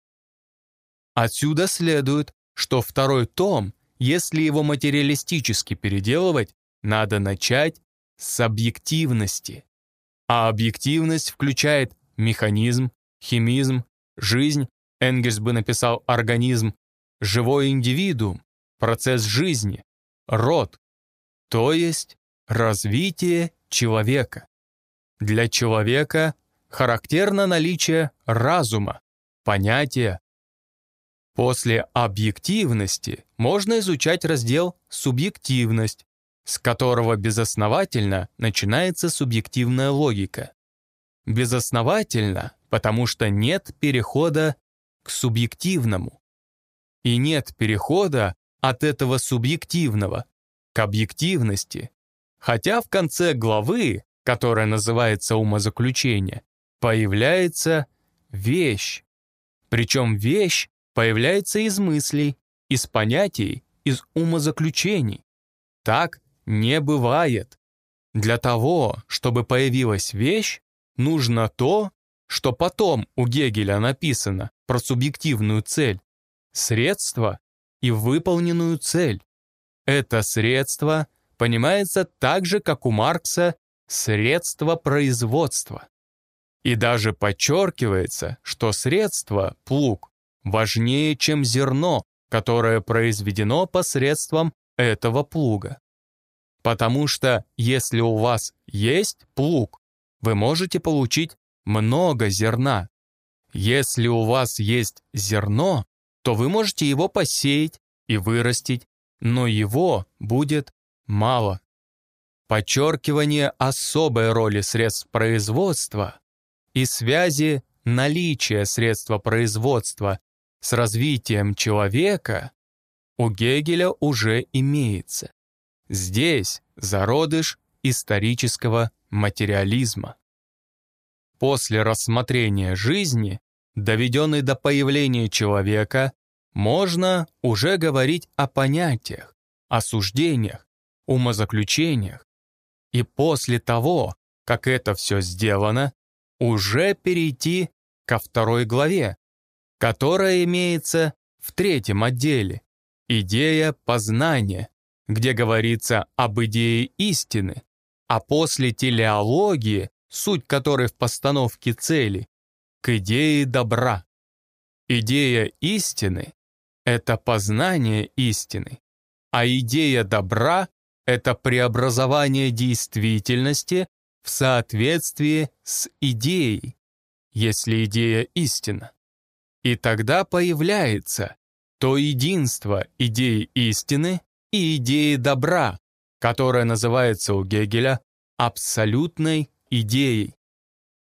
Отсюда следует, что второй том, если его материалистически переделывать, надо начать с объективности. А объективность включает механизм, химизм, жизнь, Энгельс бы написал организм, живой индивидуум, процесс жизни, род, то есть развитие человека. Для человека характерно наличие разума, понятия. После объективности можно изучать раздел «субъективность», с которого безосновательно начинается субъективная логика. Безосновательно, потому что нет перехода к субъективному. И нет перехода от этого субъективного к объективности. Хотя в конце главы, которая называется «Умозаключение», появляется вещь. Причем вещь появляется из мыслей, из понятий, из умозаключений. Так не бывает. Для того, чтобы появилась вещь, нужно то, что потом у Гегеля написано про субъективную цель, средство и выполненную цель. Это средство понимается так же, как у Маркса средство производства. И даже подчеркивается, что средство, плуг, важнее, чем зерно, которое произведено посредством этого плуга. Потому что если у вас есть плуг, вы можете получить много зерна. Если у вас есть зерно, то вы можете его посеять и вырастить, но его будет мало. Подчеркивание особой роли средств производства и связи наличия средства производства с развитием человека у Гегеля уже имеется. Здесь зародыш исторического материализма. После рассмотрения жизни, доведенной до появления человека, можно уже говорить о понятиях, осуждениях, умозаключениях. И после того, как это все сделано, уже перейти ко второй главе, которая имеется в третьем отделе «Идея познания», где говорится об идее истины, а после телеологии суть которой в постановке цели, к идее добра. Идея истины — это познание истины, а идея добра — это преобразование действительности в соответствии с идеей, если идея истина. И тогда появляется то единство идеи истины и идеи добра, которое называется у Гегеля абсолютной идеей.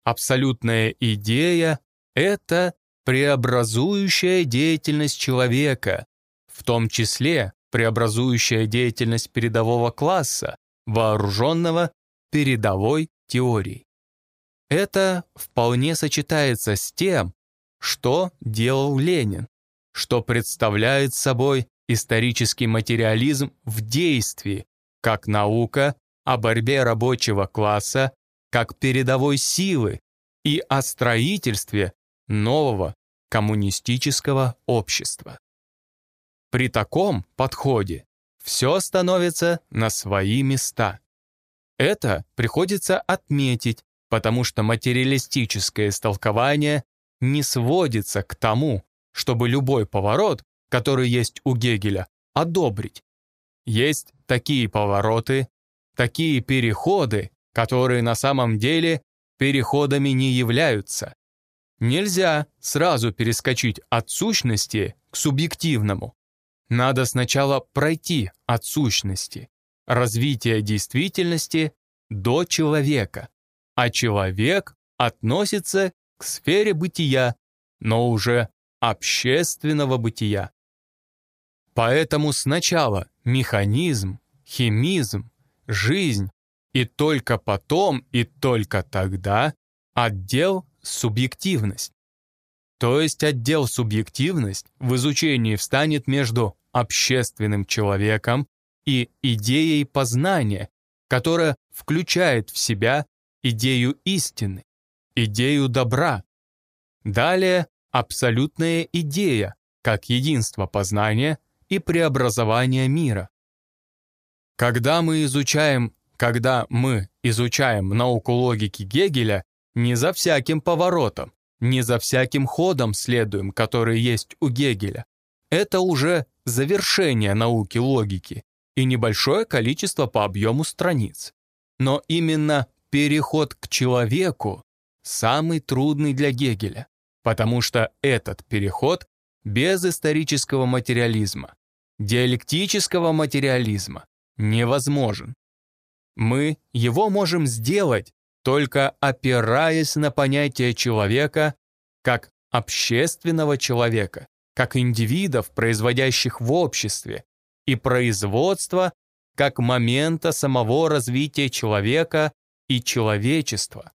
Абсолютная идея — это преобразующая деятельность человека, в том числе преобразующая деятельность передового класса, вооруженного передовой теорией. Это вполне сочетается с тем, что делал Ленин, что представляет собой исторический материализм в действии, как наука о борьбе рабочего класса как передовой силы и о строительстве нового коммунистического общества. При таком подходе все становится на свои места. Это приходится отметить, потому что материалистическое истолкование не сводится к тому, чтобы любой поворот, который есть у Гегеля, одобрить. Есть такие повороты, такие переходы, которые на самом деле переходами не являются. Нельзя сразу перескочить от сущности к субъективному. надо сначала пройти от сущности, развития действительности до человека, а человек относится к сфере бытия, но уже общественного бытия. Поэтому сначала механизм, химизм, жизнь, и только потом и только тогда отдел субъективность. То есть отдел субъективность в изучении встанет между общественным человеком и идеей познания, которая включает в себя идею истины, идею добра. Далее абсолютная идея, как единство познания и преобразования мира. Когда мы изучаем, когда мы изучаем науку логики Гегеля, не за всяким поворотом, не за всяким ходом следуем, который есть у Гегеля. Это уже завершение науки логики и небольшое количество по объему страниц. Но именно переход к человеку самый трудный для Гегеля, потому что этот переход без исторического материализма, диалектического материализма невозможен. Мы его можем сделать, только опираясь на понятие человека как общественного человека, как индивидов, производящих в обществе, и производства как момента самого развития человека и человечества.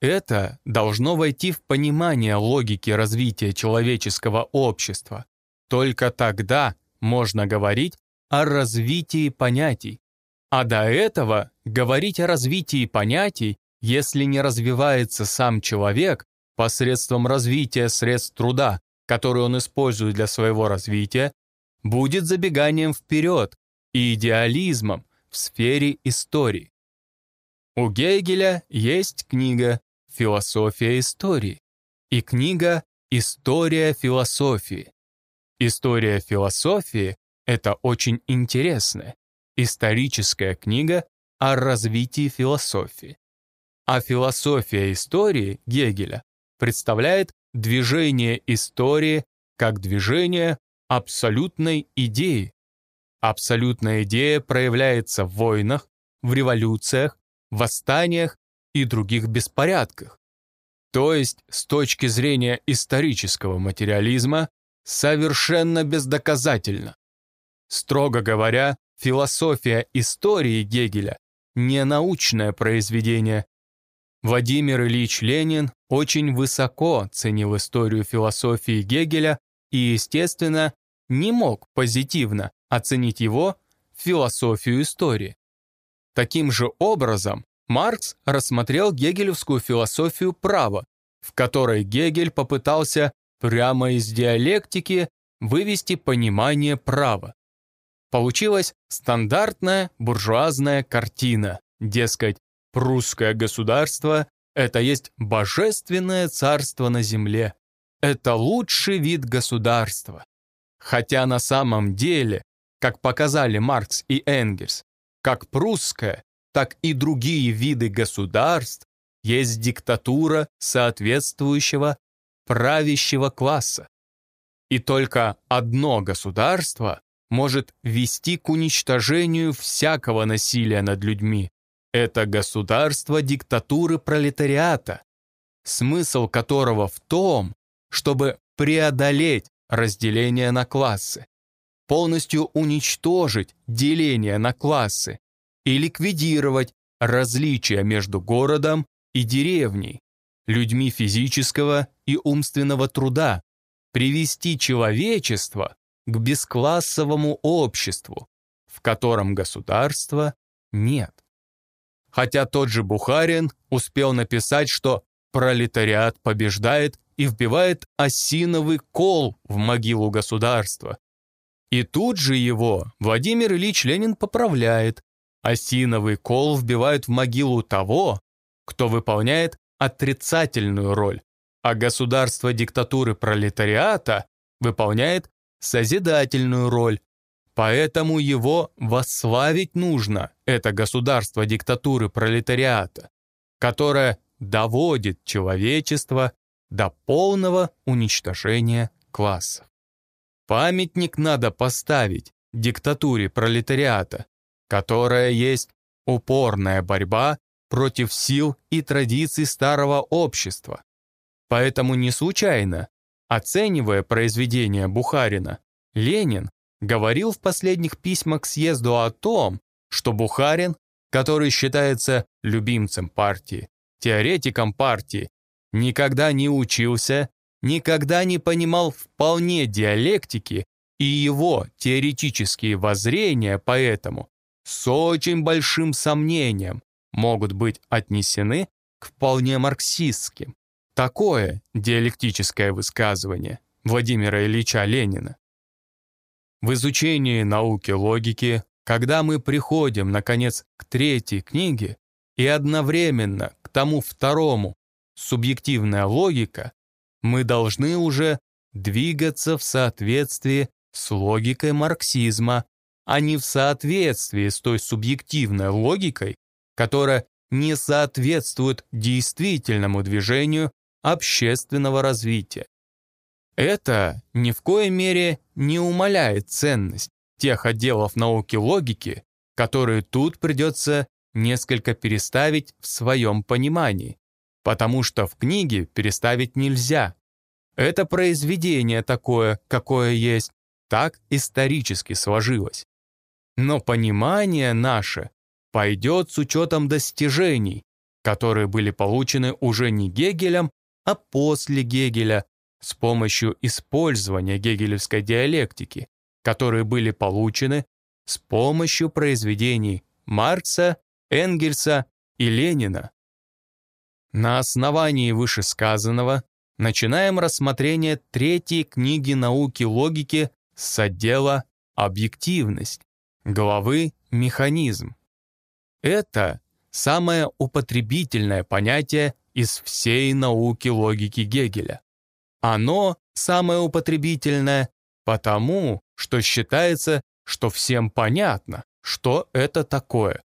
Это должно войти в понимание логики развития человеческого общества. Только тогда можно говорить о развитии понятий. А до этого говорить о развитии понятий, если не развивается сам человек посредством развития средств труда, которые он использует для своего развития, будет забеганием вперед и идеализмом в сфере истории. У Гегеля есть книга «Философия истории» и книга «История философии». История философии — это очень интересная историческая книга о развитии философии. А философия истории Гегеля представляет движение истории как движение абсолютной идеи. Абсолютная идея проявляется в войнах, в революциях, восстаниях и других беспорядках. То есть, с точки зрения исторического материализма, совершенно бездоказательно. Строго говоря, философия истории Гегеля – не научное произведение, Владимир Ильич Ленин очень высоко ценил историю философии Гегеля и, естественно, не мог позитивно оценить его философию истории. Таким же образом, Маркс рассмотрел гегелевскую философию права, в которой Гегель попытался прямо из диалектики вывести понимание права. Получилась стандартная буржуазная картина, дескать, Прусское государство — это есть божественное царство на земле. Это лучший вид государства. Хотя на самом деле, как показали Маркс и Энгельс, как прусское, так и другие виды государств есть диктатура соответствующего правящего класса. И только одно государство может вести к уничтожению всякого насилия над людьми, это государство диктатуры пролетариата, смысл которого в том, чтобы преодолеть разделение на классы, полностью уничтожить деление на классы и ликвидировать различия между городом и деревней, людьми физического и умственного труда, привести человечество к бесклассовому обществу, в котором государства нет хотя тот же Бухарин успел написать, что пролетариат побеждает и вбивает осиновый кол в могилу государства. И тут же его Владимир Ильич Ленин поправляет. Осиновый кол вбивают в могилу того, кто выполняет отрицательную роль, а государство диктатуры пролетариата выполняет созидательную роль. Поэтому его восславить нужно, это государство диктатуры пролетариата, которое доводит человечество до полного уничтожения классов. Памятник надо поставить диктатуре пролетариата, которая есть упорная борьба против сил и традиций старого общества. Поэтому не случайно, оценивая произведение Бухарина, Ленин говорил в последних письмах к съезду о том, что Бухарин, который считается любимцем партии, теоретиком партии, никогда не учился, никогда не понимал вполне диалектики и его теоретические воззрения поэтому с очень большим сомнением могут быть отнесены к вполне марксистским. Такое диалектическое высказывание Владимира Ильича Ленина. В изучении науки логики, когда мы приходим, наконец, к третьей книге и одновременно к тому второму «Субъективная логика», мы должны уже двигаться в соответствии с логикой марксизма, а не в соответствии с той субъективной логикой, которая не соответствует действительному движению общественного развития. Это ни в коей мере не умаляет ценность тех отделов науки логики, которые тут придется несколько переставить в своем понимании, потому что в книге переставить нельзя. Это произведение такое, какое есть, так исторически сложилось. Но понимание наше пойдет с учетом достижений, которые были получены уже не Гегелем, а после Гегеля, с помощью использования гегелевской диалектики, которые были получены с помощью произведений Маркса, Энгельса и Ленина. На основании вышесказанного начинаем рассмотрение третьей книги науки логики с отдела «Объективность», главы «Механизм». Это самое употребительное понятие из всей науки логики Гегеля. Оно самое употребительное потому, что считается, что всем понятно, что это такое.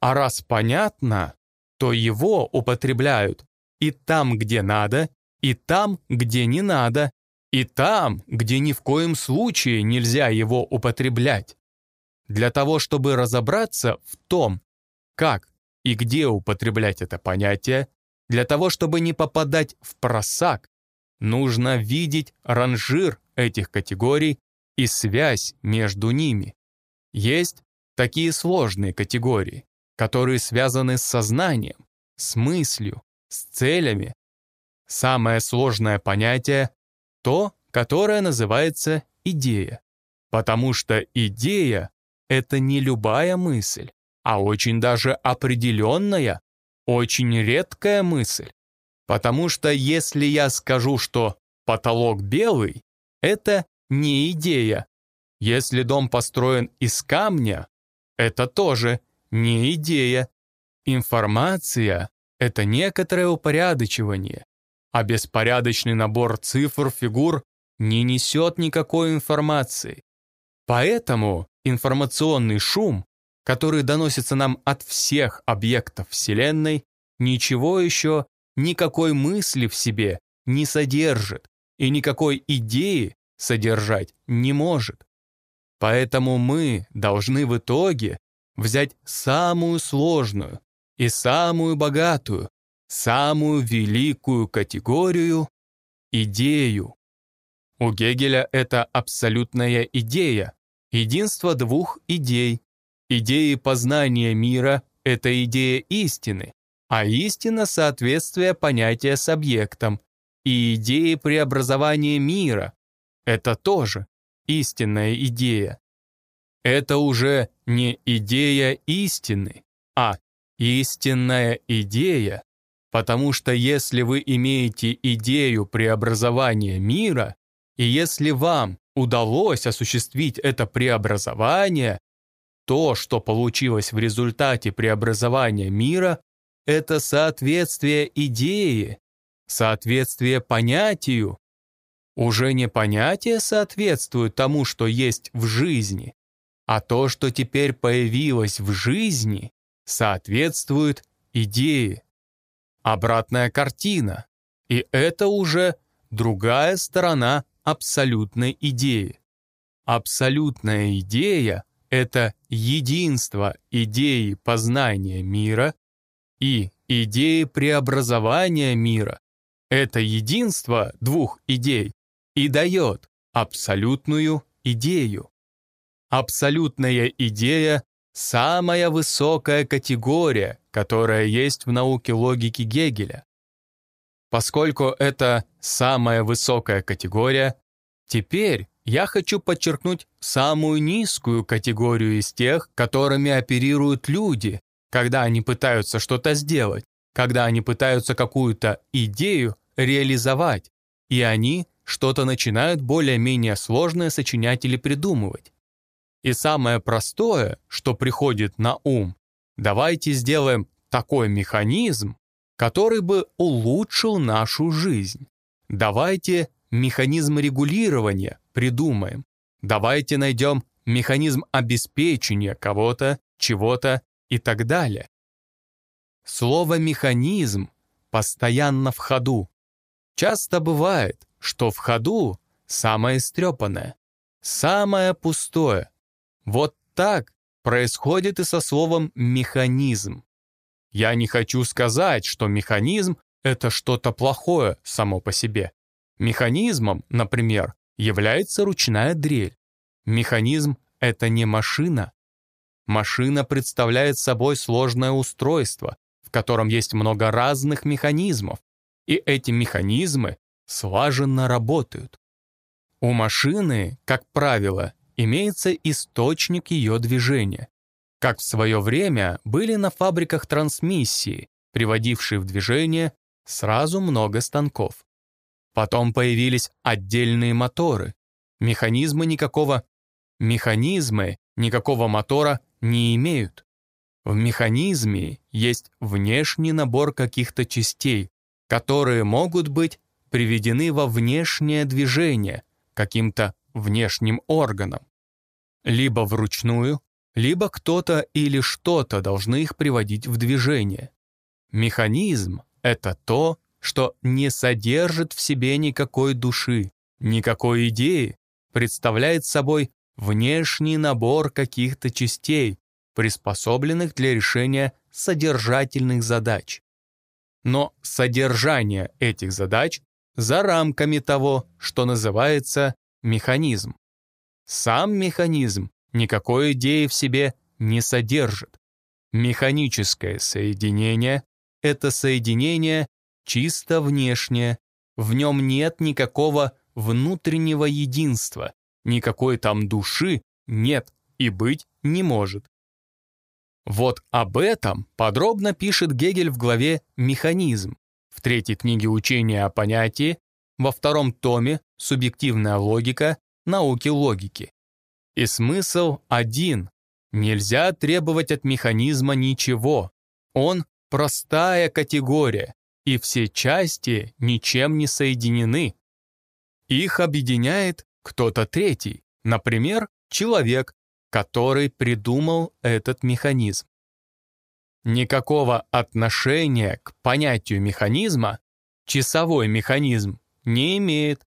А раз понятно, то его употребляют и там, где надо, и там, где не надо, и там, где ни в коем случае нельзя его употреблять. Для того, чтобы разобраться в том, как и где употреблять это понятие, для того, чтобы не попадать в просак, нужно видеть ранжир этих категорий и связь между ними. Есть такие сложные категории, которые связаны с сознанием, с мыслью, с целями. Самое сложное понятие — то, которое называется идея, потому что идея — это не любая мысль, а очень даже определенная, очень редкая мысль. Потому что если я скажу, что потолок белый, это не идея. Если дом построен из камня, это тоже не идея. Информация — это некоторое упорядочивание, а беспорядочный набор цифр, фигур не несет никакой информации. Поэтому информационный шум который доносится нам от всех объектов Вселенной, ничего еще, никакой мысли в себе не содержит и никакой идеи содержать не может. Поэтому мы должны в итоге взять самую сложную и самую богатую, самую великую категорию — идею. У Гегеля это абсолютная идея, единство двух идей, Идеи познания мира — это идея истины, а истина — соответствие понятия с объектом. И идеи преобразования мира — это тоже истинная идея. Это уже не идея истины, а истинная идея, потому что если вы имеете идею преобразования мира, и если вам удалось осуществить это преобразование, то, что получилось в результате преобразования мира, это соответствие идее, соответствие понятию. Уже не понятие соответствует тому, что есть в жизни, а то, что теперь появилось в жизни, соответствует идее. Обратная картина. И это уже другая сторона абсолютной идеи. абсолютная идея — это единство идеи познания мира и идеи преобразования мира. Это единство двух идей и дает абсолютную идею. Абсолютная идея — самая высокая категория, которая есть в науке логики Гегеля. Поскольку это самая высокая категория, теперь я хочу подчеркнуть самую низкую категорию из тех, которыми оперируют люди, когда они пытаются что-то сделать, когда они пытаются какую-то идею реализовать, и они что-то начинают более-менее сложное сочинять или придумывать. И самое простое, что приходит на ум, давайте сделаем такой механизм, который бы улучшил нашу жизнь. Давайте механизм регулирования придумаем. Давайте найдем механизм обеспечения кого-то, чего-то и так далее. Слово «механизм» постоянно в ходу. Часто бывает, что в ходу самое истрепанное, самое пустое. Вот так происходит и со словом «механизм». Я не хочу сказать, что механизм — это что-то плохое само по себе. Механизмом, например, является ручная дрель. Механизм — это не машина. Машина представляет собой сложное устройство, в котором есть много разных механизмов, и эти механизмы слаженно работают. У машины, как правило, имеется источник ее движения, как в свое время были на фабриках трансмиссии, приводившие в движение сразу много станков. Потом появились отдельные моторы. Механизмы никакого механизмы никакого мотора не имеют. В механизме есть внешний набор каких-то частей, которые могут быть приведены во внешнее движение каким-то внешним органом. Либо вручную, либо кто-то или что-то должны их приводить в движение. Механизм — это то, что не содержит в себе никакой души, никакой идеи, представляет собой внешний набор каких-то частей, приспособленных для решения содержательных задач. Но содержание этих задач за рамками того, что называется механизм. Сам механизм никакой идеи в себе не содержит. Механическое соединение — это соединение чисто внешнее, в нем нет никакого внутреннего единства, никакой там души нет и быть не может. Вот об этом подробно пишет Гегель в главе «Механизм», в третьей книге учения о понятии, во втором томе «Субъективная логика. Науки логики». И смысл один. Нельзя требовать от механизма ничего. Он простая категория, и все части ничем не соединены. Их объединяет кто-то третий, например, человек, который придумал этот механизм. Никакого отношения к понятию механизма часовой механизм не имеет.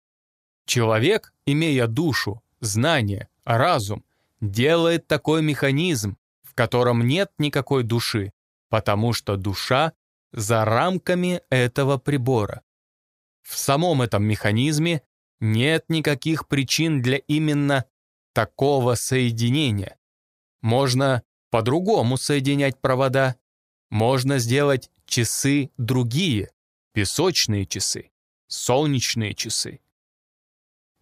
Человек, имея душу, знание, разум, делает такой механизм, в котором нет никакой души, потому что душа за рамками этого прибора. В самом этом механизме нет никаких причин для именно такого соединения. Можно по-другому соединять провода. Можно сделать часы другие, песочные часы, солнечные часы.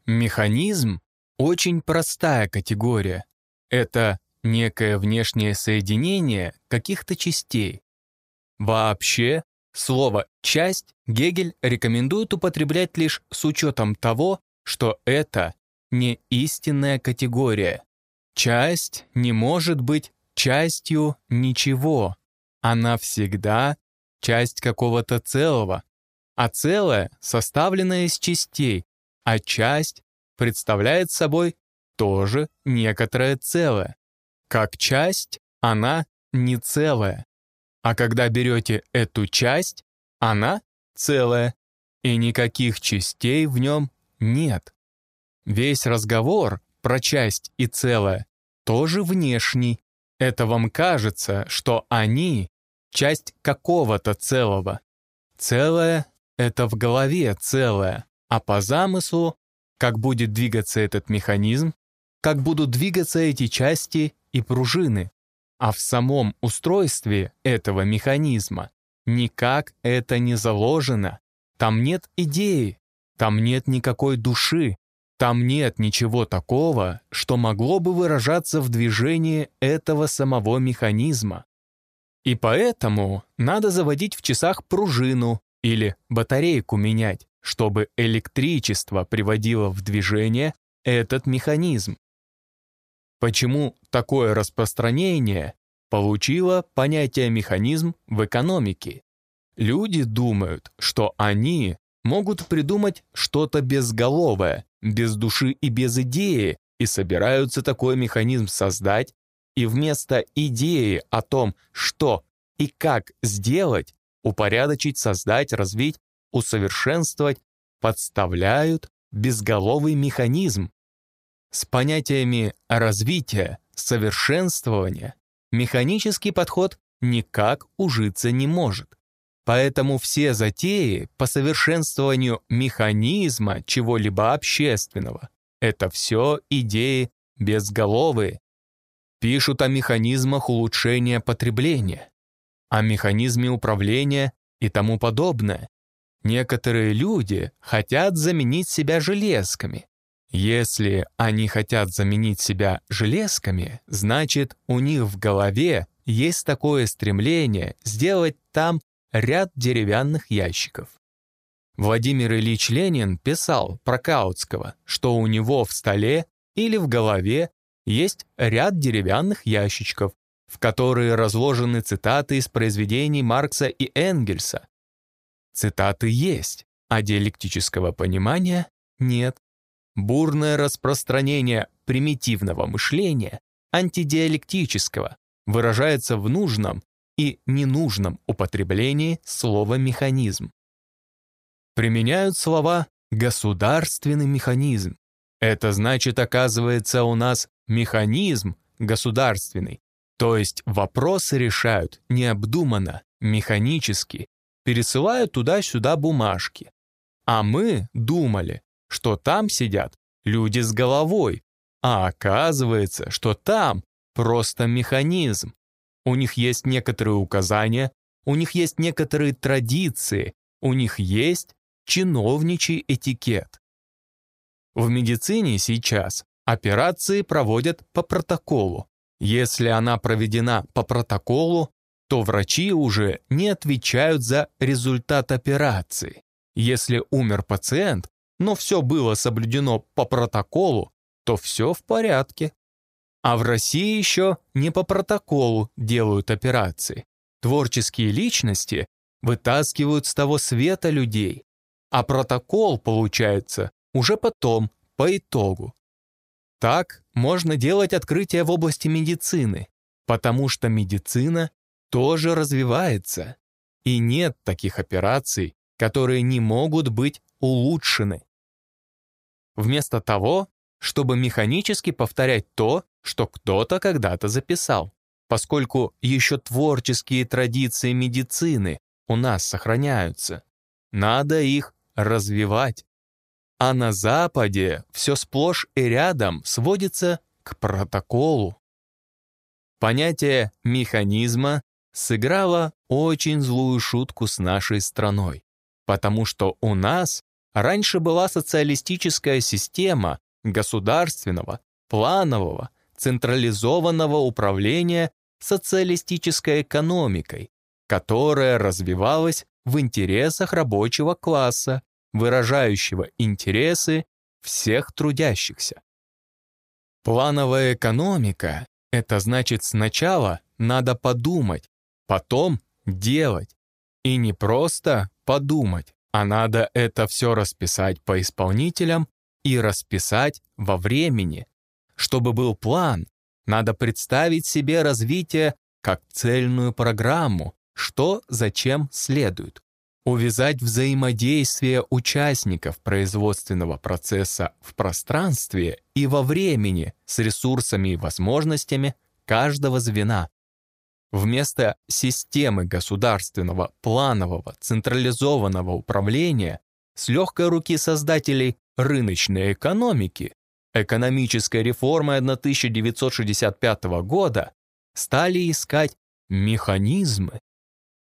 Механизм — очень простая категория. Это некое внешнее соединение каких-то частей. Вообще, слово «часть» Гегель рекомендует употреблять лишь с учетом того, что это не истинная категория. Часть не может быть частью ничего. Она всегда часть какого-то целого, а целое составлено из частей, а часть представляет собой тоже некоторое целое. Как часть она не целая. А когда берете эту часть, она целая, и никаких частей в нем нет. Весь разговор про часть и целое, тоже внешний. Это вам кажется, что они — часть какого-то целого. Целое — это в голове целое, а по замыслу, как будет двигаться этот механизм, как будут двигаться эти части и пружины. А в самом устройстве этого механизма никак это не заложено. Там нет идеи, там нет никакой души, там нет ничего такого, что могло бы выражаться в движении этого самого механизма. И поэтому надо заводить в часах пружину или батарейку менять, чтобы электричество приводило в движение этот механизм. Почему такое распространение получило понятие механизм в экономике? Люди думают, что они могут придумать что-то безголовое, без души и без идеи, и собираются такой механизм создать, и вместо идеи о том, что и как сделать, упорядочить, создать, развить, усовершенствовать, подставляют безголовый механизм. С понятиями развития, совершенствования механический подход никак ужиться не может. Поэтому все затеи по совершенствованию механизма чего-либо общественного — это все идеи безголовые. Пишут о механизмах улучшения потребления, о механизме управления и тому подобное. Некоторые люди хотят заменить себя железками. Если они хотят заменить себя железками, значит, у них в голове есть такое стремление сделать там ряд деревянных ящиков. Владимир Ильич Ленин писал про Каутского, что у него в столе или в голове есть ряд деревянных ящичков, в которые разложены цитаты из произведений Маркса и Энгельса. Цитаты есть, а диалектического понимания нет. Бурное распространение примитивного мышления, антидиалектического, выражается в нужном и ненужном употреблении слова «механизм». Применяют слова «государственный механизм». Это значит, оказывается, у нас механизм государственный, то есть вопросы решают необдуманно, механически, пересылают туда-сюда бумажки. А мы думали, что там сидят люди с головой, а оказывается, что там просто механизм, у них есть некоторые указания, у них есть некоторые традиции, у них есть чиновничий этикет. В медицине сейчас операции проводят по протоколу. Если она проведена по протоколу, то врачи уже не отвечают за результат операции. Если умер пациент, но все было соблюдено по протоколу, то все в порядке. А в России еще не по протоколу делают операции. Творческие личности вытаскивают с того света людей, а протокол получается уже потом, по итогу. Так можно делать открытия в области медицины, потому что медицина тоже развивается, и нет таких операций, которые не могут быть улучшены. Вместо того, чтобы механически повторять то, что кто-то когда-то записал, поскольку еще творческие традиции медицины у нас сохраняются. Надо их развивать. А на Западе все сплошь и рядом сводится к протоколу. Понятие механизма сыграло очень злую шутку с нашей страной, потому что у нас раньше была социалистическая система государственного, планового, централизованного управления социалистической экономикой, которая развивалась в интересах рабочего класса, выражающего интересы всех трудящихся. Плановая экономика — это значит сначала надо подумать, потом делать. И не просто подумать, а надо это все расписать по исполнителям и расписать во времени, чтобы был план, надо представить себе развитие как цельную программу, что зачем следует. увязать взаимодействие участников производственного процесса в пространстве и во времени с ресурсами и возможностями каждого звена. Вместо системы государственного планового централизованного управления с легкой руки создателей рыночной экономики экономической реформы 1965 года стали искать механизмы.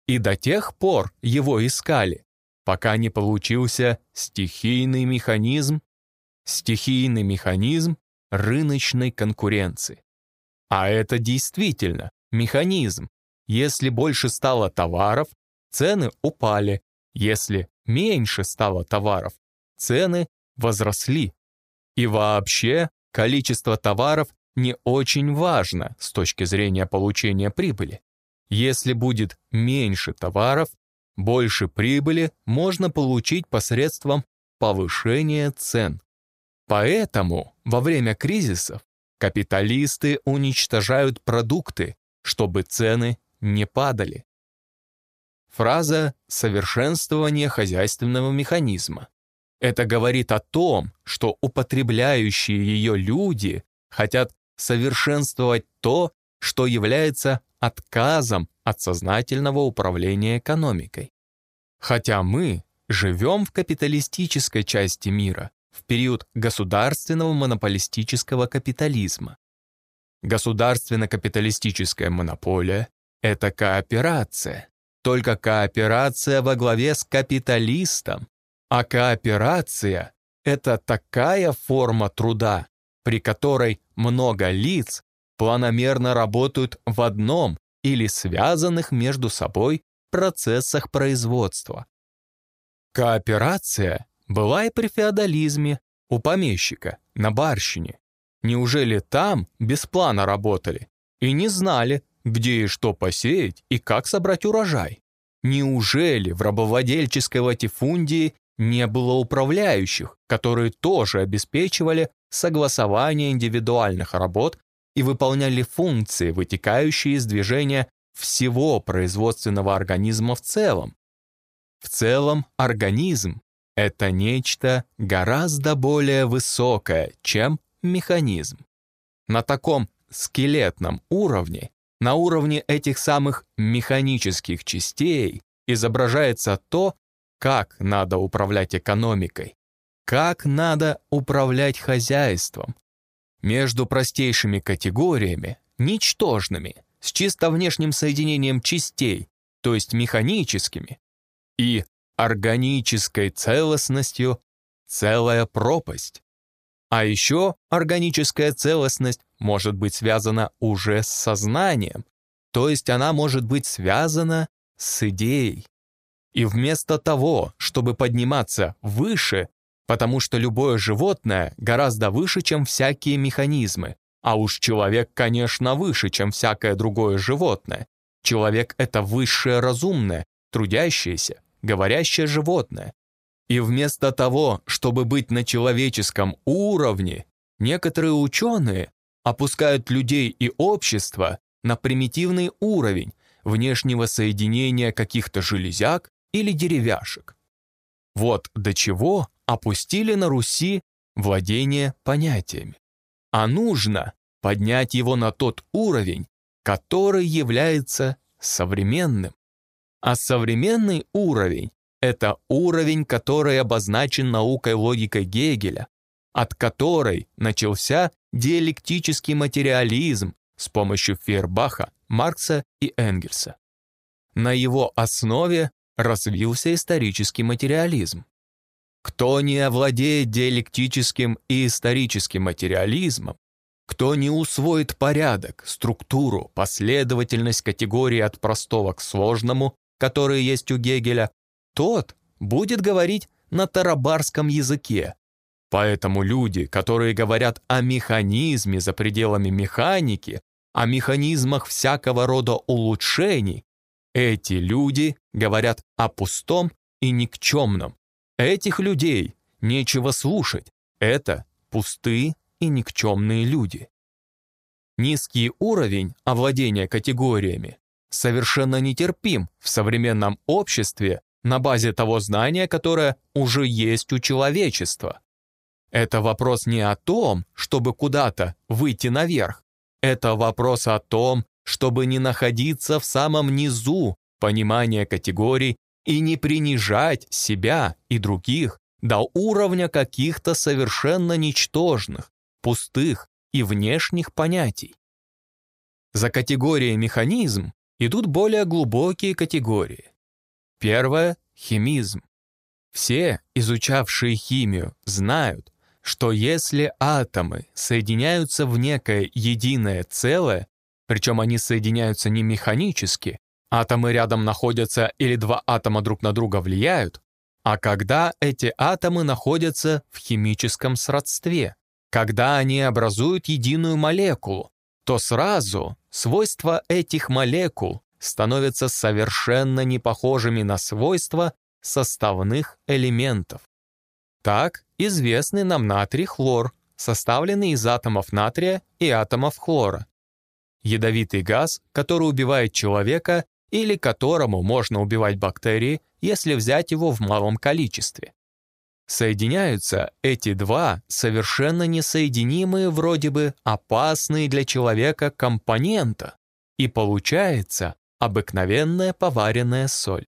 И до тех пор его искали, пока не получился стихийный механизм, стихийный механизм рыночной конкуренции. А это действительно механизм. Если больше стало товаров, цены упали. Если меньше стало товаров, цены возросли. И вообще, количество товаров не очень важно с точки зрения получения прибыли. Если будет меньше товаров, больше прибыли можно получить посредством повышения цен. Поэтому во время кризисов капиталисты уничтожают продукты, чтобы цены не падали. Фраза «совершенствование хозяйственного механизма». Это говорит о том, что употребляющие ее люди хотят совершенствовать то, что является отказом от сознательного управления экономикой. Хотя мы живем в капиталистической части мира, в период государственного монополистического капитализма. Государственно-капиталистическая монополия – это кооперация, только кооперация во главе с капиталистом, а кооперация – это такая форма труда, при которой много лиц планомерно работают в одном или связанных между собой процессах производства. Кооперация была и при феодализме, у помещика, на барщине. Неужели там без плана работали и не знали, где и что посеять и как собрать урожай? Неужели в рабовладельческой латифундии не было управляющих, которые тоже обеспечивали согласование индивидуальных работ и выполняли функции, вытекающие из движения всего производственного организма в целом? В целом организм — это нечто гораздо более высокое, чем механизм. На таком скелетном уровне, на уровне этих самых механических частей, изображается то, как надо управлять экономикой, как надо управлять хозяйством. Между простейшими категориями, ничтожными, с чисто внешним соединением частей, то есть механическими, и органической целостностью целая пропасть. А еще органическая целостность может быть связана уже с сознанием, то есть она может быть связана с идеей. И вместо того, чтобы подниматься выше, потому что любое животное гораздо выше, чем всякие механизмы, а уж человек, конечно, выше, чем всякое другое животное. Человек — это высшее разумное, трудящееся, говорящее животное. И вместо того, чтобы быть на человеческом уровне, некоторые ученые опускают людей и общество на примитивный уровень внешнего соединения каких-то железяк или деревяшек. Вот до чего опустили на Руси владение понятиями. А нужно поднять его на тот уровень, который является современным. А современный уровень — это уровень, который обозначен наукой логикой Гегеля, от которой начался диалектический материализм с помощью Фейербаха, Маркса и Энгельса. На его основе развился исторический материализм. Кто не овладеет диалектическим и историческим материализмом, кто не усвоит порядок, структуру, последовательность категорий от простого к сложному, которые есть у Гегеля, тот будет говорить на тарабарском языке. Поэтому люди, которые говорят о механизме за пределами механики, о механизмах всякого рода улучшений, эти люди говорят о пустом и никчемном. Этих людей нечего слушать. Это пустые и никчемные люди. Низкий уровень овладения категориями совершенно нетерпим в современном обществе на базе того знания, которое уже есть у человечества. Это вопрос не о том, чтобы куда-то выйти наверх. Это вопрос о том, чтобы не находиться в самом низу понимания категорий и не принижать себя и других до уровня каких-то совершенно ничтожных, пустых и внешних понятий. За категорией механизм идут более глубокие категории. Первое — химизм. Все, изучавшие химию, знают, что если атомы соединяются в некое единое целое, причем они соединяются не механически, атомы рядом находятся или два атома друг на друга влияют, а когда эти атомы находятся в химическом сродстве, когда они образуют единую молекулу, то сразу свойства этих молекул становятся совершенно не похожими на свойства составных элементов. Так известный нам натрий-хлор, составленный из атомов натрия и атомов хлора. Ядовитый газ, который убивает человека или которому можно убивать бактерии, если взять его в малом количестве. Соединяются эти два совершенно несоединимые вроде бы опасные для человека компонента, и получается обыкновенная поваренная соль.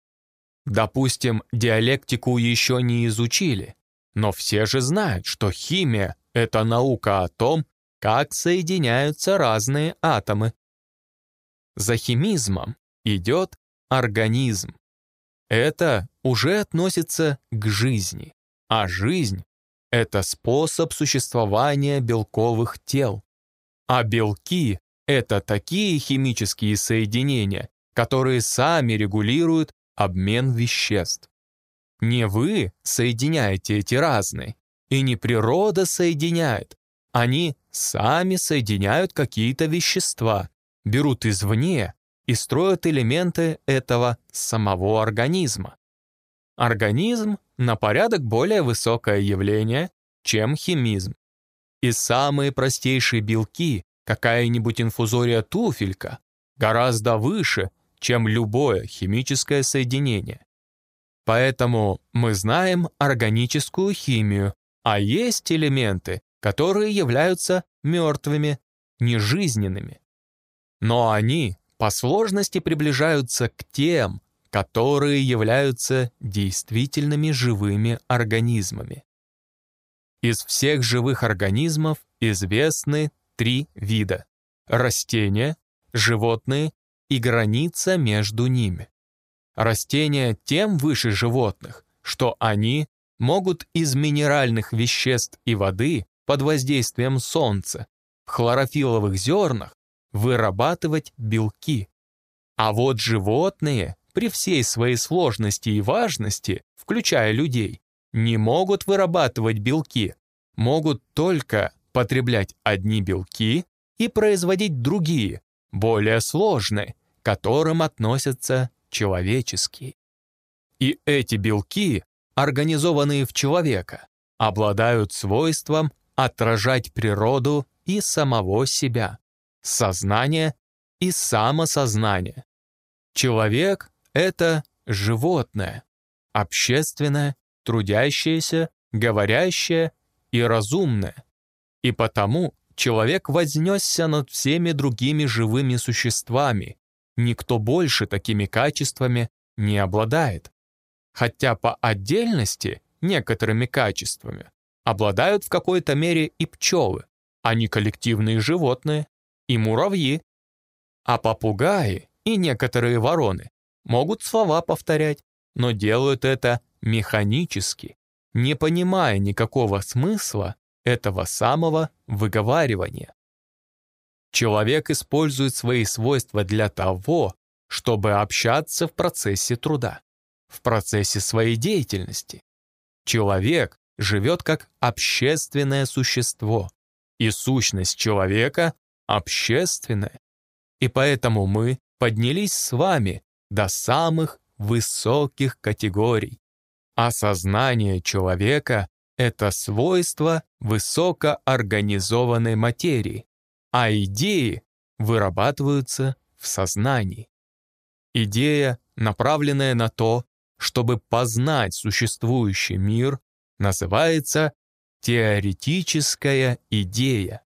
Допустим, диалектику еще не изучили, но все же знают, что химия — это наука о том, как соединяются разные атомы. За химизмом идет организм. Это уже относится к жизни, а жизнь — это способ существования белковых тел. А белки — это такие химические соединения, которые сами регулируют обмен веществ. Не вы соединяете эти разные, и не природа соединяет. Они сами соединяют какие-то вещества, берут извне и строят элементы этого самого организма. Организм на порядок более высокое явление, чем химизм. И самые простейшие белки, какая-нибудь инфузория туфелька, гораздо выше, чем любое химическое соединение. Поэтому мы знаем органическую химию, а есть элементы, которые являются мертвыми, нежизненными. Но они по сложности приближаются к тем, которые являются действительными живыми организмами. Из всех живых организмов известны три вида – растения, животные и граница между ними. Растения тем выше животных, что они могут из минеральных веществ и воды под воздействием солнца в хлорофилловых зернах вырабатывать белки. А вот животные при всей своей сложности и важности, включая людей, не могут вырабатывать белки, могут только потреблять одни белки и производить другие, более сложные, к которым относятся человеческие. И эти белки, организованные в человека, обладают свойством отражать природу и самого себя, сознание и самосознание. Человек — это животное, общественное, трудящееся, говорящее и разумное. И потому человек вознесся над всеми другими живыми существами. Никто больше такими качествами не обладает. Хотя по отдельности некоторыми качествами обладают в какой-то мере и пчелы, не коллективные животные, и муравьи. А попугаи и некоторые вороны могут слова повторять, но делают это механически, не понимая никакого смысла этого самого выговаривания. Человек использует свои свойства для того, чтобы общаться в процессе труда, в процессе своей деятельности. Человек живет как общественное существо, и сущность человека общественная. И поэтому мы поднялись с вами до самых высоких категорий. Осознание человека это свойство высокоорганизованной материи, а идеи вырабатываются в сознании. Идея, направленная на то, чтобы познать существующий мир, называется теоретическая идея.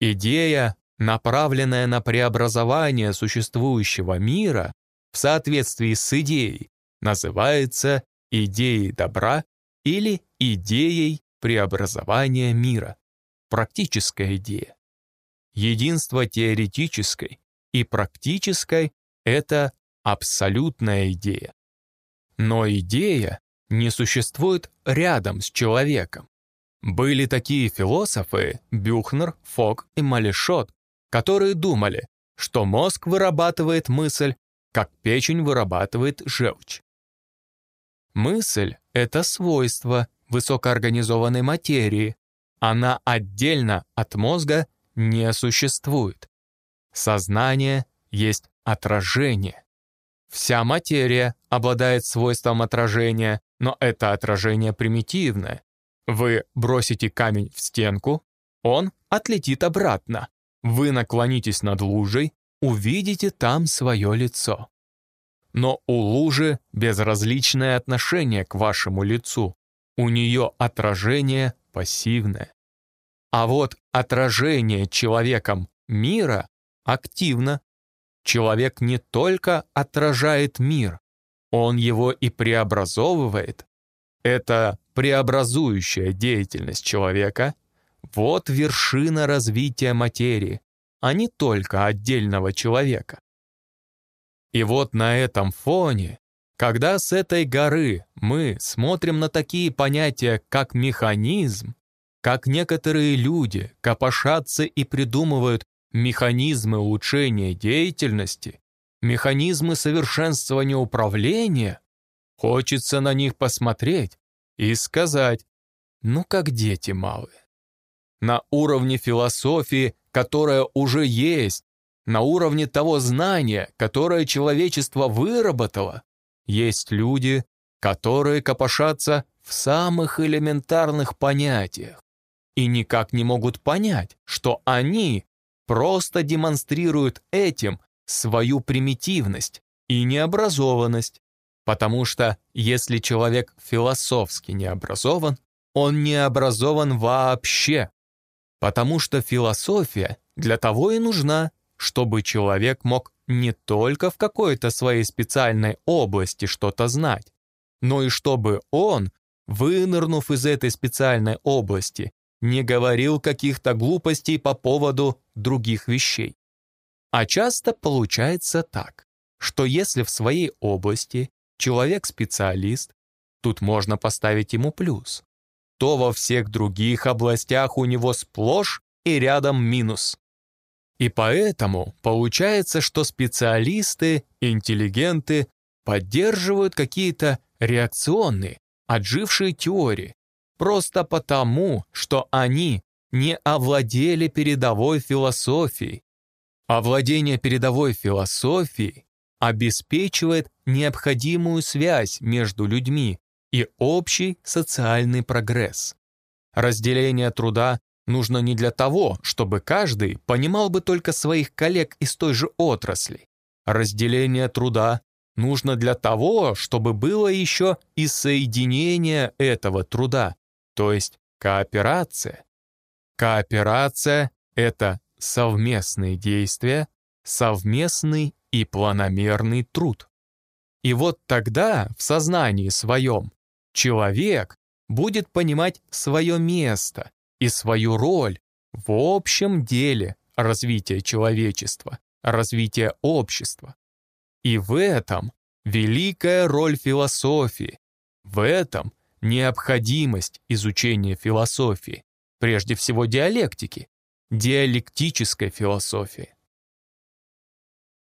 Идея, направленная на преобразование существующего мира в соответствии с идеей, называется идеей добра или идеей преобразования мира, практическая идея. Единство теоретической и практической — это абсолютная идея. Но идея не существует рядом с человеком. Были такие философы Бюхнер, Фок и Малишот, которые думали, что мозг вырабатывает мысль, как печень вырабатывает желчь. Мысль — это свойство высокоорганизованной материи. Она отдельно от мозга не существует. Сознание есть отражение. Вся материя обладает свойством отражения, но это отражение примитивное. Вы бросите камень в стенку, он отлетит обратно. Вы наклонитесь над лужей, увидите там свое лицо. Но у лужи безразличное отношение к вашему лицу. У нее отражение пассивное. А вот отражение человеком мира активно. Человек не только отражает мир, он его и преобразовывает. Это преобразующая деятельность человека — вот вершина развития материи, а не только отдельного человека. И вот на этом фоне, когда с этой горы мы смотрим на такие понятия, как механизм, как некоторые люди копошатся и придумывают механизмы улучшения деятельности, механизмы совершенствования управления, хочется на них посмотреть и сказать, ну как дети малые. На уровне философии, которая уже есть, на уровне того знания, которое человечество выработало, есть люди, которые копошатся в самых элементарных понятиях и никак не могут понять, что они просто демонстрируют этим свою примитивность и необразованность, потому что если человек философски не образован, он не образован вообще, потому что философия для того и нужна, чтобы человек мог не только в какой-то своей специальной области что-то знать, но и чтобы он, вынырнув из этой специальной области, не говорил каких-то глупостей по поводу других вещей. А часто получается так, что если в своей области человек специалист, тут можно поставить ему плюс, то во всех других областях у него сплошь и рядом минус. И поэтому получается, что специалисты, интеллигенты поддерживают какие-то реакционные, отжившие теории, просто потому, что они не овладели передовой философией. Овладение передовой философией обеспечивает необходимую связь между людьми и общий социальный прогресс. Разделение труда нужно не для того, чтобы каждый понимал бы только своих коллег из той же отрасли. Разделение труда нужно для того, чтобы было еще и соединение этого труда, то есть кооперация. Кооперация — это совместные действия, совместный и планомерный труд. И вот тогда в сознании своем человек будет понимать свое место и свою роль в общем деле развития человечества, развития общества. И в этом великая роль философии, в этом необходимость изучения философии, прежде всего диалектики, диалектической философии.